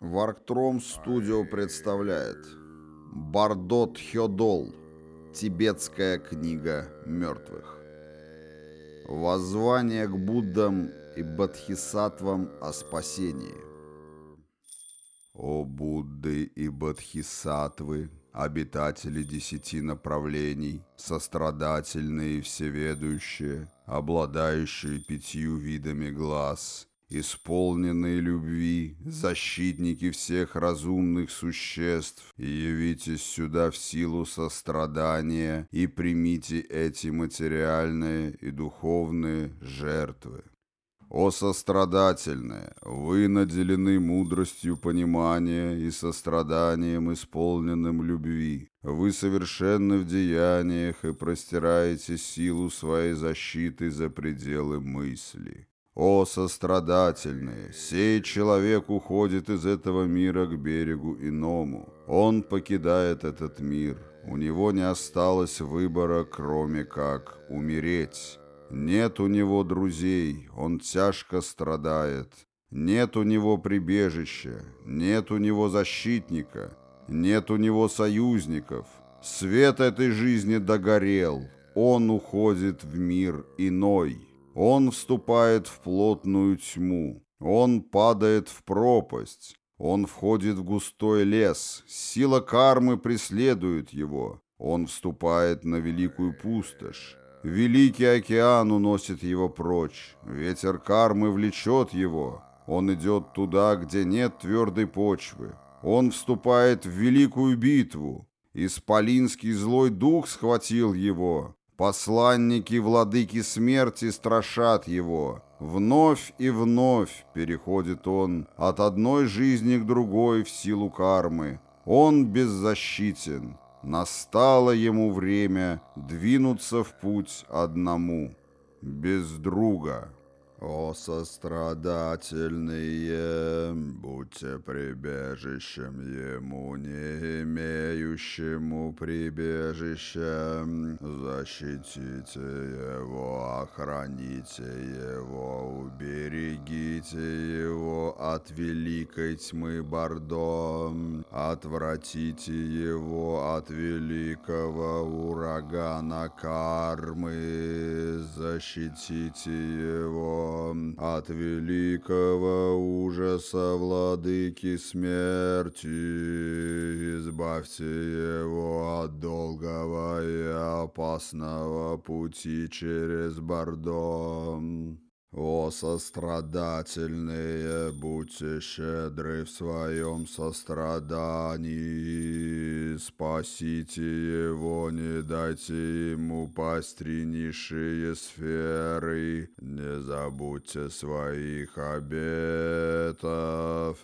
Варктром Студио представляет Бардот Хёдол Тибетская книга мертвых Воззвание к Буддам и Бодхисаттвам о спасении. О Будды и Бодхисаттвы, обитатели десяти направлений, сострадательные и всеведущие, обладающие пятью видами глаз – исполненные любви, защитники всех разумных существ, и явитесь сюда в силу сострадания и примите эти материальные и духовные жертвы. О сострадательное, вы наделены мудростью понимания и состраданием, исполненным любви. Вы совершенны в деяниях и простираете силу своей защиты за пределы мысли. О, сострадательные, сей человек уходит из этого мира к берегу иному. Он покидает этот мир. У него не осталось выбора, кроме как умереть. Нет у него друзей, он тяжко страдает. Нет у него прибежища, нет у него защитника, нет у него союзников. Свет этой жизни догорел, он уходит в мир иной». Он вступает в плотную тьму, он падает в пропасть, он входит в густой лес, сила кармы преследует его, он вступает на великую пустошь. Великий океан уносит его прочь, ветер кармы влечет его, он идет туда, где нет твердой почвы. Он вступает в великую битву, исполинский злой дух схватил его, Посланники владыки смерти страшат его. Вновь и вновь переходит он от одной жизни к другой в силу кармы. Он беззащитен. Настало ему время двинуться в путь одному, без друга». О сострадательные, будьте прибежищем ему, не имеющему прибежища, защитите его, охраните его, уберегите его от великой тьмы Бордо, отвратите его от великого урагана кармы, защитите его от великого ужаса владыки смерти, избавьте его от долгого и опасного пути через Бордо. О сострадательные, будьте щедры в своем сострадании, спасите его, не дайте ему пасть низшие сферы, не забудьте своих обетов,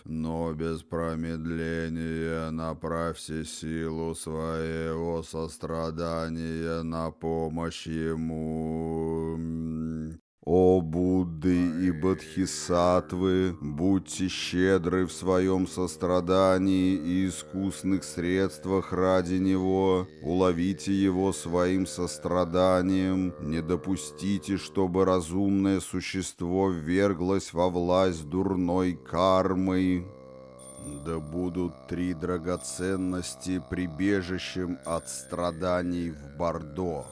но без промедления направьте силу своего сострадания на помощь ему. О Будды и Бодхисаттвы, будьте щедры в своем сострадании и искусных средствах ради Него, уловите Его своим состраданием, не допустите, чтобы разумное существо вверглось во власть дурной кармы. Да будут три драгоценности прибежищем от страданий в Бордо.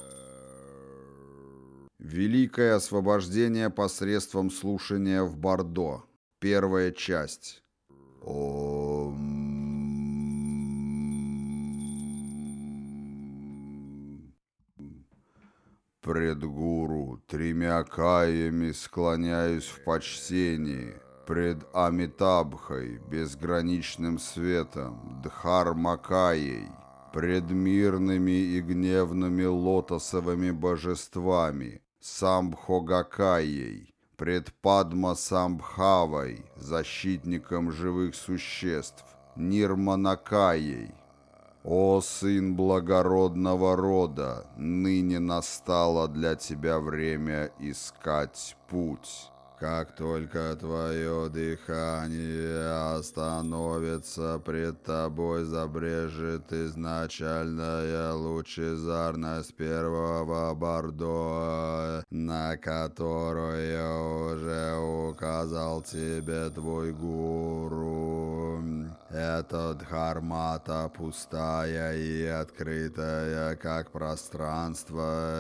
Великое освобождение посредством слушания в Бордо. Первая часть. Ом. Пред гуру тремя каями склоняюсь в почтении, пред Амитабхой, безграничным светом, Дхармакаей, пред мирными и гневными лотосовыми божествами, Самбхогакаей, пред Падма Самбхавой, защитником живых существ, Нирманакаей. О, сын благородного рода, ныне настало для тебя время искать путь. Как только твое дыхание остановится, пред тобой забрежет изначальная лучезарность первого бордо, на которую уже указал тебе твой гуру. Это дхармата пустая и открытая, как пространство.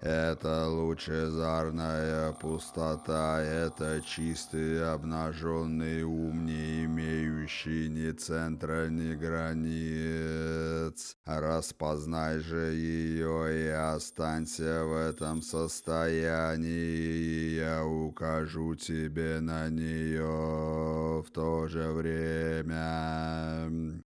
Это лучезарная пустота, это чистый обнаженный ум, не имеющий ни центра, ни границ. Распознай же ее и останься в этом состоянии, и я укажу тебе на нее в то же время.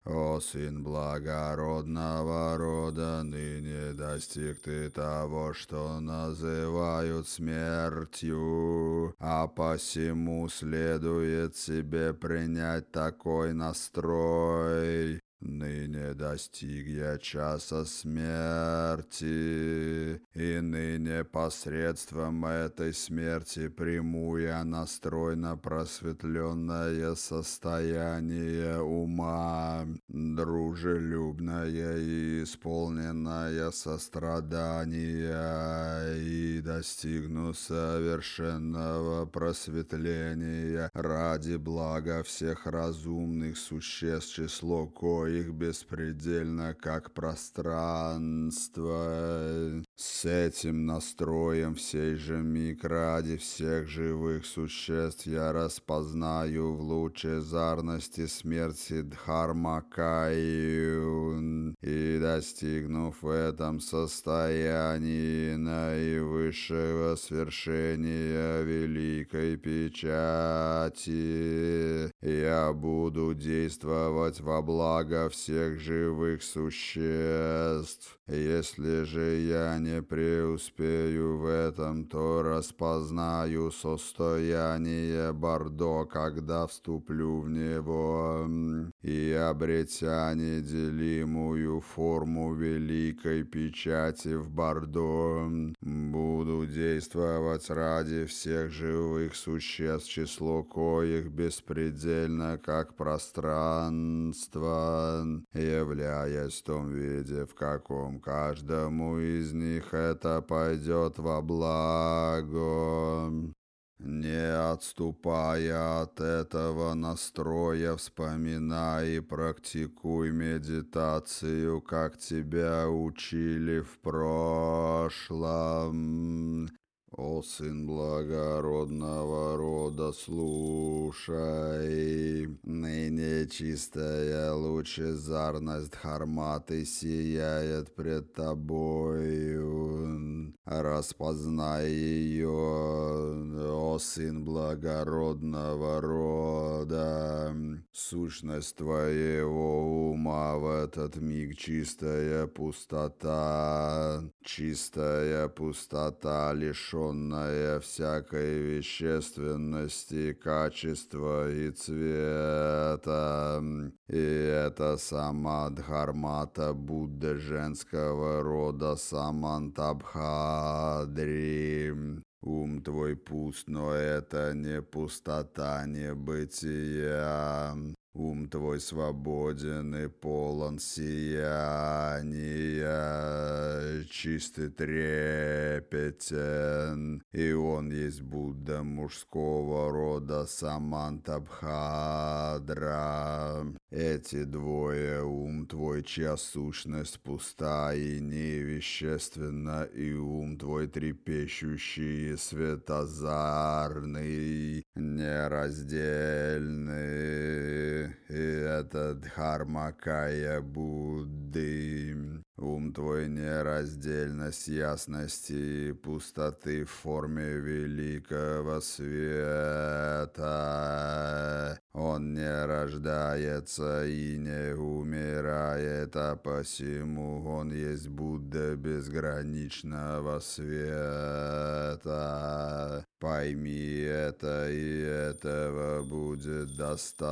«О, сын благородного рода, ныне достиг ты того, что называют смертью, а посему следует себе принять такой настрой, Ныне достиг я часа смерти, и ныне посредством этой смерти приму я настрой на просветленное состояние ума, дружелюбное и исполненное сострадания, и достигну совершенного просветления ради блага всех разумных существ, число коих их беспредельно, как пространство. С этим настроем в сей же миг ради всех живых существ я распознаю в лучезарности смерти Дхармакаю. И достигнув в этом состоянии наивысшего свершения великой печати, я буду действовать во благо всех живых существ. Если же я не преуспею в этом, то распознаю состояние Бордо, когда вступлю в него, и, обретя неделимую форму великой печати в Бордо, буду действовать ради всех живых существ, число коих беспредельно, как пространство являясь в том виде, в каком каждому из них это пойдет во благо. Не отступая от этого настроя, вспоминай и практикуй медитацию, как тебя учили в прошлом. «О, сын благородного рода, слушай, ныне чистая лучезарность Харматы сияет пред тобою. Распознай ее, о, сын благородного рода, сущность твоего ума в этот миг чистая пустота, чистая пустота лишенная всякой вещественности, качества и цвета. И это сама Дхармата Будды женского рода Самантабхадри. Ум твой пуст, но это не пустота, не бытия. Ум твой свободен и полон сияния, чистый трепетен, и он есть Будда мужского рода Самантабхадра. Эти двое, ум твой, чья сущность пуста и невещественна, и ум твой трепещущий и светозарный, нераздельный, и это Дхармакая Будды. Ум твой нераздельно с ясности и пустоты в форме великого света. Он не рождается и не умирает, а посему он есть Будда безграничного света. Пойми это, и этого будет достаточно.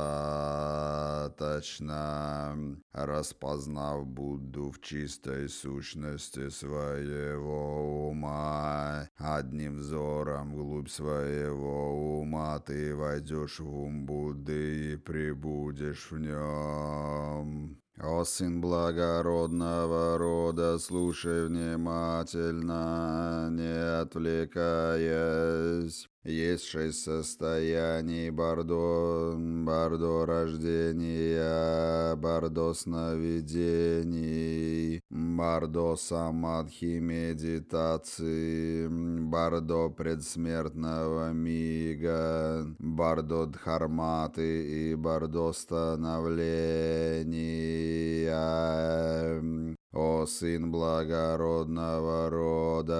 Распознав Будду в чистой сущности своего ума, одним взором вглубь своего ума ты войдешь в ум Будды и прибудешь в нем. «О сын благородного рода, слушай внимательно, не отвлекаясь. Есть шесть состояний Бордо, Бордо рождения, Бордо сновидений, Бордо самадхи медитации, Бордо предсмертного мига, Бордо дхарматы и Бордо становления. «О сын благородного рода,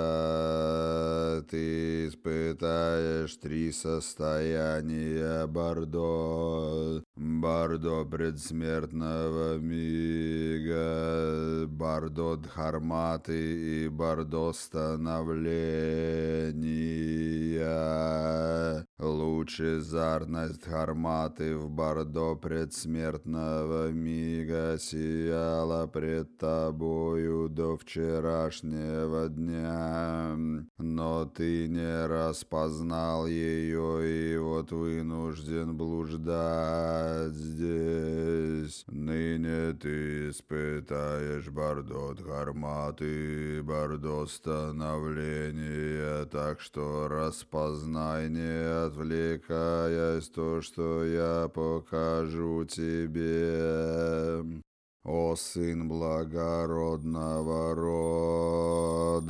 ты испытаешь три состояния Бордо, Бордо предсмертного мига, Бордо дхарматы и Бордо становления. Лучезарность дхарматы в Бордо предсмертного мига сияла пред тобою до вчерашнего дня, но ты не распознал ее и вот вынужден блуждать здесь. Ныне ты испытаешь Бардот Харматы, Бардот становления, так что распознай, не отвлекаясь, то, что я покажу тебе. О сын благородного рода,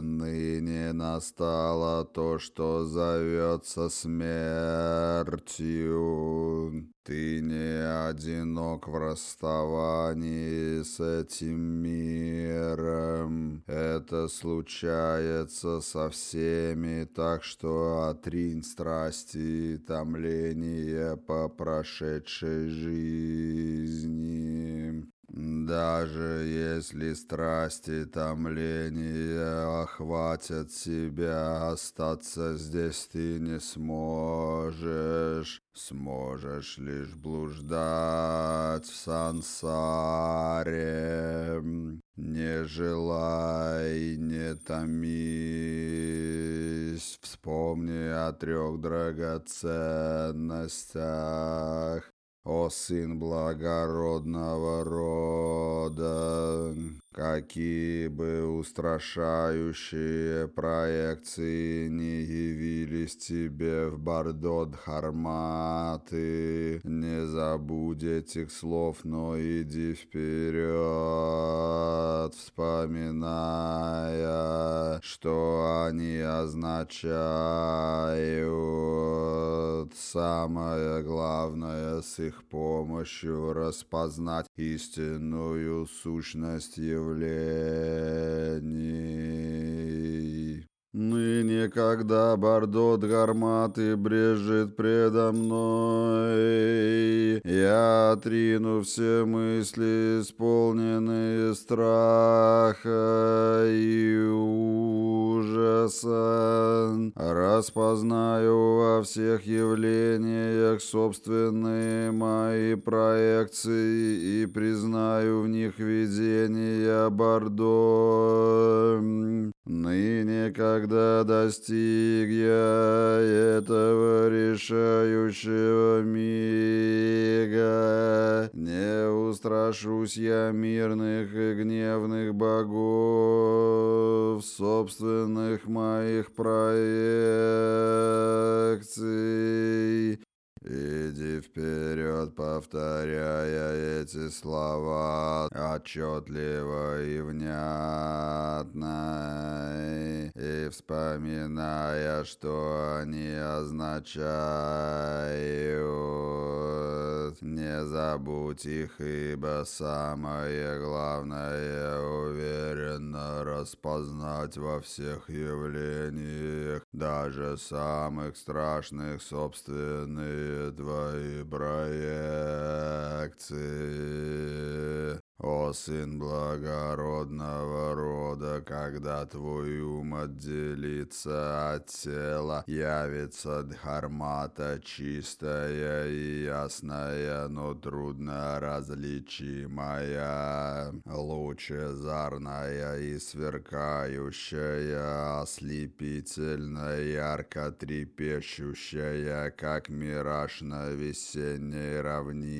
ныне настало то, что зовется смертью. Ты не одинок в расставании с этим миром. Это случается со всеми, так что отринь страсти и томление по прошедшей жизни. Даже если страсти и томления охватят тебя, остаться здесь ты не сможешь. Сможешь лишь блуждать в сансаре. Не желай, не томись, вспомни о трех драгоценностях. О сын благородного рода, какие бы устрашающие проекции не явились тебе в Бардот Харматы, не забудь этих слов, но иди вперед, вспоминая, что они означают. Самое главное с их помощью распознать истинную сущность явлений. Ныне, когда Бардот гарматы брежет предо мной, я отрину все мысли, исполненные страха и ужаса, распознаю во всех явлениях собственные мои проекции и признаю в них видения Бардо. Ныне, когда достиг я этого решающего мига, не устрашусь я мирных и гневных богов, собственных моих проекций, Иди вперед, повторяя эти слова отчетливо и внятно, и вспоминая, что они означают. Не забудь их, ибо самое главное уверенно распознать во всех явлениях, даже самых страшных собственных твои проекции. О сын благородного рода, когда твой ум отделится от тела, явится дхармата чистая и ясная, но трудно различимая, лучезарная и сверкающая, ослепительно ярко трепещущая, как мираж на весенней равнине.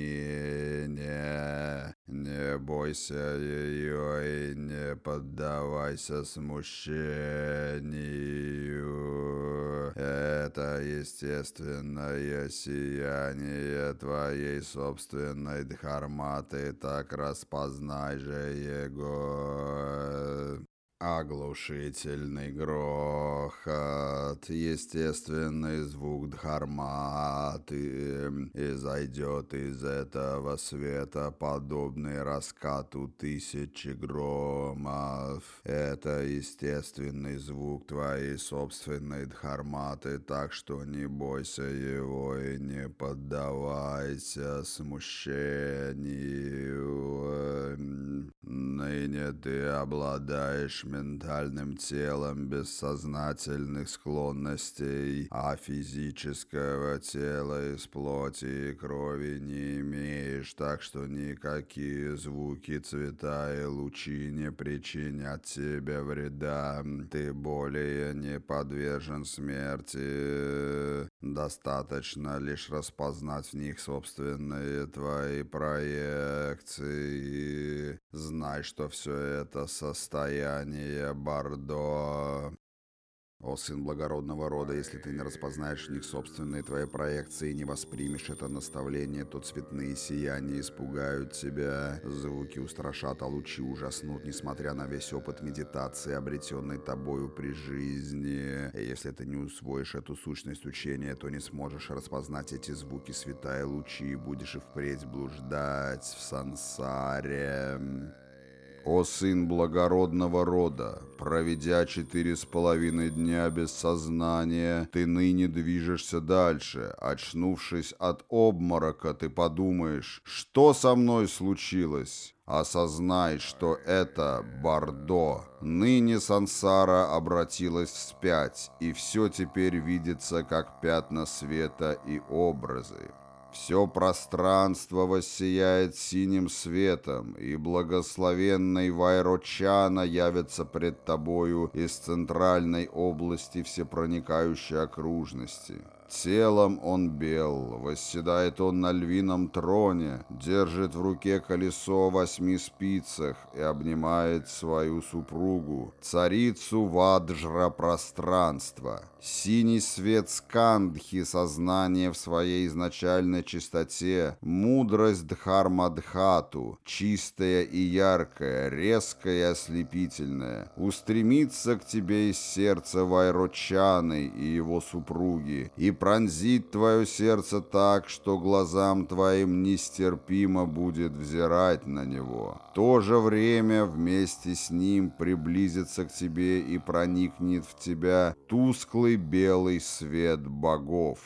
Не бойся ее и не поддавайся смущению. Это естественное сияние твоей собственной дхарматы, так распознай же его. Оглушительный грохот, естественный звук дхарматы, и зайдет из этого света подобный раскату тысячи громов. Это естественный звук твоей собственной дхарматы, так что не бойся его и не поддавайся смущению. Ныне ты обладаешь ментальным телом бессознательных склонностей, а физического тела из плоти и крови не имеешь, так что никакие звуки, цвета и лучи не причинят тебе вреда. Ты более не подвержен смерти. Достаточно лишь распознать в них собственные твои проекции. Знай, что все это состояние Бордо. О, сын благородного рода, если ты не распознаешь в них собственные твои проекции и не воспримешь это наставление, то цветные сияния испугают тебя, звуки устрашат, а лучи ужаснут, несмотря на весь опыт медитации, обретенный тобою при жизни. И если ты не усвоишь эту сущность учения, то не сможешь распознать эти звуки святая лучи и будешь и впредь блуждать в сансаре. «О сын благородного рода, проведя четыре с половиной дня без сознания, ты ныне движешься дальше. Очнувшись от обморока, ты подумаешь, что со мной случилось?» Осознай, что это Бордо. Ныне сансара обратилась вспять, и все теперь видится как пятна света и образы. Все пространство воссияет синим светом, и благословенный Вайрочана явится пред тобою из центральной области всепроникающей окружности. Телом он бел, восседает он на львином троне, держит в руке колесо о восьми спицах и обнимает свою супругу, царицу Ваджра пространства. Синий свет скандхи, сознание в своей изначальной чистоте, мудрость Дхармадхату, чистая и яркая, резкая и ослепительная, устремится к тебе из сердца Вайрочаны и его супруги и пронзит твое сердце так, что глазам твоим нестерпимо будет взирать на него. В то же время вместе с ним приблизится к тебе и проникнет в тебя тусклый белый свет богов.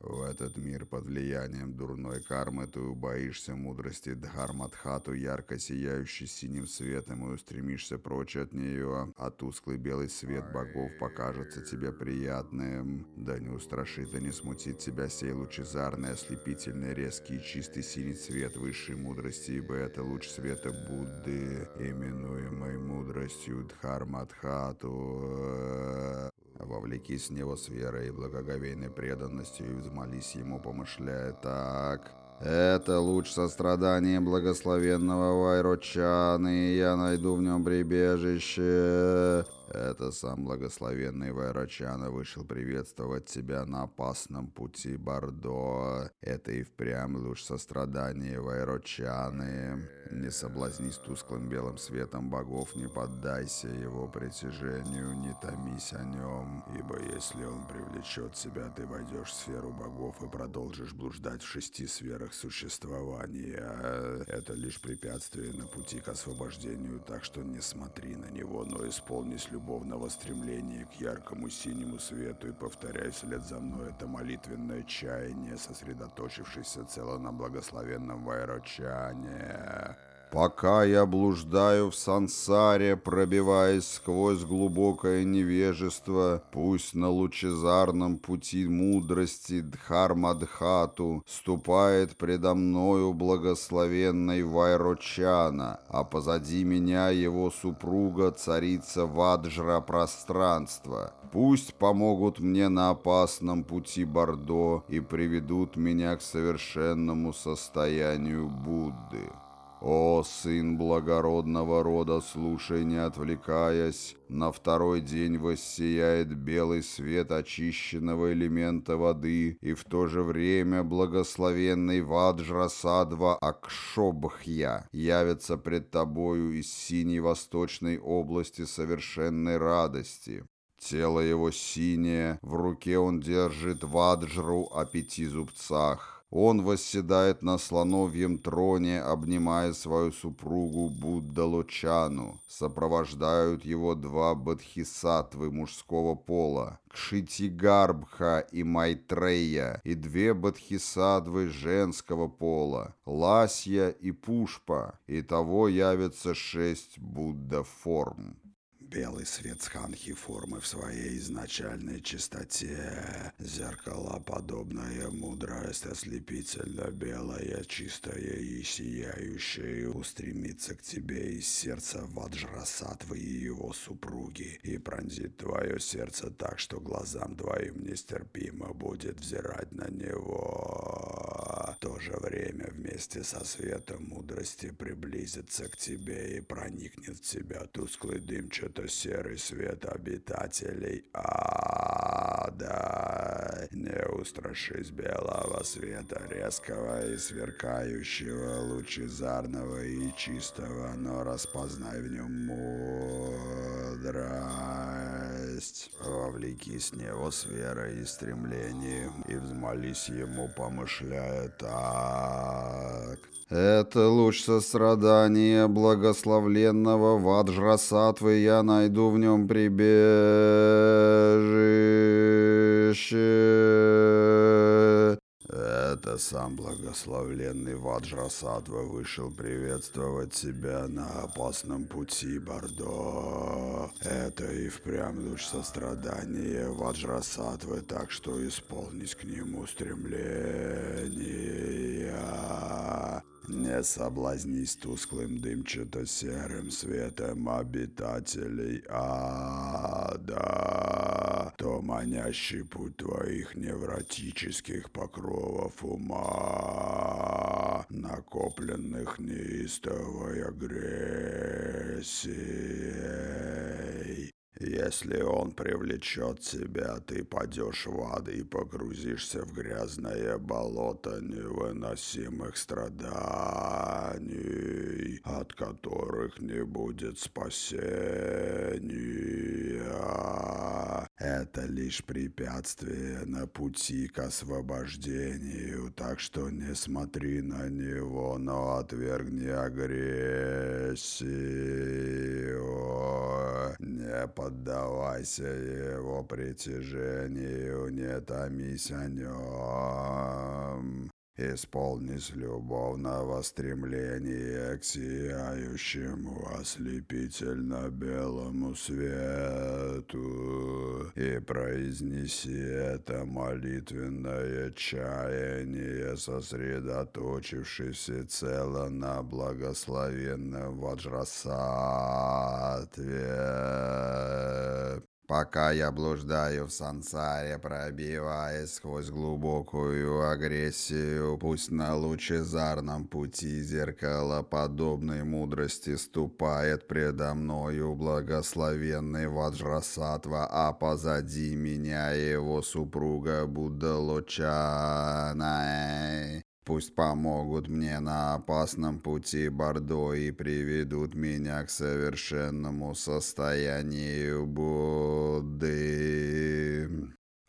В этот мир под влиянием дурной кармы ты убоишься мудрости Дхарматхату, ярко сияющей синим светом, и устремишься прочь от нее, а тусклый белый свет богов покажется тебе приятным. Да не устрашит и не смутит тебя сей лучезарный, ослепительный, резкий и чистый синий цвет высшей мудрости, ибо это луч света Будды, именуемой мудростью Дхарматхату. Вовлекись в него с верой и благоговейной преданностью и взмолись ему, помышляя так. «Это луч сострадания благословенного Вайрочаны, и я найду в нем прибежище». Это сам благословенный Вайрочана вышел приветствовать тебя на опасном пути Бордо. Это и впрямь луч сострадания Вайрочаны. Не соблазнись тусклым белым светом богов, не поддайся его притяжению, не томись о нем. Ибо если он привлечет тебя, ты войдешь в сферу богов и продолжишь блуждать в шести сферах существования. Это лишь препятствие на пути к освобождению, так что не смотри на него, но исполнись любовного стремления к яркому синему свету и повторяй вслед за мной это молитвенное чаяние, сосредоточившееся цело на благословенном Вайрочане. Пока я блуждаю в сансаре, пробиваясь сквозь глубокое невежество, пусть на лучезарном пути мудрости Дхармадхату ступает предо мною благословенный Вайрочана, а позади меня его супруга, царица Ваджра пространства. Пусть помогут мне на опасном пути Бордо и приведут меня к совершенному состоянию Будды. «О, сын благородного рода, слушай, не отвлекаясь, на второй день воссияет белый свет очищенного элемента воды, и в то же время благословенный Ваджрасадва Акшобхья явится пред тобою из синей восточной области совершенной радости». Тело его синее, в руке он держит ваджру о пяти зубцах. Он восседает на слоновьем троне, обнимая свою супругу Будда Лочану. Сопровождают его два бодхисаттвы мужского пола, Кшитигарбха и Майтрея, и две бодхисаттвы женского пола, Ласья и Пушпа. и того явится шесть Будда-форм. Белый свет сханхи формы в своей изначальной чистоте, зеркала подобная, мудрость ослепительно белая, чистая и сияющая, устремится к тебе из сердца Ваджрасатвы и его супруги и пронзит твое сердце так, что глазам твоим нестерпимо будет взирать на него. В то же время вместе со светом мудрости приблизится к тебе и проникнет в тебя тусклый дымчатый это серый свет обитателей ада. Не устрашись белого света, резкого и сверкающего, лучезарного и чистого, но распознай в нем мудрость. Вовлеки с него с верой и стремлением, и взмолись ему, помышляя так. Это луч сострадания благословленного Ваджрасатвы, я найду в нем прибежище. Это сам благословленный Ваджрасатва вышел приветствовать тебя на опасном пути, Бордо. Это и впрямь луч сострадания Ваджрасатвы, так что исполнись к нему стремления. Не соблазнись тусклым дымчато-серым светом обитателей ада, то манящий путь твоих невротических покровов ума, накопленных неистовой агрессией, если он привлечет тебя, ты падешь в ад и погрузишься в грязное болото невыносимых страданий, от которых не будет спасения. Это лишь препятствие на пути к освобождению, так что не смотри на него, но отвергни агрессию. Не поддавайся его притяжению, не томись о нем. Исполнись любовного стремления к сияющему ослепительно-белому свету и произнеси это молитвенное чаяние, сосредоточившись цело на благословенном Ваджрасатве. Пока я блуждаю в сансаре, пробиваясь сквозь глубокую агрессию, пусть на лучезарном пути зеркала подобной мудрости ступает предо мною благословенный Ваджрасатва, а позади меня его супруга Будда Лочана. Пусть помогут мне на опасном пути Бордо и приведут меня к совершенному состоянию Будды.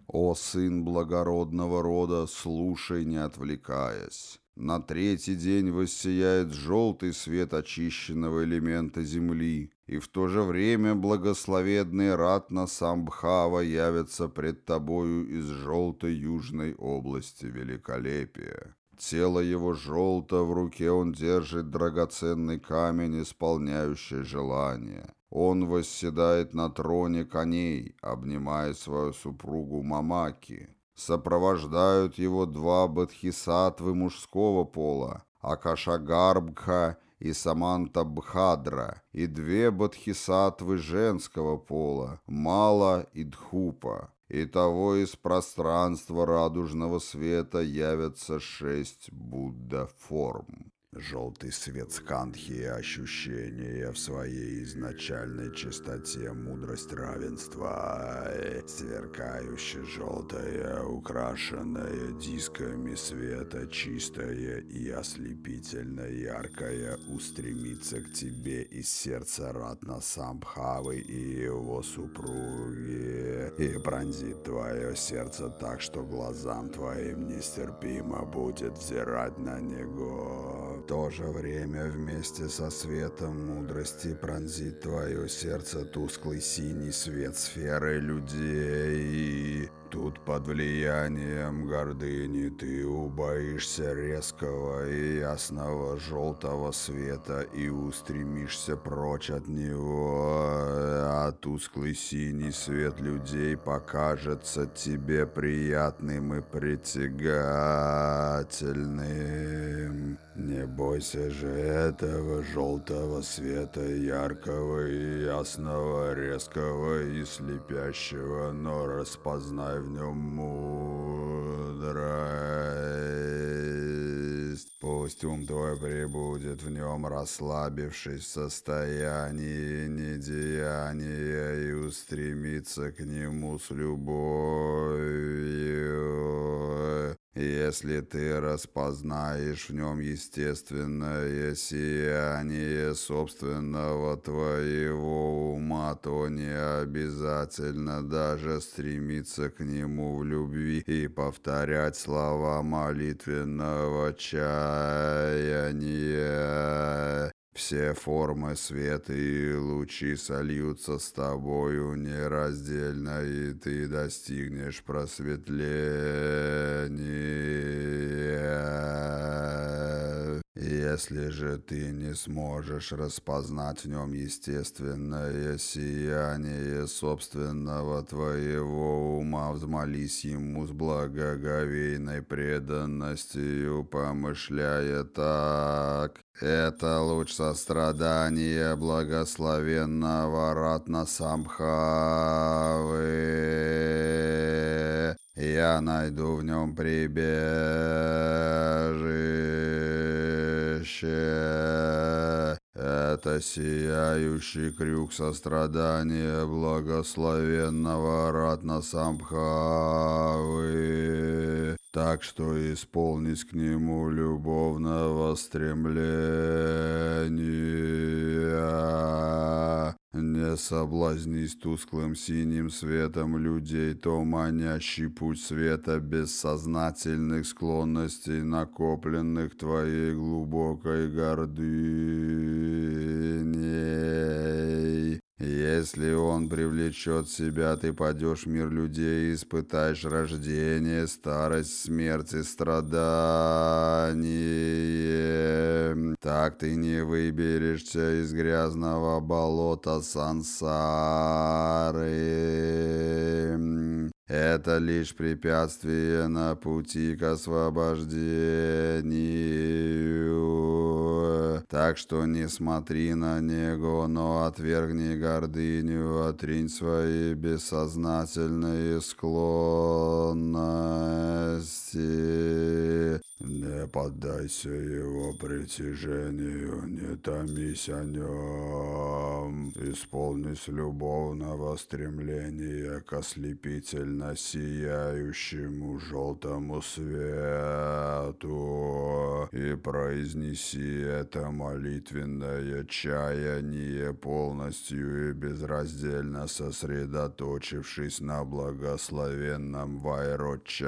О, сын благородного рода, слушай, не отвлекаясь. На третий день воссияет желтый свет очищенного элемента земли, и в то же время благословенный Ратна Самбхава явится пред тобою из желтой южной области великолепия. Тело его желто, в руке он держит драгоценный камень, исполняющий желание. Он восседает на троне коней, обнимая свою супругу Мамаки. Сопровождают его два бодхисаттвы мужского пола, Акашагарбха и Саманта Бхадра, и две бодхисаттвы женского пола, Мала и Дхупа и того из пространства радужного света явятся шесть Будда-форм. Желтый свет сканхи и ощущения в своей изначальной чистоте мудрость равенства, сверкающая желтая, украшенная дисками света, чистая и ослепительно яркая, устремится к тебе из сердца Ратна Самбхавы и его супруги, и пронзит твое сердце так, что глазам твоим нестерпимо будет взирать на него то же время вместе со светом мудрости пронзит твое сердце тусклый синий свет сферы людей. Тут под влиянием гордыни ты убоишься резкого и ясного желтого света и устремишься прочь от него, а тусклый синий свет людей покажется тебе приятным и притягательным. Не бойся же этого желтого света, яркого и ясного, резкого и слепящего, но распознай в нем мудрость. Пусть ум твой прибудет в нем, расслабившись в состоянии недеяния и устремится к нему с любовью. Если ты распознаешь в нем естественное сияние собственного твоего ума, то не обязательно даже стремиться к нему в любви и повторять слова молитвенного чаяния. Все формы света и лучи сольются с тобою нераздельно, и ты достигнешь просветления. Если же ты не сможешь распознать в нем естественное сияние собственного твоего ума, взмолись ему с благоговейной преданностью, помышляя так. Это луч сострадания благословенного Ратна Самхавы. Я найду в нем прибежище. Это сияющий крюк сострадания благословенного Ратна Самбхавы, так что исполнись к нему любовного стремления. Не соблазнись тусклым синим светом людей, то манящий путь света бессознательных склонностей, накопленных твоей глубокой гордыней. Если он привлечет себя, ты падешь в мир людей и испытаешь рождение, старость, смерть и страдания. Так ты не выберешься из грязного болота сансары. Это лишь препятствие на пути к освобождению. Так что не смотри на него, но отвергни гордыню, отринь свои бессознательные склонности. Не поддайся его притяжению, не томись о нем. Исполнись любовного стремления к ослепительно сияющему желтому свету и произнеси это молитвенное чаяние полностью и безраздельно сосредоточившись на благословенном Вайрочане.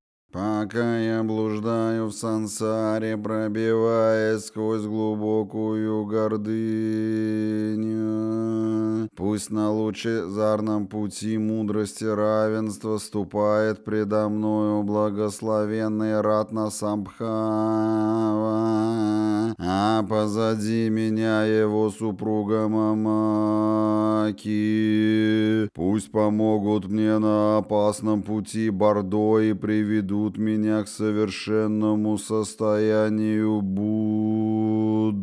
Пока я блуждаю в сансаре, пробиваясь сквозь глубокую гордыню, пусть на лучезарном пути мудрости равенства ступает предо мною благословенный Ратна Самбхава, а позади меня его супруга Мамаки. Пусть помогут мне на опасном пути Бордо и приведут меня к совершенному состоянию Будды.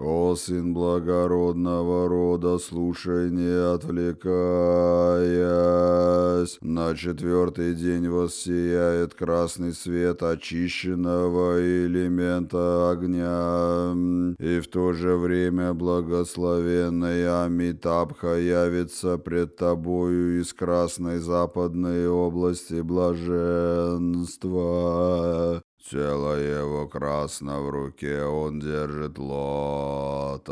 «О, сын благородного рода, слушай, не отвлекаясь, на четвертый день воссияет красный свет очищенного элемента огня, и в то же время благословенная Амитабха явится пред тобою из красной западной области блаженства». Тело его красно в руке, он держит лотос.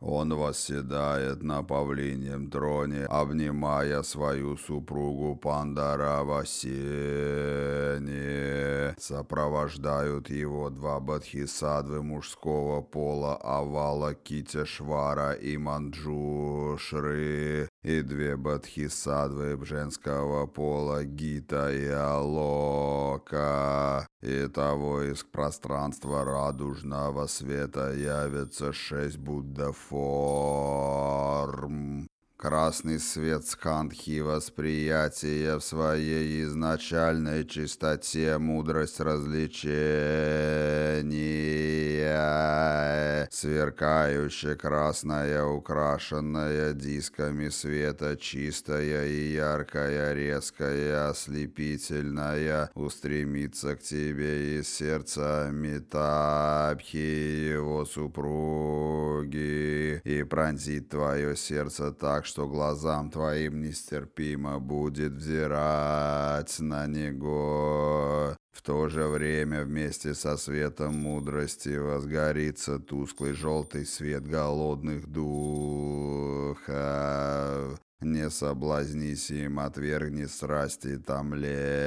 Он восседает на павлиньем троне, обнимая свою супругу Пандаравасени. Сопровождают его два бодхисаттвы мужского пола Авала Китешвара и Манджушры и две бодхисаттвы женского пола Гита и Алока. И того из пространства радужного света явится шесть буддаформ. Красный свет скандхи восприятия в своей изначальной чистоте мудрость развлечения. Сверкающая красная, украшенная дисками света, чистая и яркая, резкая, ослепительная, устремится к тебе из сердца Митабхи, его супруги, и пронзит твое сердце так, что глазам твоим нестерпимо будет взирать на него. В то же время вместе со светом мудрости возгорится тусклый желтый свет голодных духов. Не соблазнись им, отвергни страсти томление.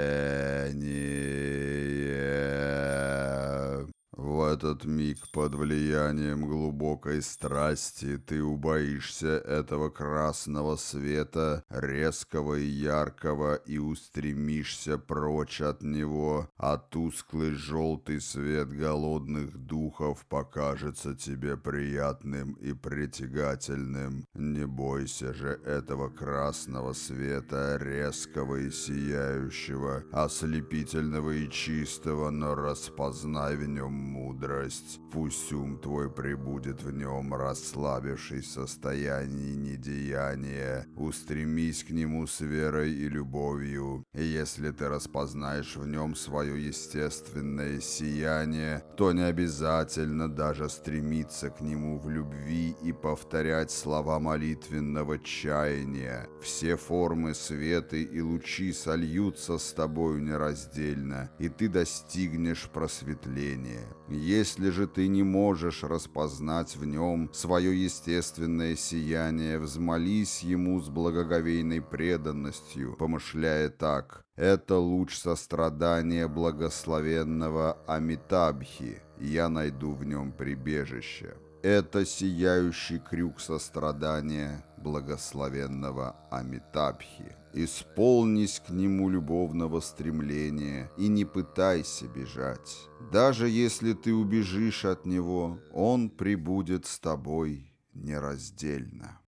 В этот миг под влиянием глубокой страсти ты убоишься этого красного света, резкого и яркого, и устремишься прочь от него, а тусклый желтый свет голодных духов покажется тебе приятным и притягательным. Не бойся же этого красного света, резкого и сияющего, ослепительного и чистого, но распознай в нем мудрость. Пусть ум твой пребудет в нем, расслабившись в состоянии недеяния. Устремись к нему с верой и любовью. И если ты распознаешь в нем свое естественное сияние, то не обязательно даже стремиться к нему в любви и повторять слова молитвенного чаяния. Все формы света и лучи сольются с тобою нераздельно, и ты достигнешь просветления. Если же ты не можешь распознать в нем свое естественное сияние, взмолись ему с благоговейной преданностью, помышляя так «Это луч сострадания благословенного Амитабхи, я найду в нем прибежище». Это сияющий крюк сострадания благословенного Амитабхи. Исполнись к нему любовного стремления и не пытайся бежать. Даже если ты убежишь от него, он прибудет с тобой нераздельно.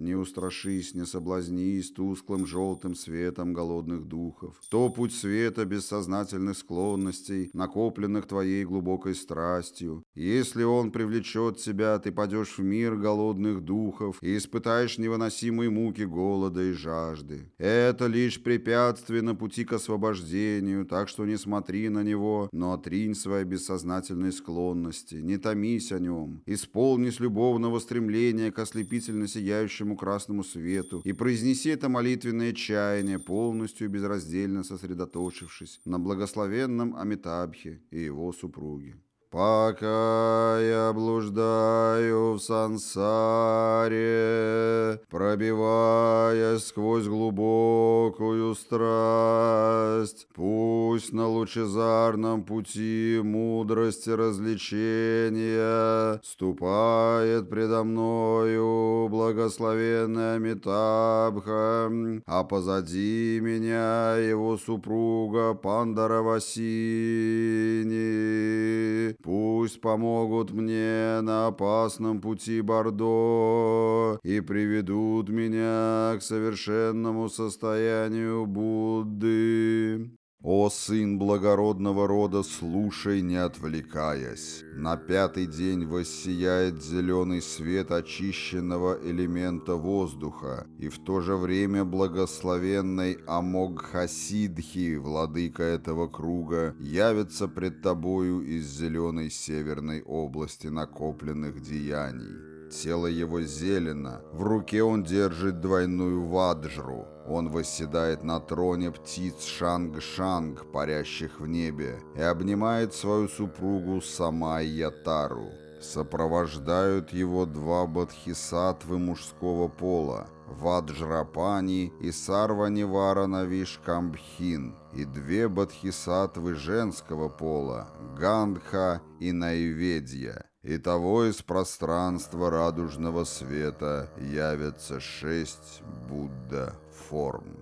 Не устрашись, не соблазнись тусклым желтым светом голодных духов. То путь света бессознательных склонностей, накопленных твоей глубокой страстью. Если он привлечет тебя, ты падешь в мир голодных духов и испытаешь невыносимые муки голода и жажды. Это лишь препятствие на пути к освобождению, так что не смотри на него, но отринь свои бессознательные склонности, не томись о нем. Исполнись любовного стремления к ослепительно сияющему красному свету и произнеси это молитвенное чаяние, полностью и безраздельно сосредоточившись на благословенном Амитабхе и его супруге. Пока я блуждаю в сансаре, пробиваясь сквозь глубокую страсть, пусть на лучезарном пути мудрости развлечения ступает предо мною благословенная Амитабха, а позади меня его супруга Пандаравасини. Пусть помогут мне на опасном пути Бордо и приведут меня к совершенному состоянию Будды. «О сын благородного рода, слушай, не отвлекаясь. На пятый день воссияет зеленый свет очищенного элемента воздуха, и в то же время благословенный Амогхасидхи, владыка этого круга, явится пред тобою из зеленой северной области накопленных деяний». Тело его зелено, в руке он держит двойную ваджру. Он восседает на троне птиц Шанг-Шанг, парящих в небе, и обнимает свою супругу Самай-Ятару. Сопровождают его два бодхисаттвы мужского пола, Ваджрапани и Сарваниварана Вишкамбхин, и две бодхисаттвы женского пола, Гандха и Найведья. И того из пространства радужного света явятся шесть Будда форм.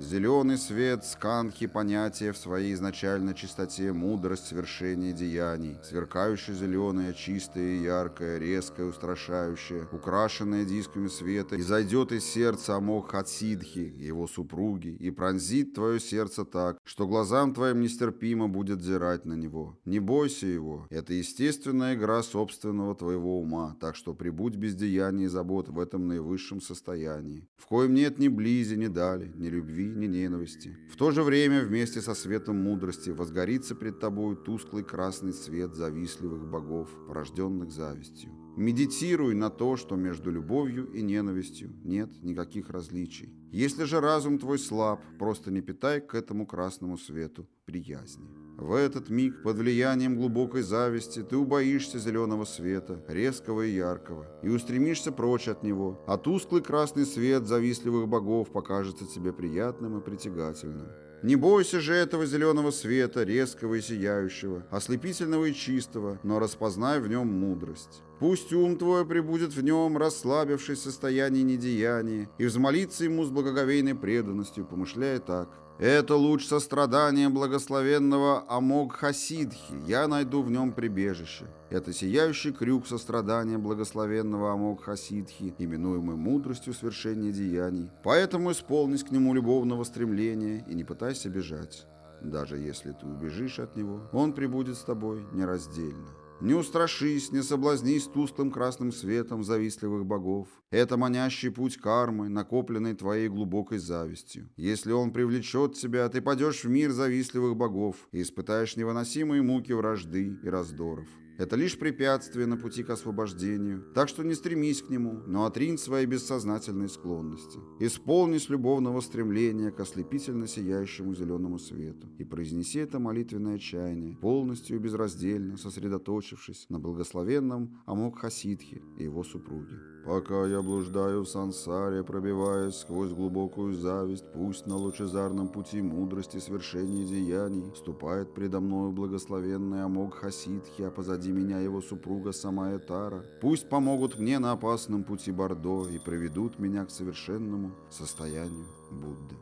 Зеленый свет сканхи понятия в своей изначальной чистоте мудрость совершения деяний, сверкающая зеленая, чистая, яркая, резкая, устрашающая, украшенная дисками света, и зайдет из сердца Амок Хатсидхи, его супруги, и пронзит твое сердце так, что глазам твоим нестерпимо будет зирать на него. Не бойся его, это естественная игра собственного твоего ума, так что прибудь без деяний и забот в этом наивысшем состоянии, в коем нет ни близи, ни дали, ни любви, ненависти. В то же время вместе со светом мудрости возгорится пред тобою тусклый красный свет завистливых богов, порожденных завистью. Медитируй на то, что между любовью и ненавистью нет никаких различий. Если же разум твой слаб, просто не питай к этому красному свету приязни. В этот миг, под влиянием глубокой зависти, ты убоишься зеленого света, резкого и яркого, и устремишься прочь от него, а тусклый красный свет завистливых богов покажется тебе приятным и притягательным. Не бойся же этого зеленого света, резкого и сияющего, ослепительного и чистого, но распознай в нем мудрость. Пусть ум твой пребудет в нем, расслабившись в состоянии недеяния, и взмолится ему с благоговейной преданностью, помышляя так. Это луч сострадания благословенного Амог Хасидхи, я найду в нем прибежище. Это сияющий крюк сострадания благословенного Амог Хасидхи, именуемый мудростью свершения деяний. Поэтому исполнись к нему любовного стремления и не пытайся бежать. Даже если ты убежишь от него, он прибудет с тобой нераздельно. Не устрашись, не соблазнись тусклым красным светом завистливых богов. Это манящий путь кармы, накопленный твоей глубокой завистью. Если он привлечет тебя, ты падешь в мир завистливых богов и испытаешь невыносимые муки вражды и раздоров. Это лишь препятствие на пути к освобождению, так что не стремись к нему, но отринь свои бессознательные склонности. Исполнись любовного стремления к ослепительно сияющему зеленому свету и произнеси это молитвенное чаяние, полностью и безраздельно сосредоточившись на благословенном Амок Хасидхе и его супруге. Пока я блуждаю в сансаре, пробиваясь сквозь глубокую зависть, пусть на лучезарном пути мудрости свершения деяний ступает предо мною благословенный Амог Хасидхи, а позади меня его супруга Самая Тара. Пусть помогут мне на опасном пути Бордо и приведут меня к совершенному состоянию Будды.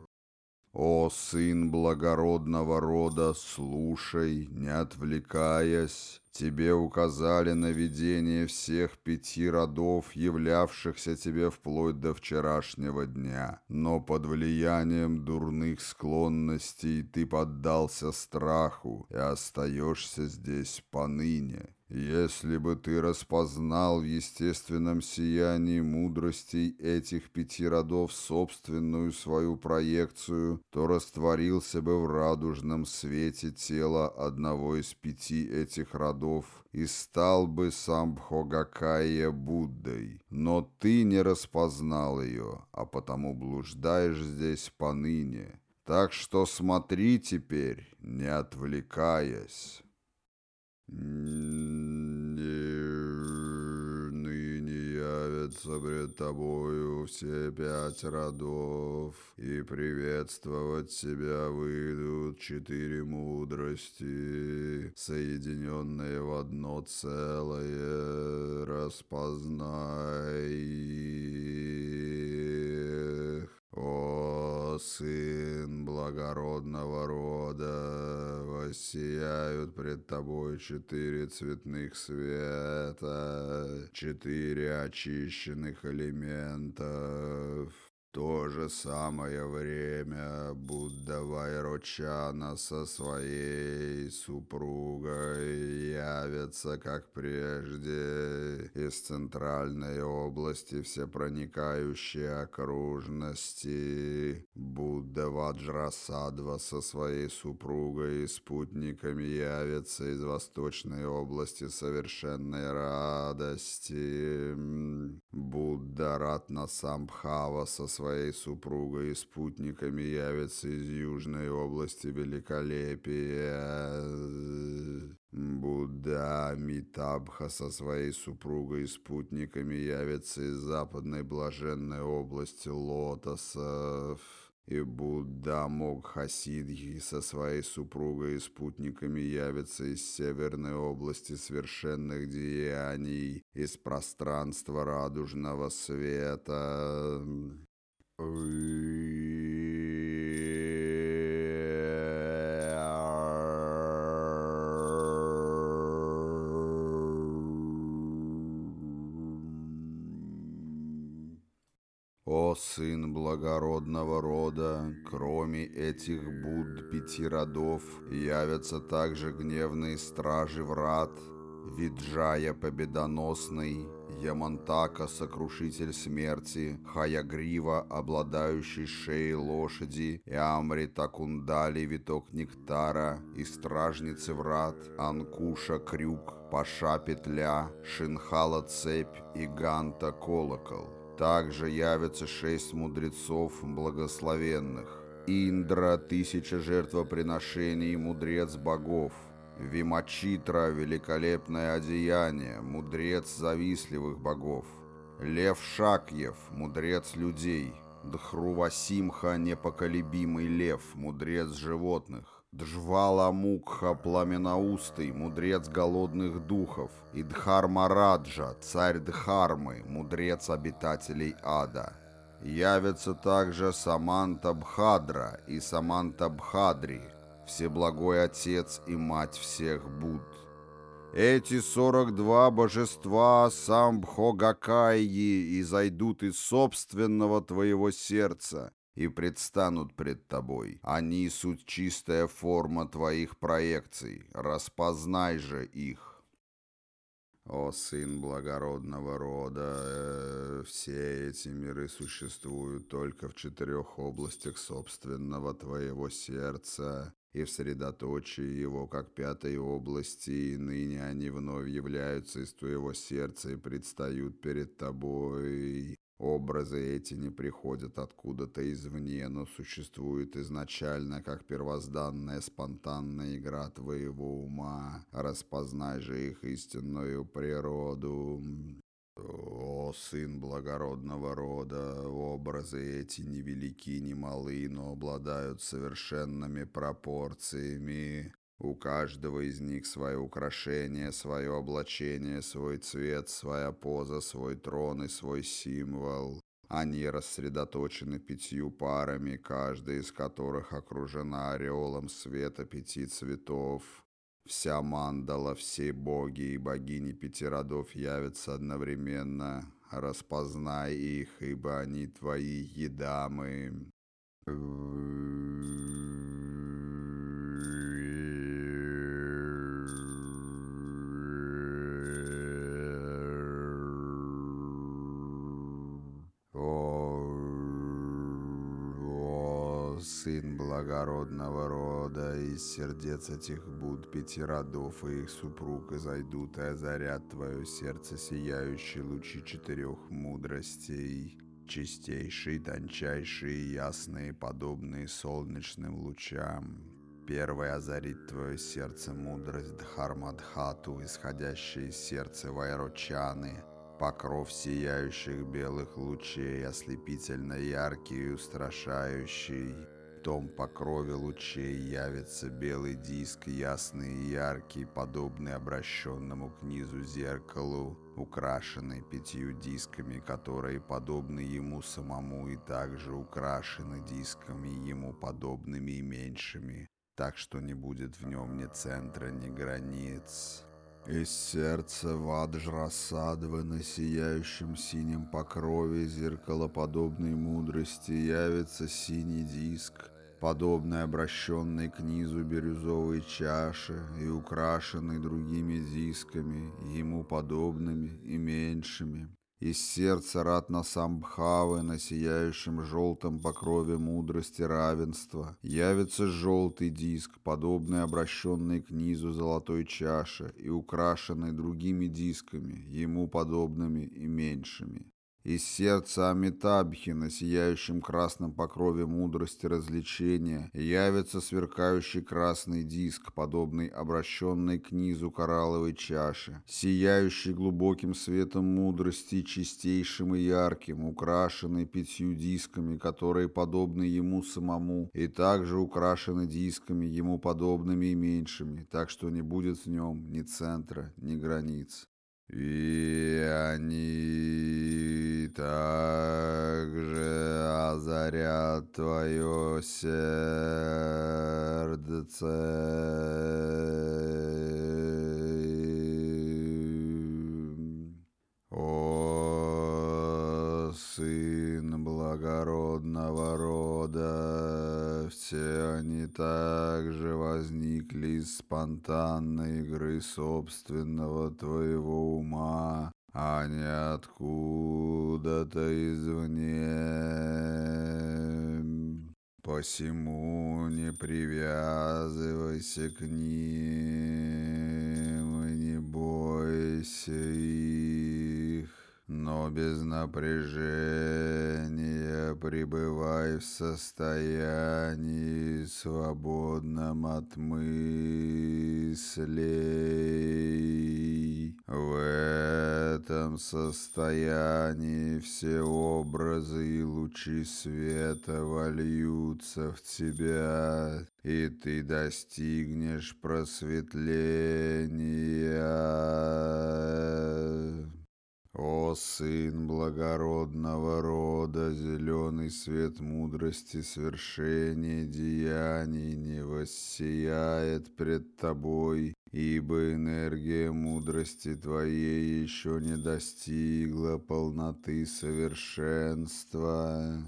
«О, сын благородного рода, слушай, не отвлекаясь, тебе указали на видение всех пяти родов, являвшихся тебе вплоть до вчерашнего дня, но под влиянием дурных склонностей ты поддался страху и остаешься здесь поныне». Если бы ты распознал в естественном сиянии мудростей этих пяти родов собственную свою проекцию, то растворился бы в радужном свете тела одного из пяти этих родов и стал бы сам Бхогакая Буддой. Но ты не распознал ее, а потому блуждаешь здесь поныне. Так что смотри теперь, не отвлекаясь». Ныне явятся пред тобою все пять родов, и приветствовать тебя выйдут четыре мудрости, соединенные в одно целое, распознай их. О, сын благородного рода, воссияют пред тобой четыре цветных света, четыре очищенных элементов, то же самое время Будда Вайрочана со своей супругой явятся, как прежде, из центральной области всепроникающей окружности. Будда Ваджрасадва со своей супругой и спутниками явятся из восточной области совершенной радости. Будда Ратна Самбхава со своей супругой и спутниками явится из южной области великолепия. Будда Митабха со своей супругой и спутниками явится из западной блаженной области лотосов. И Будда Могхасидхи со своей супругой и спутниками явится из северной области совершенных деяний, из пространства радужного света. О сын благородного рода, кроме этих Будд пяти родов, явятся также гневные стражи врат, Виджая победоносный, Ямантака, сокрушитель смерти, Хаягрива, обладающий шеей лошади, и Амрита Кундали, виток нектара, и стражницы врат, Анкуша, крюк, Паша, петля, Шинхала, цепь и Ганта, колокол. Также явятся шесть мудрецов благословенных. Индра, тысяча жертвоприношений, мудрец богов, Вимачитра — великолепное одеяние, мудрец завистливых богов. Лев Шакьев — мудрец людей. Дхрувасимха — непоколебимый лев, мудрец животных. Джвала Мукха — пламеноустый, мудрец голодных духов. И Дхармараджа — царь Дхармы, мудрец обитателей ада. Явятся также Саманта Бхадра и Саманта Бхадри — Всеблагой Отец и Мать всех Будд. Эти сорок два божества Самбхогакайи и зайдут из собственного твоего сердца и предстанут пред тобой. Они суть чистая форма твоих проекций, распознай же их. О сын благородного рода, э, все эти миры существуют только в четырех областях собственного твоего сердца, и в средоточии его, как пятой области, и ныне они вновь являются из твоего сердца и предстают перед тобой. Образы эти не приходят откуда-то извне, но существуют изначально, как первозданная спонтанная игра твоего ума. Распознай же их истинную природу. О, сын благородного рода, образы эти невелики, не малы, но обладают совершенными пропорциями. У каждого из них свое украшение, свое облачение, свой цвет, своя поза, свой трон и свой символ. Они рассредоточены пятью парами, каждая из которых окружена ореолом света пяти цветов. Вся мандала, все боги и богини пяти родов явятся одновременно. Распознай их, ибо они твои едамы. сын благородного рода, из сердец этих буд пяти родов и их супруг, и зайдут и озарят твое сердце сияющие лучи четырех мудростей, чистейшие, тончайшие, ясные, подобные солнечным лучам. Первый озарит твое сердце мудрость Дхармадхату, исходящая из сердца Вайрочаны, покров сияющих белых лучей, ослепительно яркий и устрашающий, том покрове лучей явится белый диск, ясный и яркий, подобный обращенному к низу зеркалу, украшенный пятью дисками, которые подобны ему самому и также украшены дисками ему подобными и меньшими, так что не будет в нем ни центра, ни границ. Из сердца Ваджрасадвы на сияющем синем покрове зеркалоподобной мудрости явится синий диск, подобный обращенной к низу бирюзовой чаши и украшенный другими дисками, ему подобными и меньшими. Из сердца Ратна Самбхавы на сияющем желтом покрове мудрости равенства явится желтый диск, подобный обращенный к низу золотой чаши и украшенный другими дисками, ему подобными и меньшими. Из сердца Амитабхи на сияющем красном покрове мудрости развлечения явится сверкающий красный диск, подобный обращенной к низу коралловой чаши, сияющий глубоким светом мудрости, чистейшим и ярким, украшенный пятью дисками, которые подобны ему самому, и также украшены дисками, ему подобными и меньшими, так что не будет в нем ни центра, ни границ. И они также озарят твое сердце. О, сын благородного рода, все они также возникли из спонтанной игры собственного твоего ума, а не откуда-то извне. Посему не привязывайся к ним и не бойся их, но без напряжения пребывай в состоянии, свободном от мыслей. В этом состоянии все образы и лучи света вольются в тебя, и ты достигнешь просветления. О, сын благородного рода, зеленый свет мудрости свершения деяний не воссияет пред тобой, ибо энергия мудрости твоей еще не достигла полноты совершенства.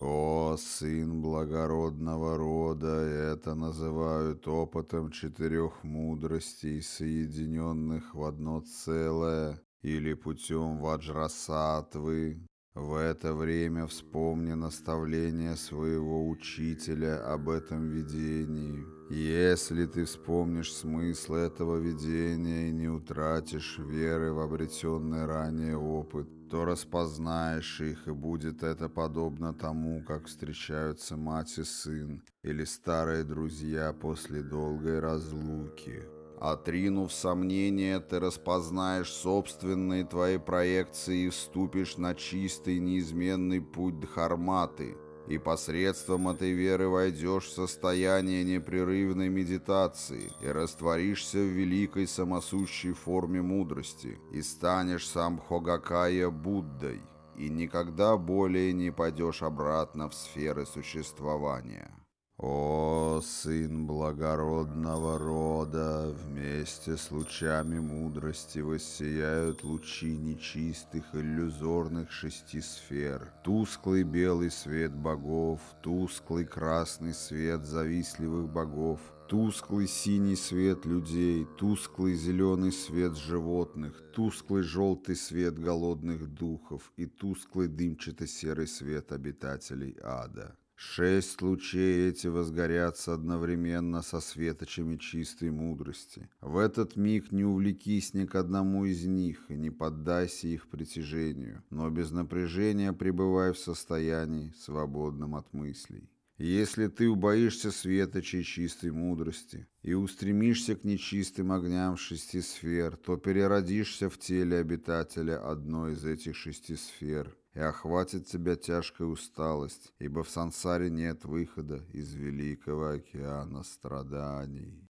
О, сын благородного рода, это называют опытом четырех мудростей, соединенных в одно целое, или путем ваджрасатвы. В это время вспомни наставление своего учителя об этом видении. Если ты вспомнишь смысл этого видения и не утратишь веры в обретенный ранее опыт, то распознаешь их, и будет это подобно тому, как встречаются мать и сын или старые друзья после долгой разлуки. Отринув сомнения, ты распознаешь собственные твои проекции и вступишь на чистый неизменный путь Дхарматы, и посредством этой веры войдешь в состояние непрерывной медитации и растворишься в великой самосущей форме мудрости и станешь сам Хогакая Буддой, и никогда более не пойдешь обратно в сферы существования. О, сын благородного рода, вместе с лучами мудрости воссияют лучи нечистых иллюзорных шести сфер. Тусклый белый свет богов, тусклый красный свет завистливых богов, Тусклый синий свет людей, тусклый зеленый свет животных, тусклый желтый свет голодных духов и тусклый дымчато-серый свет обитателей ада. Шесть лучей эти возгорятся одновременно со светочами чистой мудрости. В этот миг не увлекись ни к одному из них и не поддайся их притяжению, но без напряжения пребывай в состоянии, свободном от мыслей. Если ты убоишься светочей чистой мудрости и устремишься к нечистым огням шести сфер, то переродишься в теле обитателя одной из этих шести сфер, и охватит тебя тяжкая усталость, ибо в сансаре нет выхода из великого океана страданий.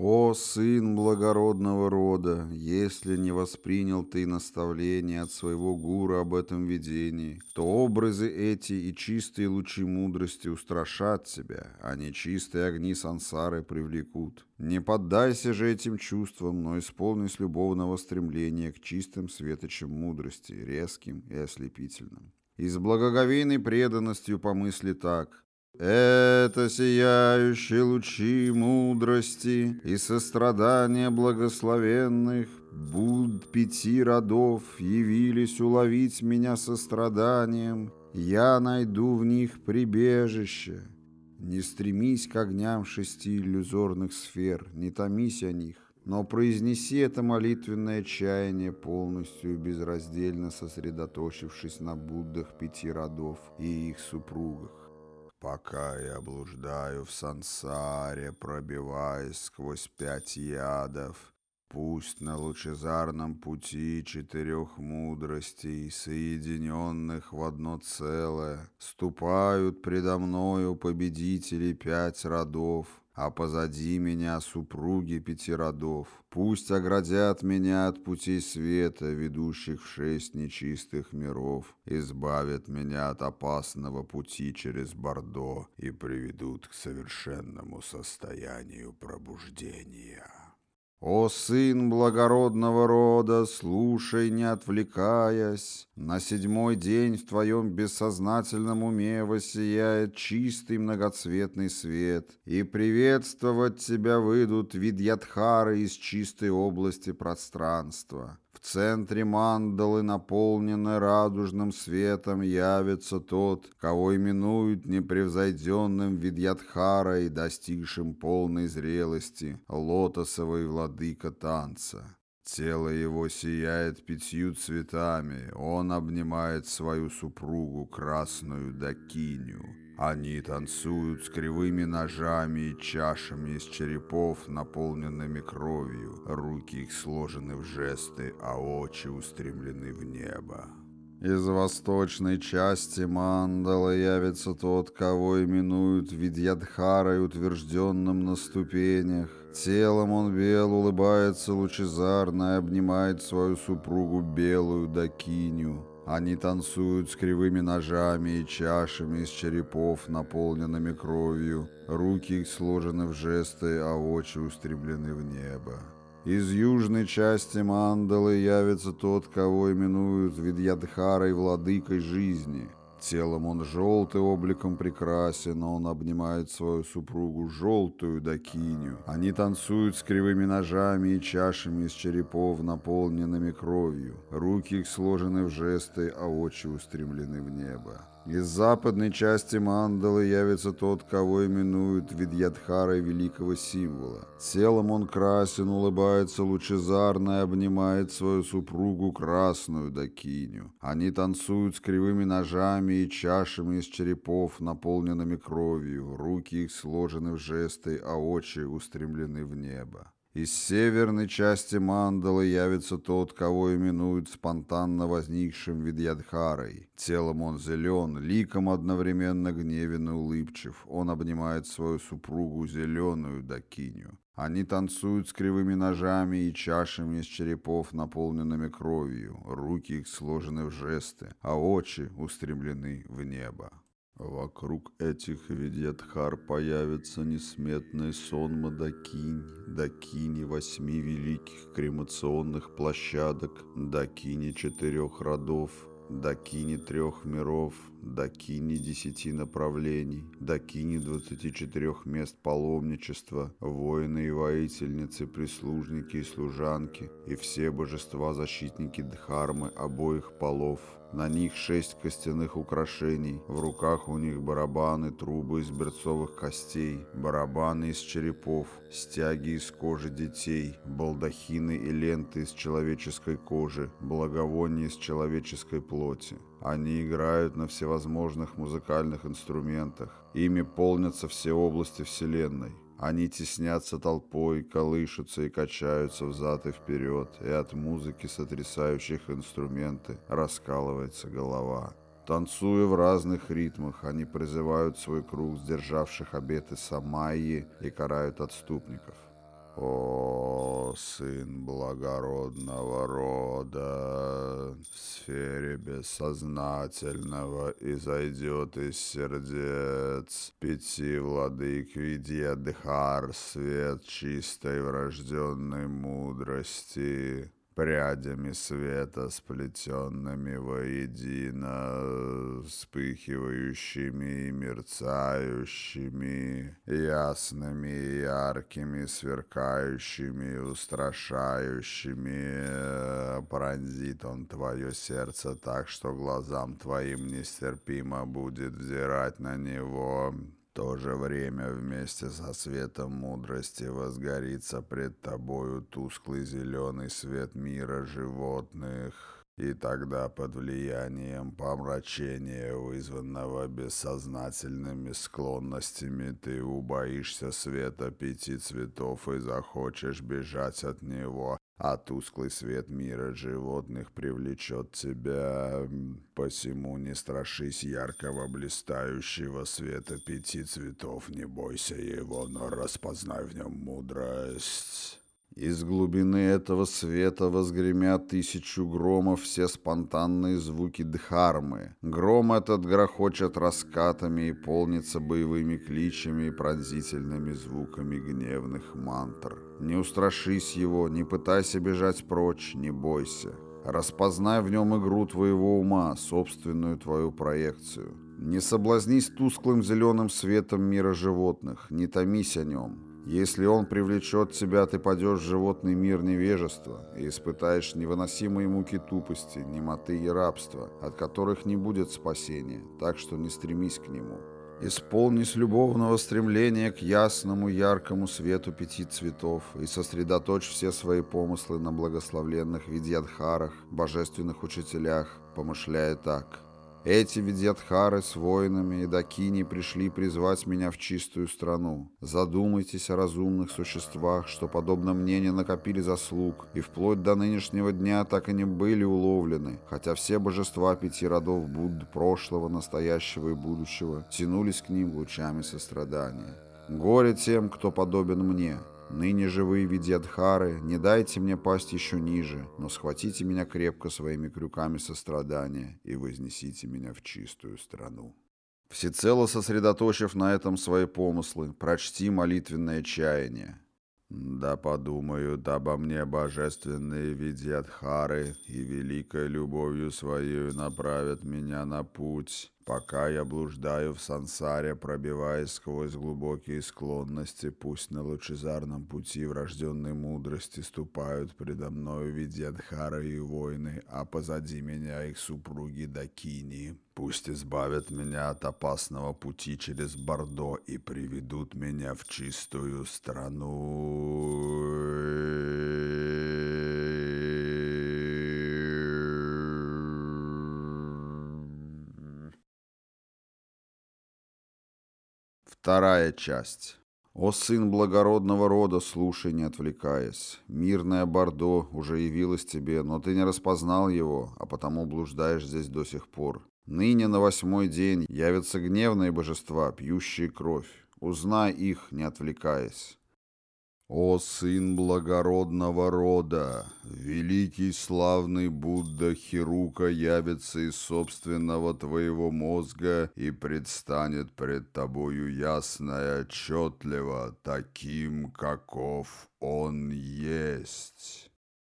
«О, сын благородного рода, если не воспринял ты наставление от своего гура об этом видении, то образы эти и чистые лучи мудрости устрашат тебя, а нечистые огни сансары привлекут. Не поддайся же этим чувствам, но исполнись любовного стремления к чистым светочам мудрости, резким и ослепительным. И с благоговейной преданностью помысли так, это сияющие лучи мудрости и сострадания благословенных Буд пяти родов явились уловить меня состраданием, Я найду в них прибежище. Не стремись к огням шести иллюзорных сфер, не томись о них, но произнеси это молитвенное чаяние полностью безраздельно сосредоточившись на Буддах пяти родов и их супругах. Пока я блуждаю в сансаре, пробиваясь сквозь пять ядов, Пусть на лучезарном пути четырех мудростей, соединенных в одно целое, Ступают предо мною победители пять родов, а позади меня супруги пяти родов. Пусть оградят меня от путей света, ведущих в шесть нечистых миров, избавят меня от опасного пути через Бордо и приведут к совершенному состоянию пробуждения. «О сын благородного рода, слушай, не отвлекаясь, на седьмой день в твоем бессознательном уме воссияет чистый многоцветный свет, и приветствовать тебя выйдут видьядхары из чистой области пространства». В центре мандалы, наполненной радужным светом, явится тот, кого именуют непревзойденным Видьядхарой, достигшим полной зрелости, лотосовый владыка танца. Тело его сияет пятью цветами, он обнимает свою супругу, красную Дакиню. Они танцуют с кривыми ножами и чашами из черепов, наполненными кровью. Руки их сложены в жесты, а очи устремлены в небо. Из восточной части мандала явится тот, кого именуют Видьядхарой, утвержденным на ступенях. Телом он бел, улыбается лучезарно и обнимает свою супругу белую Дакиню. Они танцуют с кривыми ножами и чашами из черепов, наполненными кровью. Руки их сложены в жесты, а очи устремлены в небо. Из южной части мандалы явится тот, кого именуют Видьядхарой, владыкой жизни. Телом он желтый, обликом прекрасен, но он обнимает свою супругу желтую Дакиню. Они танцуют с кривыми ножами и чашами из черепов, наполненными кровью. Руки их сложены в жесты, а очи устремлены в небо. Из западной части мандалы явится тот, кого именуют Видьядхарой великого символа. Телом он красен, улыбается лучезарно и обнимает свою супругу красную Дакиню. Они танцуют с кривыми ножами и чашами из черепов, наполненными кровью. Руки их сложены в жесты, а очи устремлены в небо. Из северной части мандалы явится тот, кого именуют спонтанно возникшим Видьядхарой. Телом он зелен, ликом одновременно гневен и улыбчив. Он обнимает свою супругу зеленую Дакиню. Они танцуют с кривыми ножами и чашами из черепов, наполненными кровью. Руки их сложены в жесты, а очи устремлены в небо. Вокруг этих Видьядхар появится несметный сон Мадакинь, Дакини восьми великих кремационных площадок, Дакини четырех родов, Дакини трех миров, Дакини десяти направлений, Дакини двадцати четырех мест паломничества, воины и воительницы, прислужники и служанки, и все божества-защитники Дхармы обоих полов, на них шесть костяных украшений, в руках у них барабаны, трубы из берцовых костей, барабаны из черепов, стяги из кожи детей, балдахины и ленты из человеческой кожи, благовония из человеческой плоти. Они играют на всевозможных музыкальных инструментах, ими полнятся все области Вселенной. Они теснятся толпой, колышутся и качаются взад и вперед, и от музыки, сотрясающих инструменты, раскалывается голова. Танцуя в разных ритмах, они призывают свой круг сдержавших обеты Самайи и карают отступников. О, сын благородного рода, в сфере бессознательного изойдет из сердец. Пяти владык Видьядхар свет чистой врожденной мудрости прядями света, сплетенными воедино, вспыхивающими и мерцающими, ясными и яркими, сверкающими и устрашающими. Пронзит он твое сердце так, что глазам твоим нестерпимо будет взирать на него, то же время вместе со светом мудрости возгорится пред тобою тусклый зеленый свет мира животных, и тогда под влиянием помрачения, вызванного бессознательными склонностями, ты убоишься света пяти цветов и захочешь бежать от него, а тусклый свет мира животных привлечет тебя. Посему не страшись яркого блистающего света пяти цветов, не бойся его, но распознай в нем мудрость». Из глубины этого света возгремят тысячу громов все спонтанные звуки дхармы. Гром этот грохочет раскатами и полнится боевыми кличами и пронзительными звуками гневных мантр. Не устрашись его, не пытайся бежать прочь, не бойся. Распознай в нем игру твоего ума, собственную твою проекцию. Не соблазнись тусклым зеленым светом мира животных, не томись о нем. Если он привлечет тебя, ты падешь в животный мир невежества и испытаешь невыносимые муки тупости, немоты и рабства, от которых не будет спасения, так что не стремись к нему. Исполнись любовного стремления к ясному, яркому свету пяти цветов и сосредоточь все свои помыслы на благословленных видьядхарах, божественных учителях, помышляя так – эти Видьятхары с воинами и Дакини пришли призвать меня в чистую страну. Задумайтесь о разумных существах, что, подобно мне, не накопили заслуг, и вплоть до нынешнего дня так и не были уловлены, хотя все божества пяти родов Будды прошлого, настоящего и будущего тянулись к ним лучами сострадания. Горе тем, кто подобен мне, Ныне же вы, Видьядхары, не дайте мне пасть еще ниже, но схватите меня крепко своими крюками сострадания и вознесите меня в чистую страну. Всецело сосредоточив на этом свои помыслы, прочти молитвенное чаяние. Да подумают обо мне божественные Видьядхары и великой любовью своей направят меня на путь, Пока я блуждаю в сансаре, пробиваясь сквозь глубокие склонности, пусть на лучезарном пути врожденной мудрости ступают предо мною Видьядхара и воины, а позади меня их супруги Дакини. Пусть избавят меня от опасного пути через Бордо и приведут меня в чистую страну. Вторая часть. «О сын благородного рода, слушай, не отвлекаясь. Мирное Бордо уже явилось тебе, но ты не распознал его, а потому блуждаешь здесь до сих пор. Ныне на восьмой день явятся гневные божества, пьющие кровь. Узнай их, не отвлекаясь. «О сын благородного рода! Великий славный Будда Хирука явится из собственного твоего мозга и предстанет пред тобою ясно и отчетливо, таким, каков он есть».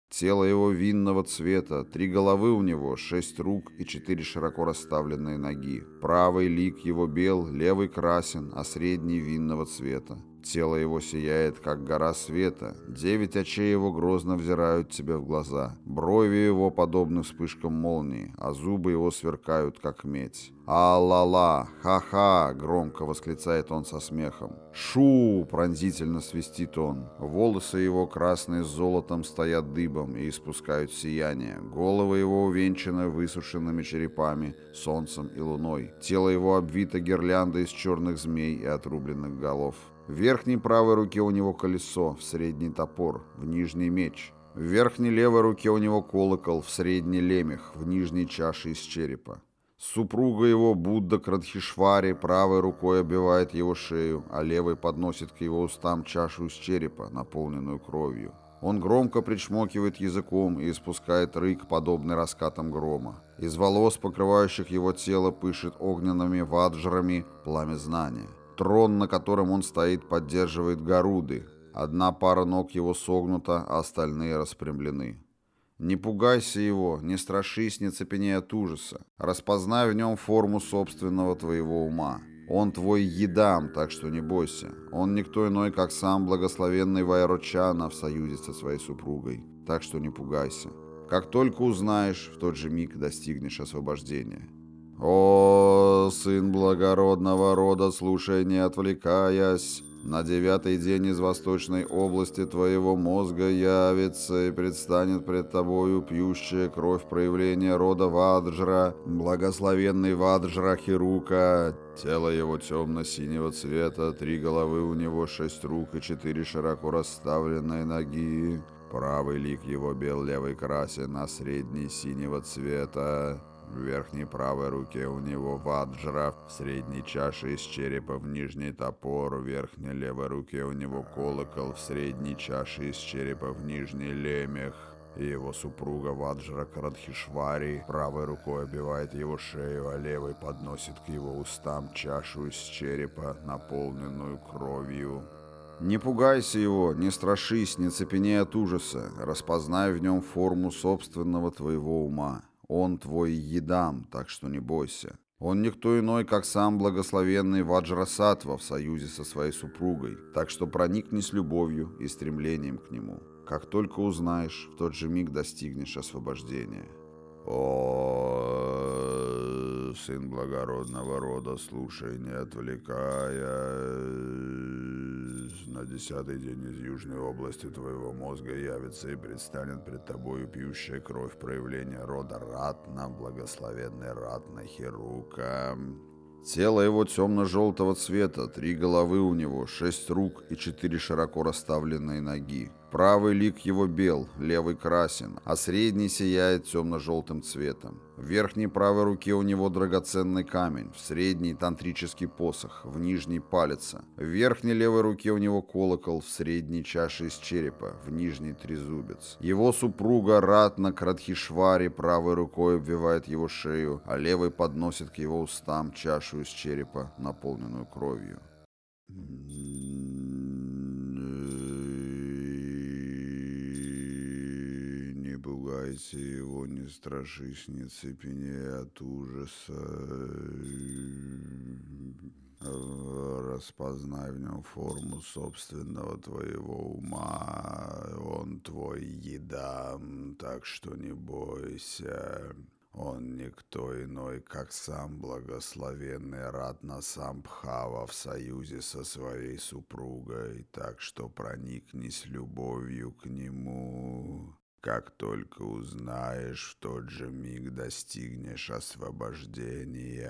Тело его винного цвета, три головы у него, шесть рук и четыре широко расставленные ноги. Правый лик его бел, левый красен, а средний винного цвета. Тело его сияет, как гора света. Девять очей его грозно взирают тебе в глаза. Брови его подобны вспышкам молнии, а зубы его сверкают, как медь. «А-ла-ла! Ха-ха!» — громко восклицает он со смехом. «Шу!» — пронзительно свистит он. Волосы его красные с золотом стоят дыбом и испускают сияние. Голова его увенчана высушенными черепами, солнцем и луной. Тело его обвито гирляндой из черных змей и отрубленных голов. В верхней правой руке у него колесо, в средний топор, в нижний меч. В верхней левой руке у него колокол, в средний лемех, в нижней чаше из черепа. Супруга его, Будда Крадхишвари, правой рукой обивает его шею, а левой подносит к его устам чашу из черепа, наполненную кровью. Он громко причмокивает языком и испускает рык, подобный раскатам грома. Из волос, покрывающих его тело, пышет огненными ваджрами пламя знания. Трон, на котором он стоит, поддерживает Гаруды. Одна пара ног его согнута, а остальные распрямлены. Не пугайся его, не страшись, не цепеней от ужаса. Распознай в нем форму собственного твоего ума. Он твой едам, так что не бойся. Он никто иной, как сам благословенный Вайрочана в союзе со своей супругой. Так что не пугайся. Как только узнаешь, в тот же миг достигнешь освобождения. «О, сын благородного рода, слушай, не отвлекаясь!» На девятый день из восточной области твоего мозга явится и предстанет пред тобою пьющая кровь проявления рода Ваджра, благословенный Ваджра Хирука, тело его темно-синего цвета, три головы у него, шесть рук и четыре широко расставленные ноги. Правый лик его бел, левый красен, а средний синего цвета. В верхней правой руке у него ваджра, в средней чаше из черепа, в нижней топор, в верхней левой руке у него колокол, в средней чаше из черепа, в нижней лемех. Его супруга Ваджра Крадхишвари правой рукой обивает его шею, а левой подносит к его устам чашу из черепа, наполненную кровью. Не пугайся его, не страшись, не цепеней от ужаса, распознай в нем форму собственного твоего ума. Он твой едам, так что не бойся. Он никто иной, как сам благословенный Ваджрасатва в союзе со своей супругой, так что проникни с любовью и стремлением к нему. Как только узнаешь, в тот же миг достигнешь освобождения. О, сын благородного рода, слушай, не отвлекая. На десятый день из южной области твоего мозга явится и предстанет пред тобою пьющая кровь проявления рода Ратна, благословенный Ратна Хирука. Тело его темно-желтого цвета, три головы у него, шесть рук и четыре широко расставленные ноги. Правый лик его бел, левый красен, а средний сияет темно-желтым цветом. В верхней правой руке у него драгоценный камень, в средней тантрический посох, в нижней палица. В верхней левой руке у него колокол, в средней чаше из черепа, в нижней трезубец. Его супруга Ратна Крадхишвари правой рукой обвивает его шею, а левой подносит к его устам чашу из черепа, наполненную кровью. Пугайся его, не страшись, не цепеней от ужаса. Распознай в нем форму собственного твоего ума. Он твой едам, так что не бойся. Он никто иной, как сам благословенный Ратна Самбхава в союзе со своей супругой, так что проникнись любовью к нему. Как только узнаешь, в тот же миг достигнешь освобождения.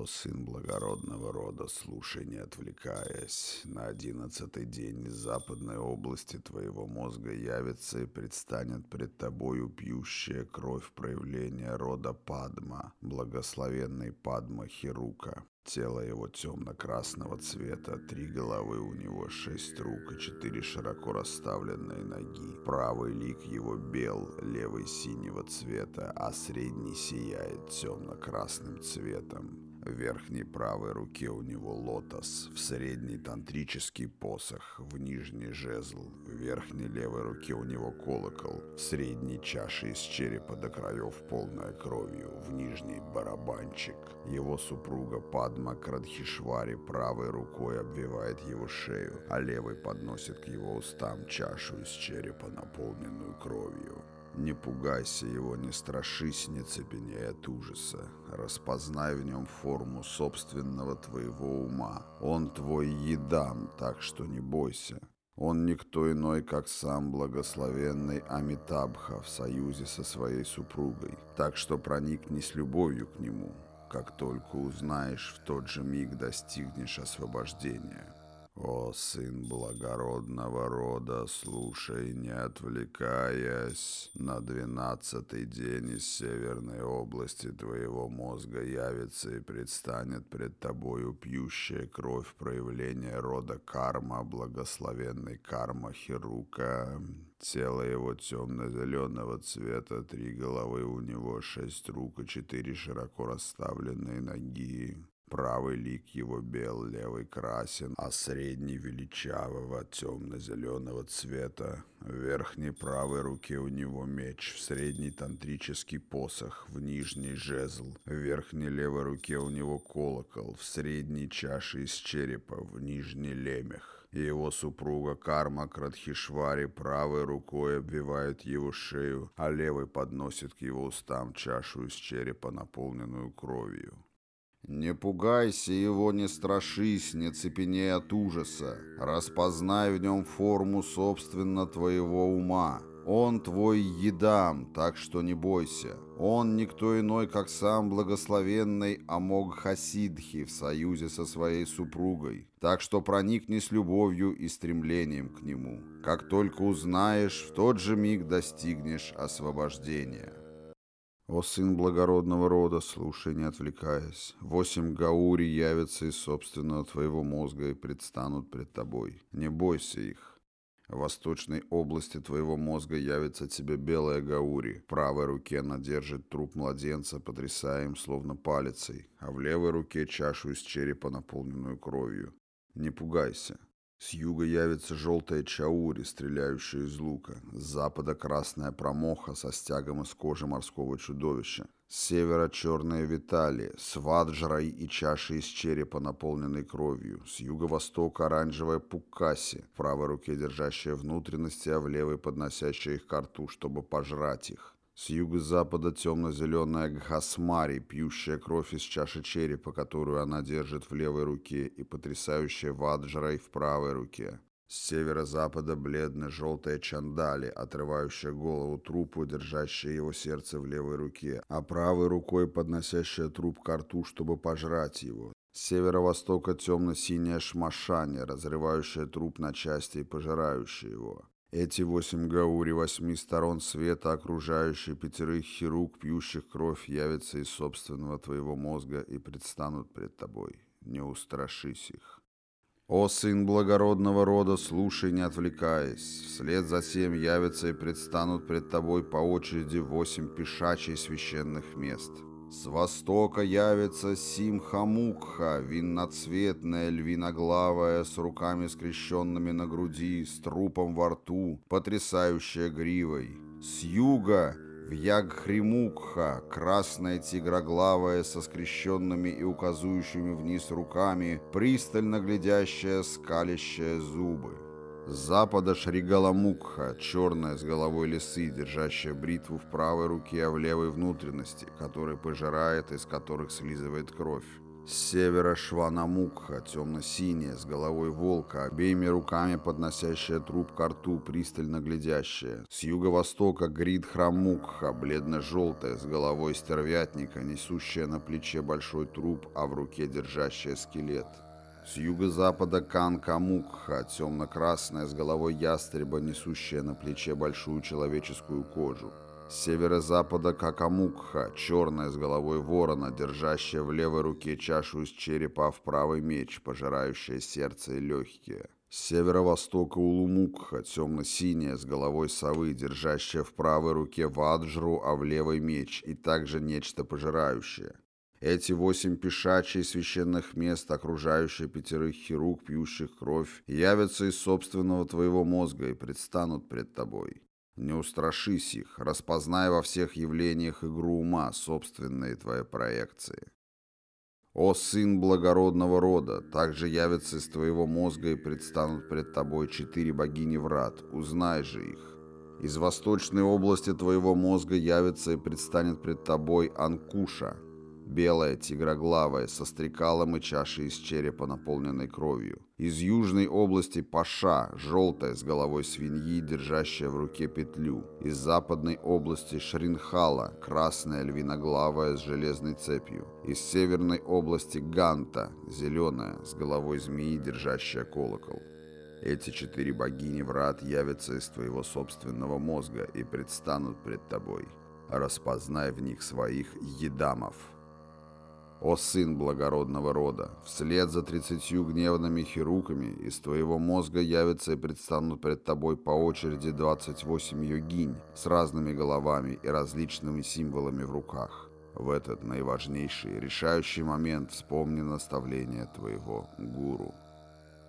О, сын благородного рода, слушай, не отвлекаясь. На одиннадцатый день из западной области твоего мозга явится и предстанет пред тобою пьющая кровь проявления рода Падма, благословенный Падма Хирука. Тело его темно-красного цвета, три головы у него, шесть рук и четыре широко расставленные ноги. Правый лик его бел, левый синего цвета, а средний сияет темно-красным цветом. В верхней правой руке у него лотос, в средней тантрический посох, в нижней жезл, в верхней левой руке у него колокол, в средней чаше из черепа до краев полная кровью, в нижней барабанчик. Его супруга Падма Крадхишвари правой рукой обвивает его шею, а левой подносит к его устам чашу из черепа, наполненную кровью. Не пугайся его, не страшись, не цепеней от ужаса. Распознай в нем форму собственного твоего ума. Он твой едам, так что не бойся. Он никто иной, как сам благословенный Амитабха в союзе со своей супругой. Так что проникни с любовью к нему. как только узнаешь, в тот же миг достигнешь освобождения. «О, сын благородного рода, слушай, не отвлекаясь, на двенадцатый день из северной области твоего мозга явится и предстанет пред тобою пьющая кровь проявления рода карма, благословенный карма Хирука. Тело его темно-зеленого цвета, три головы у него, шесть рук и четыре широко расставленные ноги». Правый лик его бел, левый красен, а средний величавого темно-зеленого цвета. В верхней правой руке у него меч, в средней тантрический посох, в нижней жезл. В верхней левой руке у него колокол, в средней чаше из черепа, в нижней лемех. Его супруга Карма Крадхишвари правой рукой обвивает его шею, а левой подносит к его устам чашу из черепа, наполненную кровью. Не пугайся его, не страшись, не цепеней от ужаса. Распознай в нем форму, собственно, твоего ума. Он твой едам, так что не бойся. Он никто иной, как сам благословенный Амог Хасидхи в союзе со своей супругой. Так что проникни с любовью и стремлением к нему. Как только узнаешь, в тот же миг достигнешь освобождения. «О сын благородного рода, слушай, не отвлекаясь, восемь гаури явятся из собственного твоего мозга и предстанут пред тобой. Не бойся их. В восточной области твоего мозга явится тебе белая гаури. В правой руке она держит труп младенца, потрясая им словно палицей, а в левой руке чашу из черепа, наполненную кровью. Не пугайся. С юга явится желтая чаури, стреляющая из лука. С запада красная промоха со стягом из кожи морского чудовища. С севера черная виталия, с ваджрой и чашей из черепа, наполненной кровью. С юго-востока оранжевая пуккаси, в правой руке держащая внутренности, а в левой подносящая их к рту, чтобы пожрать их. С юго-запада темно-зеленая гхасмари, пьющая кровь из чаши черепа, которую она держит в левой руке, и потрясающая ваджрой в правой руке. С северо-запада бледно-желтая чандали, отрывающая голову трупу, держащая его сердце в левой руке, а правой рукой подносящая труп к рту, чтобы пожрать его. С северо-востока темно-синяя шмашаня, разрывающая труп на части и пожирающая его. Эти восемь гаури восьми сторон света, окружающие пятерых хирук, пьющих кровь, явятся из собственного твоего мозга и предстанут пред тобой. Не устрашись их. О, сын благородного рода, слушай, не отвлекаясь. Вслед за тем явятся и предстанут пред тобой по очереди восемь пешачей священных мест — с востока явится Симхамукха, винноцветная, львиноглавая, с руками скрещенными на груди, с трупом во рту, потрясающая гривой. С юга в Ягхримукха, красная тигроглавая, со скрещенными и указующими вниз руками, пристально глядящая, скалящая зубы. С запада Шригаламукха, черная с головой лисы, держащая бритву в правой руке, а в левой внутренности, который пожирает, из которых слизывает кровь. С севера Шванамукха, темно-синяя, с головой волка, обеими руками подносящая труп к рту, пристально глядящая. С юго-востока Гридхрамукха, бледно-желтая, с головой стервятника, несущая на плече большой труп, а в руке держащая скелет. С юго-запада Канкамукха, темно-красная, с головой ястреба, несущая на плече большую человеческую кожу. С северо-запада Какамукха, черная с головой ворона, держащая в левой руке чашу из черепа, а в правый меч, пожирающая сердце и легкие. С северо-востока Улумукха, темно-синяя, с головой совы, держащая в правой руке ваджру, а в левой меч, и также нечто пожирающее. Эти восемь пешачей священных мест, окружающие пятерых хирук, пьющих кровь, явятся из собственного твоего мозга и предстанут пред тобой. Не устрашись их, распознай во всех явлениях игру ума, собственные твои проекции. О сын благородного рода, также явятся из твоего мозга и предстанут пред тобой четыре богини врат, узнай же их. Из восточной области твоего мозга явится и предстанет пред тобой Анкуша – белая тигроглавая со стрекалом и чашей из черепа, наполненной кровью. Из южной области Паша, желтая с головой свиньи, держащая в руке петлю. Из западной области Шринхала, красная львиноглавая с железной цепью. Из северной области Ганта, зеленая, с головой змеи, держащая колокол. Эти четыре богини врат явятся из твоего собственного мозга и предстанут пред тобой. Распознай в них своих едамов. О сын благородного рода, вслед за тридцатью гневными хируками из твоего мозга явятся и предстанут пред тобой по очереди двадцать восемь йогинь с разными головами и различными символами в руках. В этот наиважнейший, решающий момент вспомни наставление твоего гуру.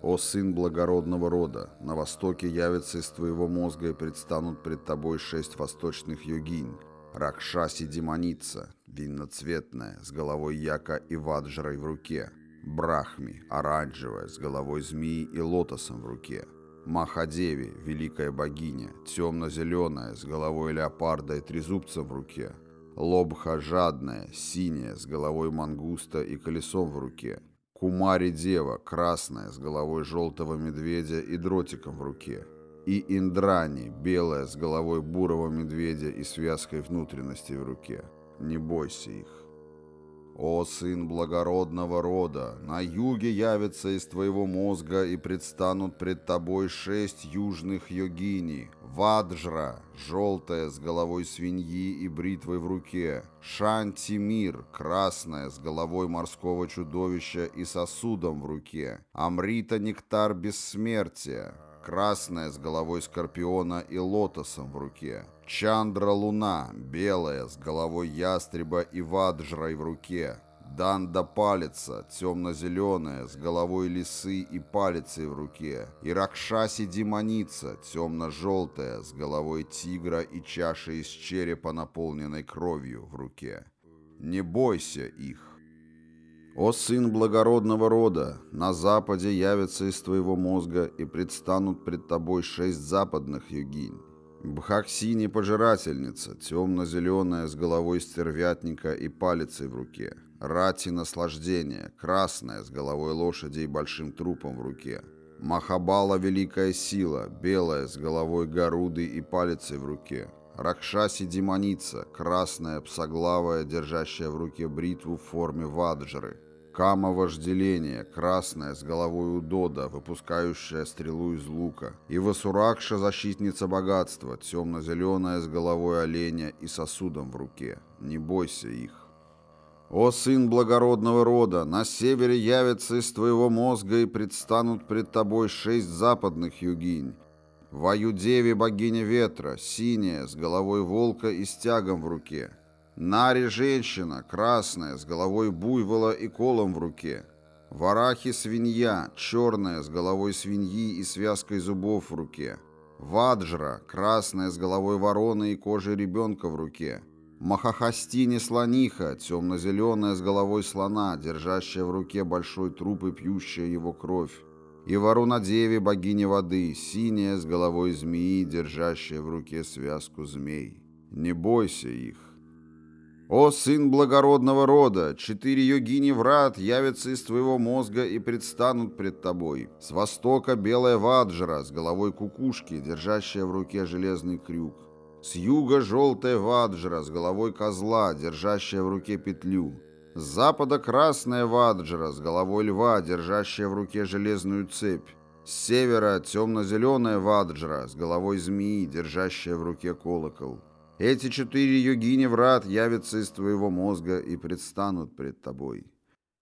«О сын благородного рода, на востоке явятся из твоего мозга и предстанут пред тобой шесть восточных йогинь, Ракшаси демоница, винноцветная, с головой яка и ваджрой в руке, Брахми, оранжевая, с головой змеи и лотосом в руке, Махадеви, великая богиня, темно-зеленая, с головой леопарда и трезубцем в руке, Лобха жадная, синяя, с головой мангуста и колесом в руке, Кумари Дева, красная, с головой желтого медведя и дротиком в руке. И Индрани, белая, с головой бурого медведя и связкой внутренностей в руке. Не бойся их. «О, сын благородного рода, на юге явятся из твоего мозга и предстанут пред тобой шесть южных йогини, Ваджра, желтая, с головой свиньи и бритвой в руке, Шантимир, красная, с головой морского чудовища и сосудом в руке, Амрита Нектар Бессмертия, красная, с головой скорпиона и лотосом в руке, Чандра Луна, белая, с головой ястреба и ваджрой в руке. Данда Палица, темно-зеленая, с головой лисы и палицей в руке. И Ракшаси Демоница, темно-желтая, с головой тигра и чашей из черепа, наполненной кровью, в руке. Не бойся их. «О сын благородного рода, на западе явятся из твоего мозга и предстанут пред тобой шесть западных югинь. Бхаксини пожирательница, темно-зеленая с головой стервятника и палицей в руке. Рати наслаждение, красная с головой лошади и большим трупом в руке. Махабала великая сила, белая с головой горуды и палицей в руке. Ракшаси демоница, красная псоглавая, держащая в руке бритву в форме ваджры. Кама вожделения, красная, с головой удода, выпускающая стрелу из лука. И Васуракша, защитница богатства, темно-зеленая, с головой оленя и сосудом в руке. Не бойся их. «О сын благородного рода, на севере явятся из твоего мозга и предстанут пред тобой шесть западных югинь. Ваюдеви богиня ветра, синяя, с головой волка и стягом в руке». Нари женщина, красная, с головой буйвола и колом в руке. Варахи свинья, черная, с головой свиньи и связкой зубов в руке. Ваджра, красная, с головой вороны и кожей ребенка в руке. Махахастини слониха, темно-зеленая, с головой слона, держащая в руке большой труп и пьющая его кровь. И Варунадеви, богиня воды, синяя, с головой змеи, держащая в руке связку змей. Не бойся их. «О, сын благородного рода, четыре йогини врат явятся из твоего мозга и предстанут пред тобой. С востока белая ваджра с головой кукушки, держащая в руке железный крюк. С юга желтая ваджра с головой козла, держащая в руке петлю. С запада красная ваджра с головой льва, держащая в руке железную цепь. С севера темно-зеленая ваджра с головой змеи, держащая в руке колокол. Эти четыре йогини врат явятся из твоего мозга и предстанут пред тобой.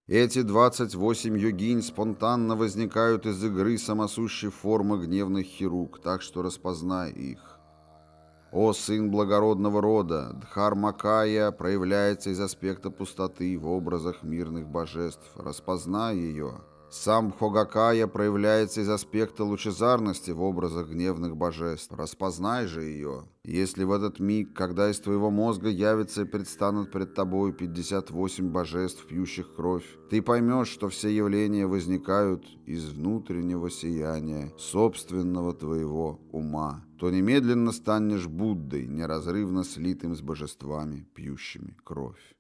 Эти двадцать восемь йогинь спонтанно возникают из игры самосущей формы гневных хирук, так что распознай их. О сын благородного рода, Дхармакая проявляется из аспекта пустоты в образах мирных божеств. Распознай ее. Сам Хогакая проявляется из аспекта лучезарности в образах гневных божеств. Распознай же ее. Если в этот миг, когда из твоего мозга явятся и предстанут пред тобой 58 божеств, пьющих кровь, ты поймешь, что все явления возникают из внутреннего сияния собственного твоего ума, то немедленно станешь Буддой, неразрывно слитым с божествами, пьющими кровь.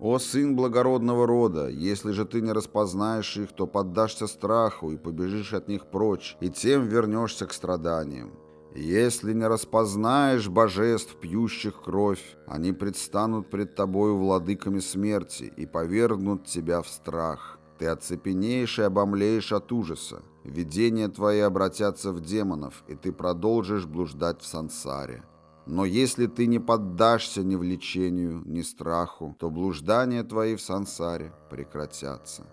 «О сын благородного рода, если же ты не распознаешь их, то поддашься страху и побежишь от них прочь, и тем вернешься к страданиям. Если не распознаешь божеств, пьющих кровь, они предстанут пред тобою владыками смерти и повергнут тебя в страх. Ты оцепенеешь и обомлеешь от ужаса. Видения твои обратятся в демонов, и ты продолжишь блуждать в сансаре. Но если ты не поддашься ни влечению, ни страху, то блуждания твои в сансаре прекратятся.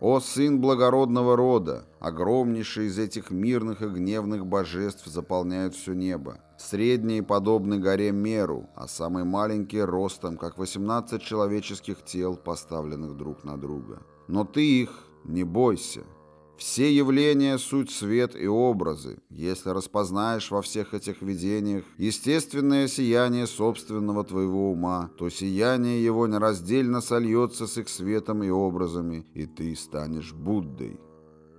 О сын благородного рода, огромнейший из этих мирных и гневных божеств заполняют все небо. Средние подобны горе Меру, а самый маленький ростом, как 18 человеческих тел, поставленных друг на друга. Но ты их не бойся, все явления — суть свет и образы. Если распознаешь во всех этих видениях естественное сияние собственного твоего ума, то сияние его нераздельно сольется с их светом и образами, и ты станешь Буддой.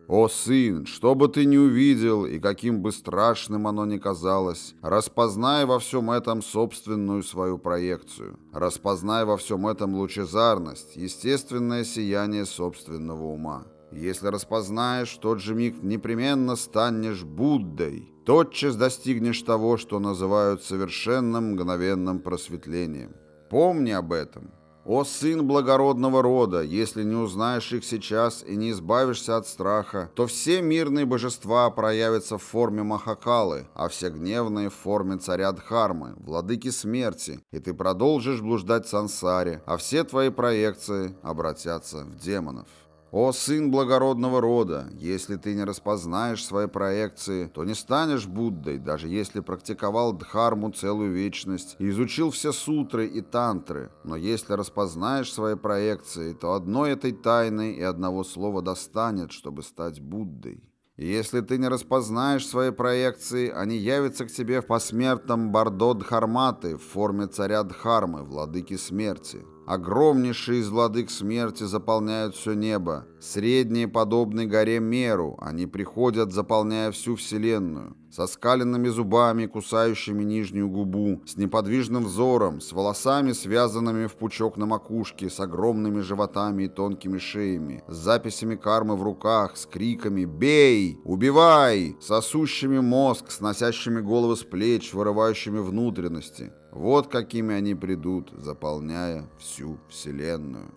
«О, сын, что бы ты ни увидел, и каким бы страшным оно ни казалось, распознай во всем этом собственную свою проекцию. Распознай во всем этом лучезарность, естественное сияние собственного ума. Если распознаешь, тот же миг непременно станешь Буддой. Тотчас достигнешь того, что называют совершенным мгновенным просветлением. Помни об этом. О сын благородного рода, если не узнаешь их сейчас и не избавишься от страха, то все мирные божества проявятся в форме Махакалы, а все гневные в форме царя Дхармы, владыки смерти, и ты продолжишь блуждать в сансаре, а все твои проекции обратятся в демонов. «О, сын благородного рода, если ты не распознаешь свои проекции, то не станешь Буддой, даже если практиковал Дхарму целую вечность и изучил все сутры и тантры. Но если распознаешь свои проекции, то одной этой тайны и одного слова достанет, чтобы стать Буддой». Если ты не распознаешь свои проекции, они явятся к тебе в посмертном Бардо Дхарматы в форме царя Дхармы, владыки смерти. Огромнейшие из владык смерти заполняют все небо. Средние подобны горе Меру, они приходят, заполняя всю вселенную. Со скаленными зубами, кусающими нижнюю губу, с неподвижным взором, с волосами, связанными в пучок на макушке, с огромными животами и тонкими шеями, с записями кармы в руках, с криками «Бей! Убивай!», сосущими мозг, сносящими головы с плеч, вырывающими внутренности. Вот какими они придут, заполняя всю Вселенную.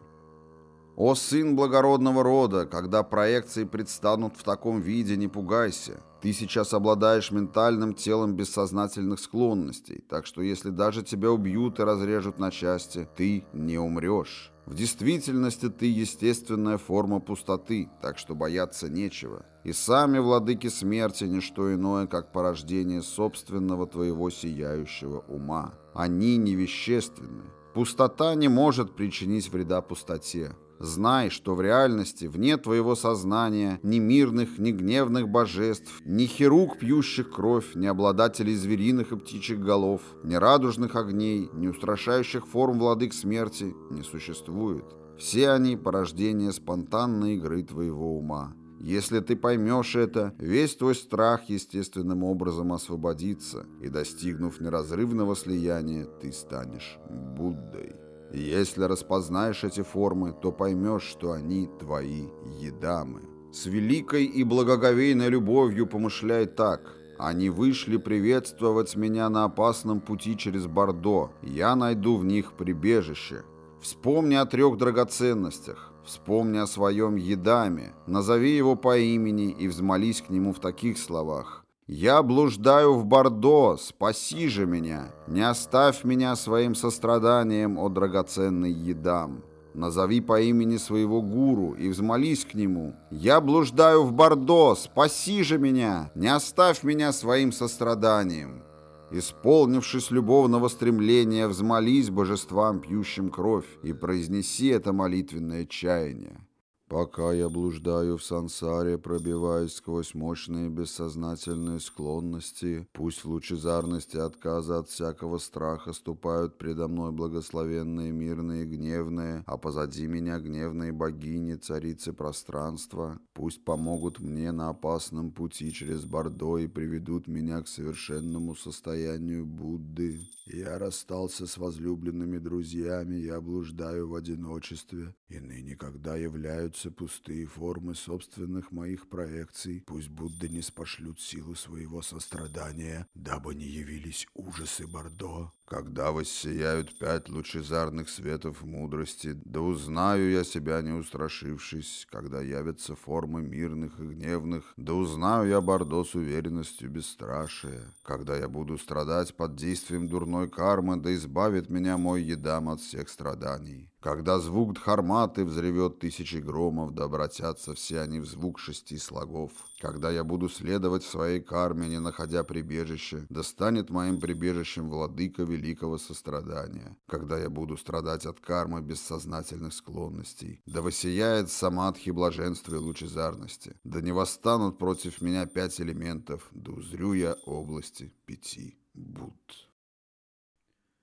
О сын благородного рода, когда проекции предстанут в таком виде, не пугайся. Ты сейчас обладаешь ментальным телом бессознательных склонностей, так что если даже тебя убьют и разрежут на части, ты не умрешь. В действительности ты естественная форма пустоты, так что бояться нечего. И сами владыки смерти – не что иное, как порождение собственного твоего сияющего ума. Они невещественны. Пустота не может причинить вреда пустоте. Знай, что в реальности вне твоего сознания ни мирных, ни гневных божеств, ни хирук, пьющих кровь, ни обладателей звериных и птичьих голов, ни радужных огней, ни устрашающих форм владык смерти не существует. Все они — порождение спонтанной игры твоего ума. Если ты поймешь это, весь твой страх естественным образом освободится, и, достигнув неразрывного слияния, ты станешь Буддой. Если распознаешь эти формы, то поймешь, что они твои едамы. С великой и благоговейной любовью помышляй так. Они вышли приветствовать меня на опасном пути через Бордо. Я найду в них прибежище. Вспомни о трех драгоценностях. Вспомни о своем едаме. Назови его по имени и взмолись к нему в таких словах. «Я блуждаю в Бордо, спаси же меня! Не оставь меня своим состраданием, о драгоценный едам! Назови по имени своего гуру и взмолись к нему. Я блуждаю в Бордо, спаси же меня! Не оставь меня своим состраданием!» Исполнившись любовного стремления, взмолись божествам, пьющим кровь, и произнеси это молитвенное чаяние. Пока я блуждаю в сансаре, пробиваясь сквозь мощные бессознательные склонности, пусть в лучезарности отказа от всякого страха ступают предо мной благословенные, мирные, гневные, а позади меня гневные богини, царицы пространства, пусть помогут мне на опасном пути через Бордо и приведут меня к совершенному состоянию Будды. Я расстался с возлюбленными друзьями, я блуждаю в одиночестве, и ныне, когда являются являются пустые формы собственных моих проекций, пусть Будда не спошлют силу своего сострадания, дабы не явились ужасы Бордо. Когда воссияют пять лучезарных светов мудрости, да узнаю я себя не устрашившись, когда явятся формы мирных и гневных, да узнаю я Бордо с уверенностью бесстрашия, когда я буду страдать под действием дурной кармы, да избавит меня мой едам от всех страданий. Когда звук дхарматы взревет тысячи громов, да обратятся все они в звук шести слогов. Когда я буду следовать своей карме, не находя прибежище, да станет моим прибежищем владыка великого сострадания. Когда я буду страдать от кармы бессознательных склонностей, да воссияет самадхи блаженства и лучезарности, да не восстанут против меня пять элементов, да узрю я области пяти Будд.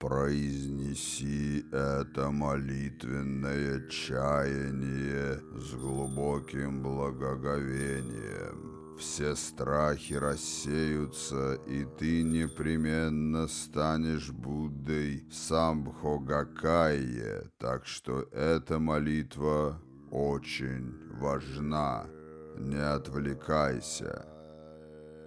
Произнеси это молитвенное чаяние с глубоким благоговением. Все страхи рассеются, и ты непременно станешь Буддой Самбхогакайе, так что эта молитва очень важна. Не отвлекайся.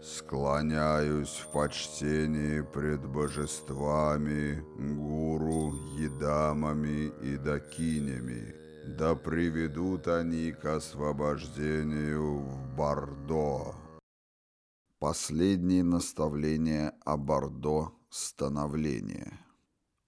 Склоняюсь в почтении пред божествами, гуру, едамами и дакинями. Да приведут они к освобождению в Бордо. Последнее наставление о Бордо — становление.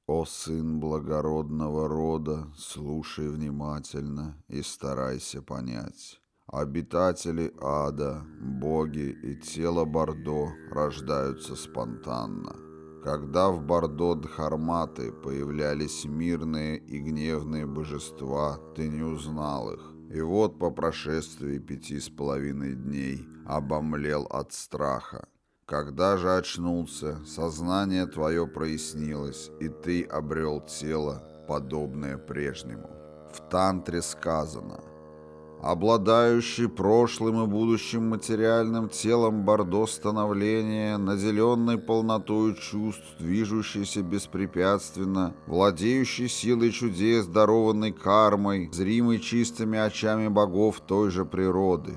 О сын благородного рода, слушай внимательно и старайся понять. Обитатели ада, боги и тело Бордо рождаются спонтанно. Когда в Бордо Дхарматы появлялись мирные и гневные божества, ты не узнал их. И вот по прошествии пяти с половиной дней обомлел от страха. Когда же очнулся, сознание твое прояснилось, и ты обрел тело, подобное прежнему. В тантре сказано – обладающий прошлым и будущим материальным телом бордо становления, наделенный полнотою чувств, движущийся беспрепятственно, владеющий силой чудес, дарованной кармой, зримый чистыми очами богов той же природы.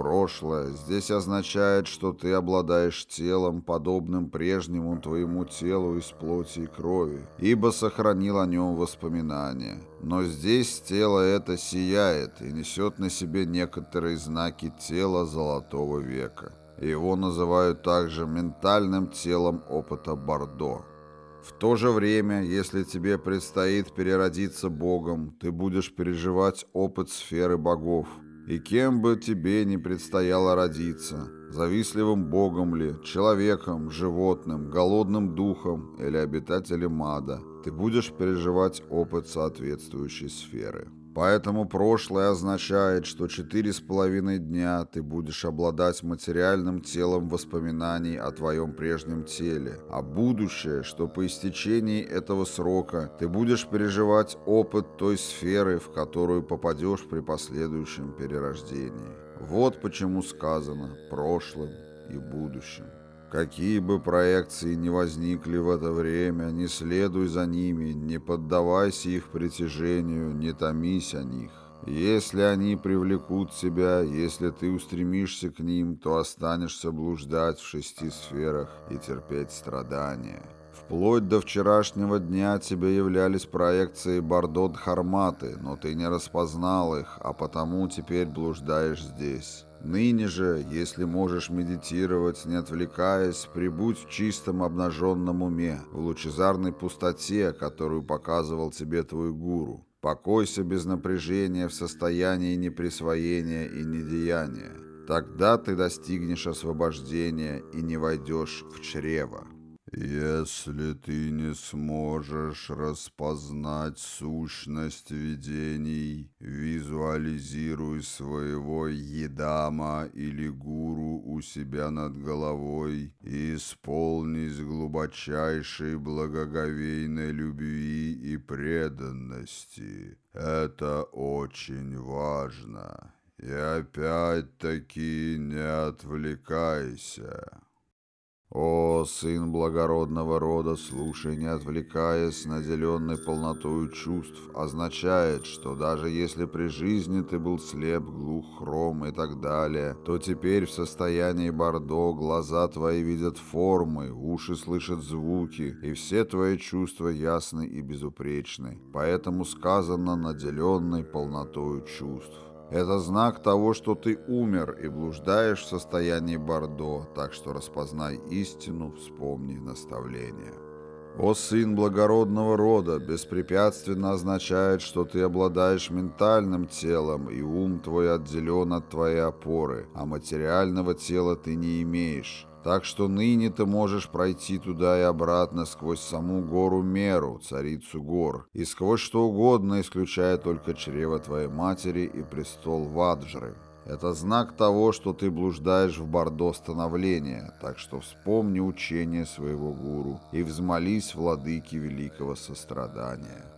Прошлое здесь означает, что ты обладаешь телом, подобным прежнему твоему телу из плоти и крови, ибо сохранил о нем воспоминания. Но здесь тело это сияет и несет на себе некоторые знаки тела золотого века. Его называют также ментальным телом опыта Бордо. В то же время, если тебе предстоит переродиться Богом, ты будешь переживать опыт сферы богов – и кем бы тебе ни предстояло родиться, завистливым богом ли, человеком, животным, голодным духом или обитателем ада, ты будешь переживать опыт соответствующей сферы. Поэтому прошлое означает, что четыре с половиной дня ты будешь обладать материальным телом воспоминаний о твоем прежнем теле, а будущее, что по истечении этого срока ты будешь переживать опыт той сферы, в которую попадешь при последующем перерождении. Вот почему сказано «прошлым» и «будущим». Какие бы проекции ни возникли в это время, не следуй за ними, не поддавайся их притяжению, не томись о них. Если они привлекут тебя, если ты устремишься к ним, то останешься блуждать в шести сферах и терпеть страдания. Вплоть до вчерашнего дня тебе являлись проекции Бардот Харматы, но ты не распознал их, а потому теперь блуждаешь здесь. Ныне же, если можешь медитировать, не отвлекаясь, прибудь в чистом обнаженном уме, в лучезарной пустоте, которую показывал тебе твой гуру. Покойся без напряжения в состоянии неприсвоения и недеяния. Тогда ты достигнешь освобождения и не войдешь в чрево. Если ты не сможешь распознать сущность видений, визуализируй своего едама или гуру у себя над головой и исполнись глубочайшей благоговейной любви и преданности. Это очень важно. И опять-таки не отвлекайся. «О, сын благородного рода, слушай, не отвлекаясь, наделенный полнотою чувств, означает, что даже если при жизни ты был слеп, глух, хром и так далее, то теперь в состоянии Бордо глаза твои видят формы, уши слышат звуки, и все твои чувства ясны и безупречны. Поэтому сказано наделенный полнотою чувств». Это знак того, что ты умер и блуждаешь в состоянии Бордо, так что распознай истину, вспомни наставление. «О сын благородного рода, беспрепятственно означает, что ты обладаешь ментальным телом, и ум твой отделен от твоей опоры, а материального тела ты не имеешь. Так что ныне ты можешь пройти туда и обратно сквозь саму гору Меру, царицу гор, и сквозь что угодно, исключая только чрево твоей матери и престол Ваджры. Это знак того, что ты блуждаешь в бордо становления, так что вспомни учение своего гуру и взмолись владыке великого сострадания.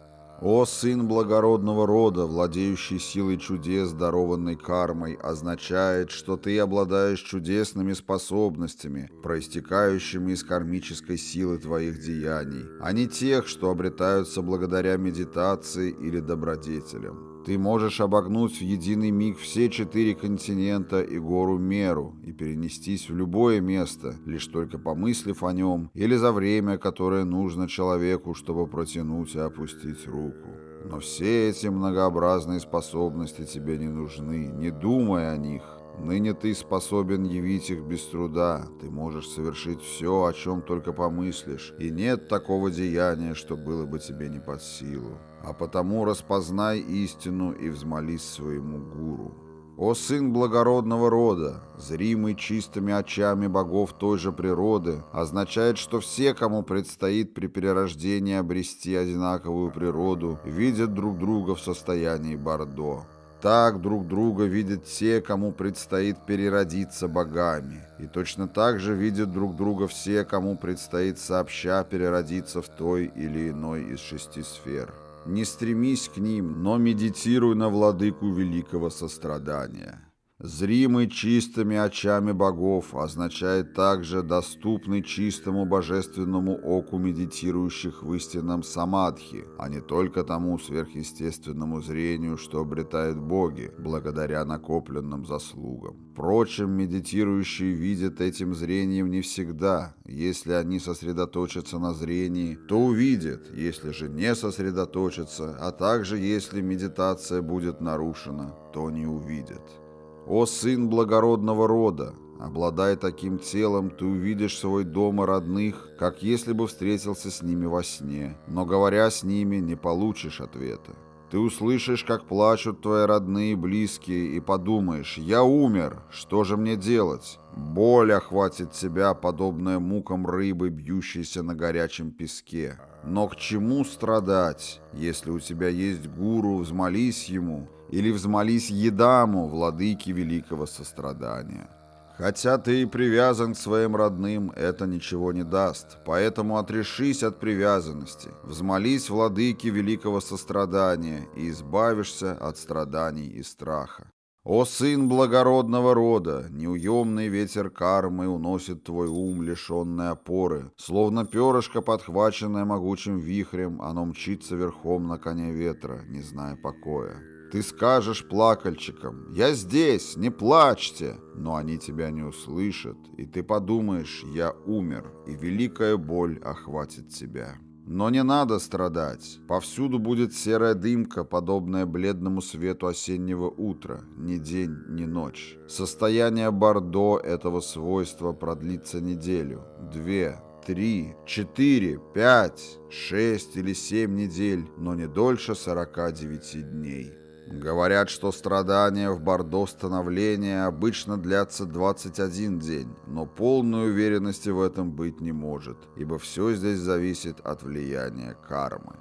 «О, сын благородного рода, владеющий силой чудес, дарованной кармой, означает, что ты обладаешь чудесными способностями, проистекающими из кармической силы твоих деяний, а не тех, что обретаются благодаря медитации или добродетелям. Ты можешь обогнуть в единый миг все четыре континента и гору Меру и перенестись в любое место, лишь только помыслив о нем, или за время, которое нужно человеку, чтобы протянуть и опустить руку. Но все эти многообразные способности тебе не нужны, не думай о них. Ныне ты способен явить их без труда, ты можешь совершить все, о чем только помыслишь, и нет такого деяния, что было бы тебе не под силу а потому распознай истину и взмолись своему гуру. О сын благородного рода, зримый чистыми очами богов той же природы, означает, что все, кому предстоит при перерождении обрести одинаковую природу, видят друг друга в состоянии Бордо. Так друг друга видят те, кому предстоит переродиться богами. И точно так же видят друг друга все, кому предстоит сообща переродиться в той или иной из шести сфер. Не стремись к ним, но медитируй на владыку великого сострадания. Зримый чистыми очами богов означает также доступный чистому божественному оку медитирующих в истинном самадхи, а не только тому сверхъестественному зрению, что обретают боги, благодаря накопленным заслугам. Впрочем, медитирующие видят этим зрением не всегда. Если они сосредоточатся на зрении, то увидят, если же не сосредоточатся, а также если медитация будет нарушена, то не увидят. «О сын благородного рода! Обладая таким телом, ты увидишь свой дом и родных, как если бы встретился с ними во сне, но, говоря с ними, не получишь ответа. Ты услышишь, как плачут твои родные и близкие, и подумаешь, «Я умер, что же мне делать?» Боль охватит тебя, подобная мукам рыбы, бьющейся на горячем песке. Но к чему страдать? Если у тебя есть гуру, взмолись ему, или взмолись Едаму, владыке великого сострадания. Хотя ты и привязан к своим родным, это ничего не даст, поэтому отрешись от привязанности, взмолись владыке великого сострадания и избавишься от страданий и страха. «О сын благородного рода, неуемный ветер кармы уносит твой ум, лишенный опоры. Словно перышко, подхваченное могучим вихрем, оно мчится верхом на коне ветра, не зная покоя. Ты скажешь плакальщикам «Я здесь, не плачьте!» Но они тебя не услышат, и ты подумаешь «Я умер», и великая боль охватит тебя. Но не надо страдать. Повсюду будет серая дымка, подобная бледному свету осеннего утра, ни день, ни ночь. Состояние Бордо этого свойства продлится неделю, две, три, четыре, пять, шесть или семь недель, но не дольше сорока девяти дней. Говорят, что страдания в Бордо становления обычно длятся 21 день, но полной уверенности в этом быть не может, ибо все здесь зависит от влияния кармы.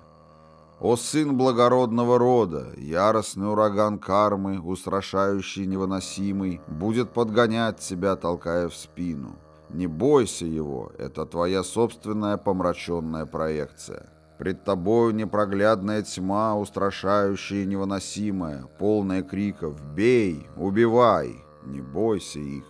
О сын благородного рода, яростный ураган кармы, устрашающий невыносимый, будет подгонять тебя, толкая в спину. Не бойся его, это твоя собственная помраченная проекция. Пред тобою непроглядная тьма, устрашающая и невыносимая, полная криков «Бей! Убивай!» Не бойся их.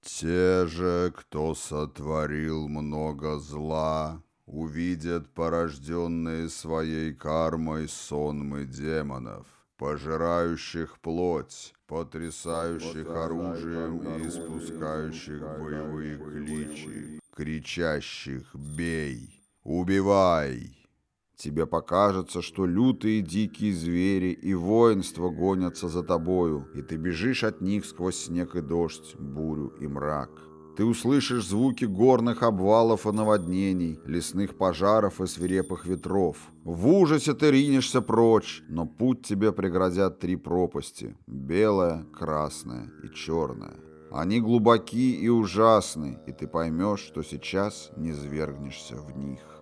Те же, кто сотворил много зла, увидят порожденные своей кармой сонмы демонов, пожирающих плоть, потрясающих оружием и испускающих боевые кличи, кричащих «Бей! Убивай!» Тебе покажется, что лютые дикие звери и воинство гонятся за тобою, и ты бежишь от них сквозь снег и дождь, бурю и мрак. Ты услышишь звуки горных обвалов и наводнений, лесных пожаров и свирепых ветров. В ужасе ты ринешься прочь, но путь тебе преградят три пропасти — белая, красная и черная. Они глубоки и ужасны, и ты поймешь, что сейчас не свергнешься в них.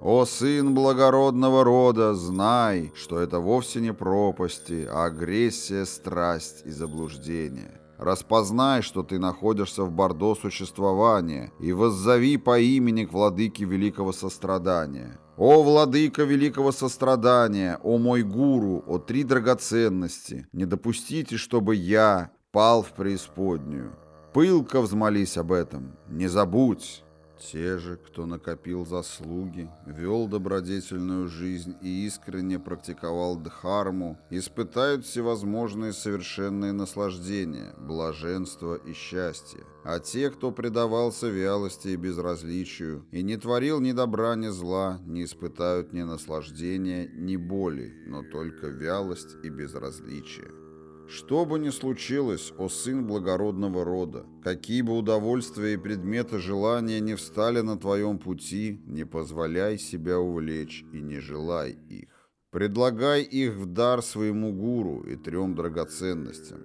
«О, сын благородного рода, знай, что это вовсе не пропасти, а агрессия, страсть и заблуждение. Распознай, что ты находишься в бордо существования, и воззови по имени к владыке великого сострадания. О, владыка великого сострадания, о мой гуру, о три драгоценности, не допустите, чтобы я пал в преисподнюю. Пылко взмолись об этом, не забудь». Те же, кто накопил заслуги, вел добродетельную жизнь и искренне практиковал дхарму, испытают всевозможные совершенные наслаждения, блаженство и счастье. А те, кто предавался вялости и безразличию, и не творил ни добра, ни зла, не испытают ни наслаждения, ни боли, но только вялость и безразличие. Что бы ни случилось, о сын благородного рода, какие бы удовольствия и предметы желания не встали на твоем пути, не позволяй себя увлечь и не желай их. Предлагай их в дар своему гуру и трем драгоценностям.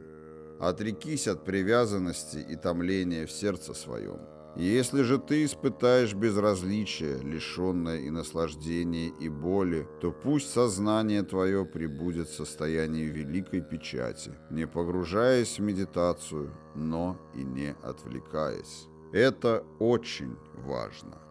Отрекись от привязанности и томления в сердце своем. Если же ты испытаешь безразличие, лишенное и наслаждения, и боли, то пусть сознание твое прибудет в состоянии великой печати, не погружаясь в медитацию, но и не отвлекаясь. Это очень важно.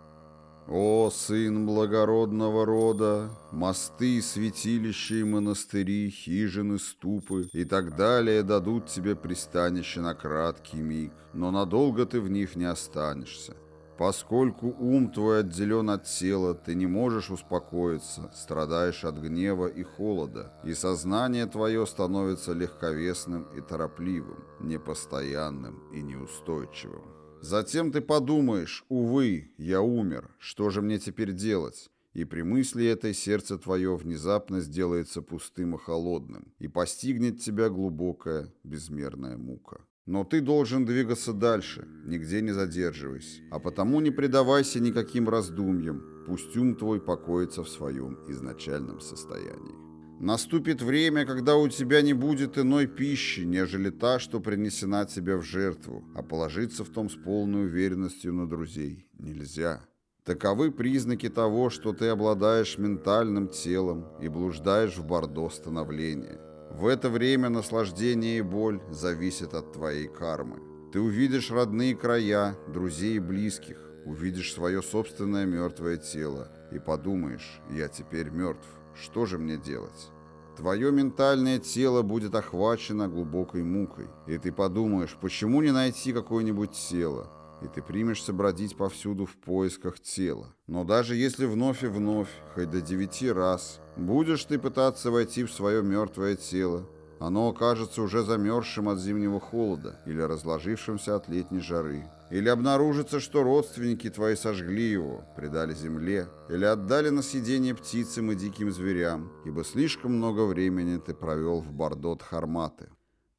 «О, сын благородного рода, мосты, святилища и монастыри, хижины, ступы и так далее дадут тебе пристанище на краткий миг, но надолго ты в них не останешься. Поскольку ум твой отделен от тела, ты не можешь успокоиться, страдаешь от гнева и холода, и сознание твое становится легковесным и торопливым, непостоянным и неустойчивым. Затем ты подумаешь, увы, я умер, что же мне теперь делать? И при мысли этой сердце твое внезапно сделается пустым и холодным, и постигнет тебя глубокая, безмерная мука. Но ты должен двигаться дальше, нигде не задерживайся, а потому не предавайся никаким раздумьям, пусть ум твой покоится в своем изначальном состоянии. Наступит время, когда у тебя не будет иной пищи, нежели та, что принесена тебе в жертву, а положиться в том с полной уверенностью на друзей нельзя. Таковы признаки того, что ты обладаешь ментальным телом и блуждаешь в бордо становления. В это время наслаждение и боль зависят от твоей кармы. Ты увидишь родные края, друзей и близких, увидишь свое собственное мертвое тело и подумаешь, я теперь мертв. Что же мне делать? Твое ментальное тело будет охвачено глубокой мукой, и ты подумаешь, почему не найти какое-нибудь тело, и ты примешься бродить повсюду в поисках тела. Но даже если вновь и вновь, хоть до девяти раз, будешь ты пытаться войти в свое мертвое тело, оно окажется уже замерзшим от зимнего холода или разложившимся от летней жары. Или обнаружится, что родственники твои сожгли его, предали земле, или отдали на съедение птицам и диким зверям, ибо слишком много времени ты провел в Бордот Харматы.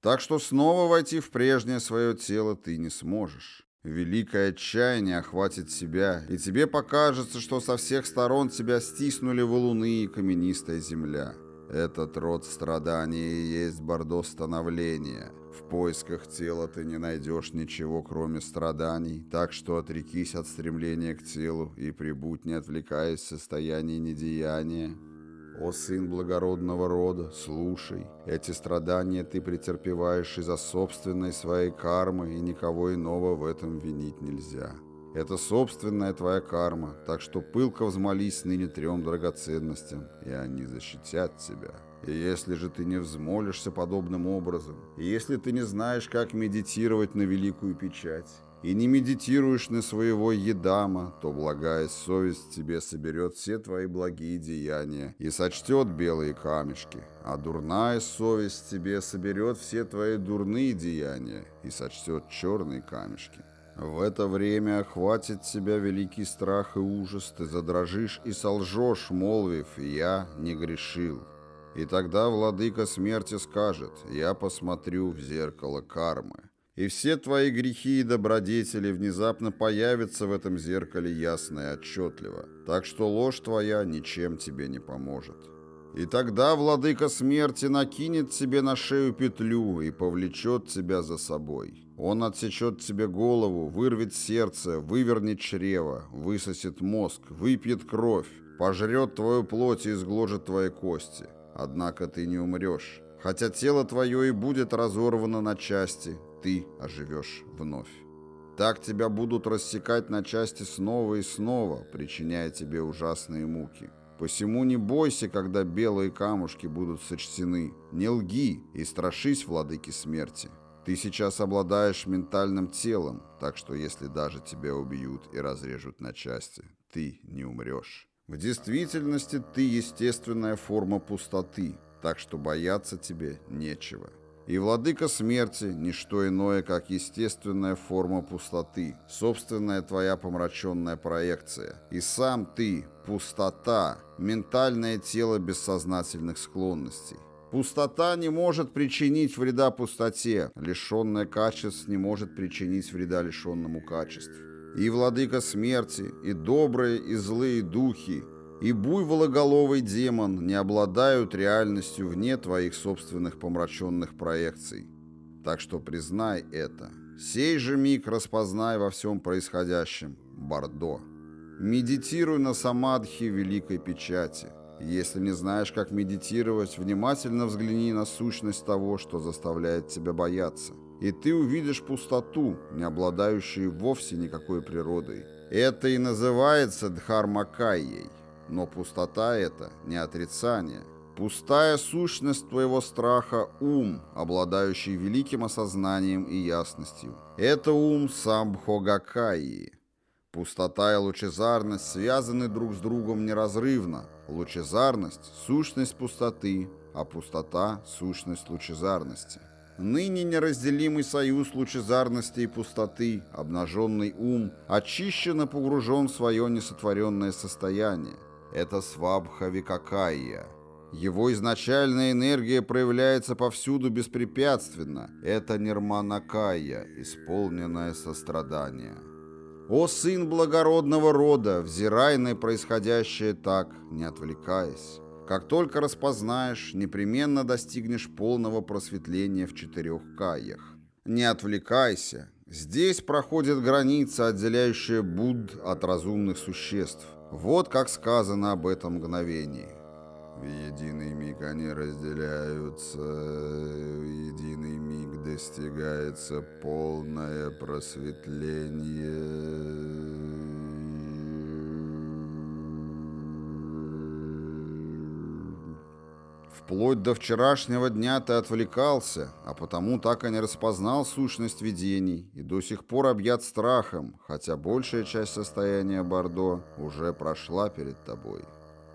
Так что снова войти в прежнее свое тело ты не сможешь. Великое отчаяние охватит себя, и тебе покажется, что со всех сторон тебя стиснули валуны и каменистая земля. Этот род страдания и есть бордо становления. В поисках тела ты не найдешь ничего, кроме страданий, так что отрекись от стремления к телу и прибудь, не отвлекаясь в состоянии недеяния. О сын благородного рода, слушай, эти страдания ты претерпеваешь из-за собственной своей кармы, и никого иного в этом винить нельзя. Это собственная твоя карма, так что пылко взмолись ныне трем драгоценностям, и они защитят тебя. И если же ты не взмолишься подобным образом, и если ты не знаешь, как медитировать на великую печать, и не медитируешь на своего едама, то благая совесть тебе соберет все твои благие деяния и сочтет белые камешки, а дурная совесть тебе соберет все твои дурные деяния и сочтет черные камешки. В это время охватит тебя великий страх и ужас, ты задрожишь и солжешь, молвив «Я не грешил». И тогда владыка смерти скажет «Я посмотрю в зеркало кармы». И все твои грехи и добродетели внезапно появятся в этом зеркале ясно и отчетливо, так что ложь твоя ничем тебе не поможет. И тогда владыка смерти накинет тебе на шею петлю и повлечет тебя за собой». Он отсечет тебе голову, вырвет сердце, вывернет чрево, высосет мозг, выпьет кровь, пожрет твою плоть и изгложит твои кости. Однако ты не умрешь. Хотя тело твое и будет разорвано на части, ты оживешь вновь. Так тебя будут рассекать на части снова и снова, причиняя тебе ужасные муки. Посему не бойся, когда белые камушки будут сочтены. Не лги и страшись владыки смерти. Ты сейчас обладаешь ментальным телом, так что если даже тебя убьют и разрежут на части, ты не умрешь. В действительности ты естественная форма пустоты, так что бояться тебе нечего. И владыка смерти – не что иное, как естественная форма пустоты, собственная твоя помраченная проекция. И сам ты – пустота, ментальное тело бессознательных склонностей. Пустота не может причинить вреда пустоте, лишенная качеств не может причинить вреда лишенному качеств. И владыка смерти, и добрые, и злые духи, и буйвологоловый демон не обладают реальностью вне твоих собственных помраченных проекций. Так что признай это. Сей же миг распознай во всем происходящем. Бордо. Медитируй на самадхи великой печати – если не знаешь, как медитировать, внимательно взгляни на сущность того, что заставляет тебя бояться. И ты увидишь пустоту, не обладающую вовсе никакой природой. Это и называется дхармакайей. Но пустота это не отрицание. Пустая сущность твоего страха – ум, обладающий великим осознанием и ясностью. Это ум самбхогакайи. Пустота и лучезарность связаны друг с другом неразрывно. Лучезарность – сущность пустоты, а пустота – сущность лучезарности. Ныне неразделимый союз лучезарности и пустоты, обнаженный ум, очищен и погружен в свое несотворенное состояние. Это свабха викакайя. Его изначальная энергия проявляется повсюду беспрепятственно. Это нирманакайя, исполненное сострадание. «О сын благородного рода, взирай на происходящее так, не отвлекаясь. Как только распознаешь, непременно достигнешь полного просветления в четырех каях. Не отвлекайся. Здесь проходит граница, отделяющая Будд от разумных существ. Вот как сказано об этом мгновении. В единый миг они разделяются, в единый миг достигается полное просветление. Вплоть до вчерашнего дня ты отвлекался, а потому так и не распознал сущность видений и до сих пор объят страхом, хотя большая часть состояния Бордо уже прошла перед тобой.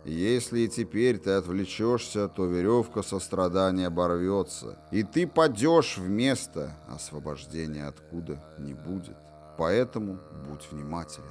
Если и теперь ты отвлечешься, то веревка сострадания оборвется, и ты падешь в место, освобождения откуда не будет. Поэтому будь внимателен.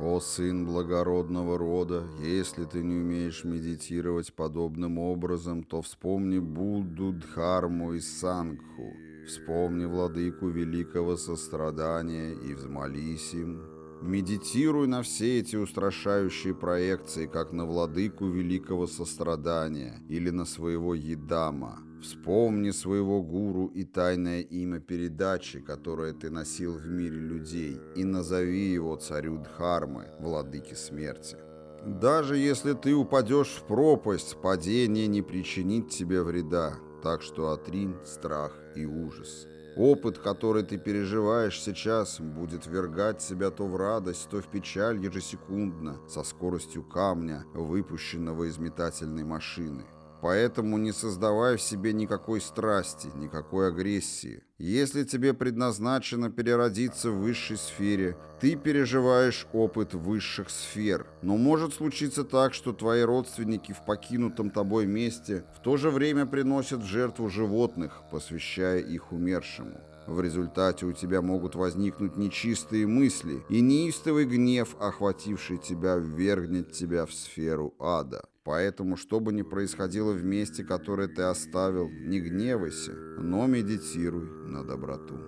О сын благородного рода, если ты не умеешь медитировать подобным образом, то вспомни Будду, Дхарму и Сангху. Вспомни владыку великого сострадания и взмолись им, Медитируй на все эти устрашающие проекции, как на владыку великого сострадания или на своего едама. Вспомни своего гуру и тайное имя передачи, которое ты носил в мире людей, и назови его царю Дхармы, владыке смерти. Даже если ты упадешь в пропасть, падение не причинит тебе вреда, так что отринь страх и ужас. Опыт, который ты переживаешь сейчас, будет вергать себя то в радость, то в печаль ежесекундно, со скоростью камня, выпущенного из метательной машины. Поэтому не создавай в себе никакой страсти, никакой агрессии. Если тебе предназначено переродиться в высшей сфере, ты переживаешь опыт высших сфер. Но может случиться так, что твои родственники в покинутом тобой месте в то же время приносят в жертву животных, посвящая их умершему. В результате у тебя могут возникнуть нечистые мысли, и неистовый гнев, охвативший тебя, ввергнет тебя в сферу ада. Поэтому, что бы ни происходило в месте, которое ты оставил, не гневайся, но медитируй на доброту.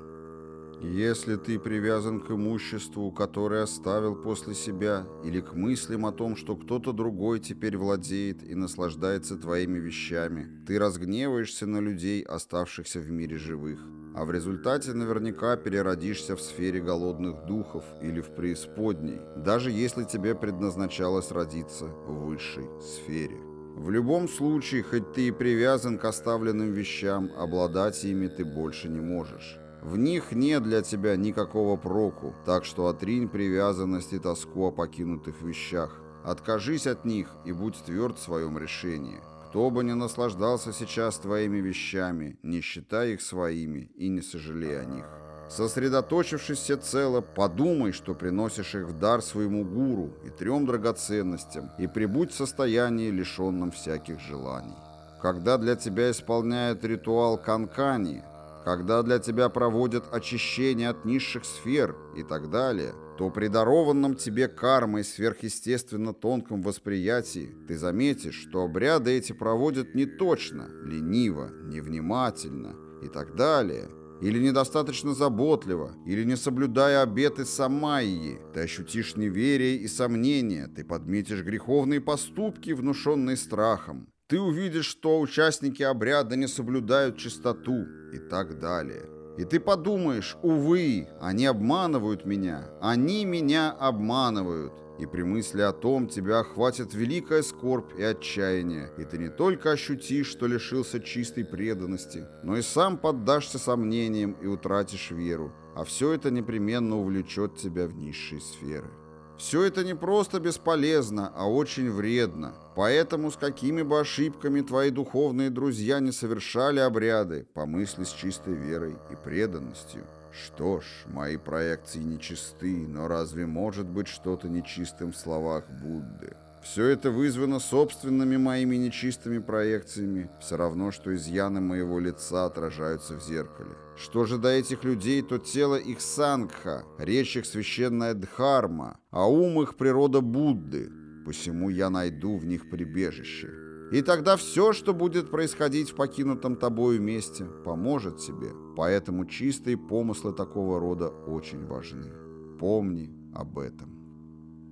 Если ты привязан к имуществу, которое оставил после себя, или к мыслям о том, что кто-то другой теперь владеет и наслаждается твоими вещами, ты разгневаешься на людей, оставшихся в мире живых а в результате наверняка переродишься в сфере голодных духов или в преисподней, даже если тебе предназначалось родиться в высшей сфере. В любом случае, хоть ты и привязан к оставленным вещам, обладать ими ты больше не можешь. В них нет для тебя никакого проку, так что отринь привязанность и тоску о покинутых вещах. Откажись от них и будь тверд в своем решении. Кто бы ни наслаждался сейчас твоими вещами, не считай их своими и не сожалей о них. Сосредоточившись всецело, подумай, что приносишь их в дар своему гуру и трем драгоценностям, и прибудь в состоянии, лишенном всяких желаний. Когда для тебя исполняют ритуал канкани, когда для тебя проводят очищение от низших сфер и так далее – то при дарованном тебе кармой сверхъестественно тонком восприятии ты заметишь, что обряды эти проводят не точно, лениво, невнимательно и так далее, или недостаточно заботливо, или не соблюдая обеты самайи, ты ощутишь неверие и сомнения, ты подметишь греховные поступки, внушенные страхом, ты увидишь, что участники обряда не соблюдают чистоту и так далее. И ты подумаешь, увы, они обманывают меня, они меня обманывают. И при мысли о том тебя охватит великая скорбь и отчаяние, и ты не только ощутишь, что лишился чистой преданности, но и сам поддашься сомнениям и утратишь веру, а все это непременно увлечет тебя в низшие сферы. Все это не просто бесполезно, а очень вредно. Поэтому с какими бы ошибками твои духовные друзья не совершали обряды, помысли с чистой верой и преданностью. Что ж, мои проекции нечисты, но разве может быть что-то нечистым в словах Будды? Все это вызвано собственными моими нечистыми проекциями, все равно, что изъяны моего лица отражаются в зеркале. Что же до этих людей, то тело их сангха, речь их священная дхарма, а ум их природа Будды, посему я найду в них прибежище. И тогда все, что будет происходить в покинутом тобою месте, поможет тебе. Поэтому чистые помыслы такого рода очень важны. Помни об этом.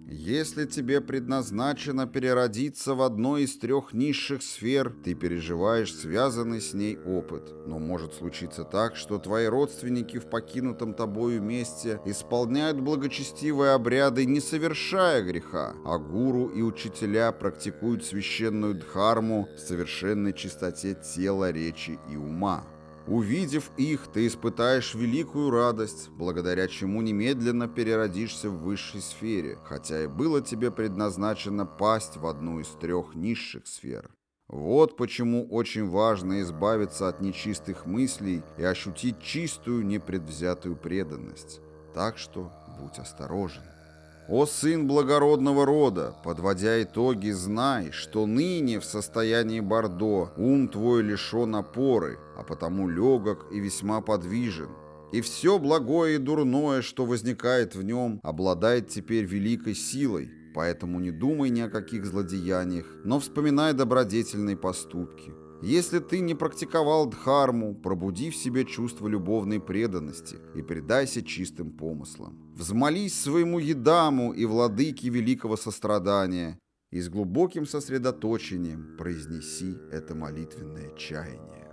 Если тебе предназначено переродиться в одной из трех низших сфер, ты переживаешь связанный с ней опыт. Но может случиться так, что твои родственники в покинутом тобою месте исполняют благочестивые обряды, не совершая греха, а гуру и учителя практикуют священную дхарму в совершенной чистоте тела, речи и ума. Увидев их, ты испытаешь великую радость, благодаря чему немедленно переродишься в высшей сфере, хотя и было тебе предназначено пасть в одну из трех низших сфер. Вот почему очень важно избавиться от нечистых мыслей и ощутить чистую непредвзятую преданность. Так что будь осторожен. «О сын благородного рода, подводя итоги, знай, что ныне в состоянии Бордо ум твой лишен опоры, а потому легок и весьма подвижен. И все благое и дурное, что возникает в нем, обладает теперь великой силой, поэтому не думай ни о каких злодеяниях, но вспоминай добродетельные поступки. Если ты не практиковал дхарму, пробуди в себе чувство любовной преданности и предайся чистым помыслам. Взмолись своему едаму и владыке великого сострадания, и с глубоким сосредоточением произнеси это молитвенное чаяние.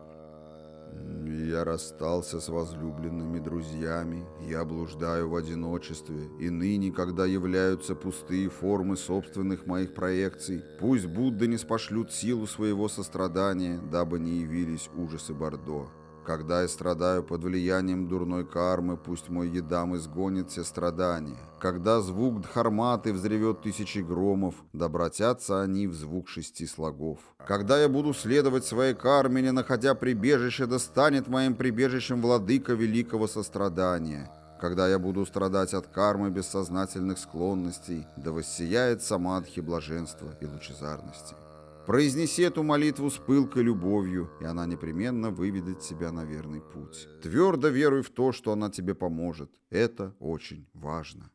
Я расстался с возлюбленными друзьями, я блуждаю в одиночестве, и ныне, когда являются пустые формы собственных моих проекций, пусть Будда не спошлют силу своего сострадания, дабы не явились ужасы Бордо. Когда я страдаю под влиянием дурной кармы, пусть мой едам изгонит все страдания. Когда звук дхарматы взревет тысячи громов, да обратятся они в звук шести слогов. Когда я буду следовать своей карме, не находя прибежище, да станет моим прибежищем владыка великого сострадания. Когда я буду страдать от кармы бессознательных склонностей, да воссияет самадхи блаженства и лучезарности. Произнеси эту молитву с пылкой любовью, и она непременно выведет тебя на верный путь. Твердо веруй в то, что она тебе поможет. Это очень важно.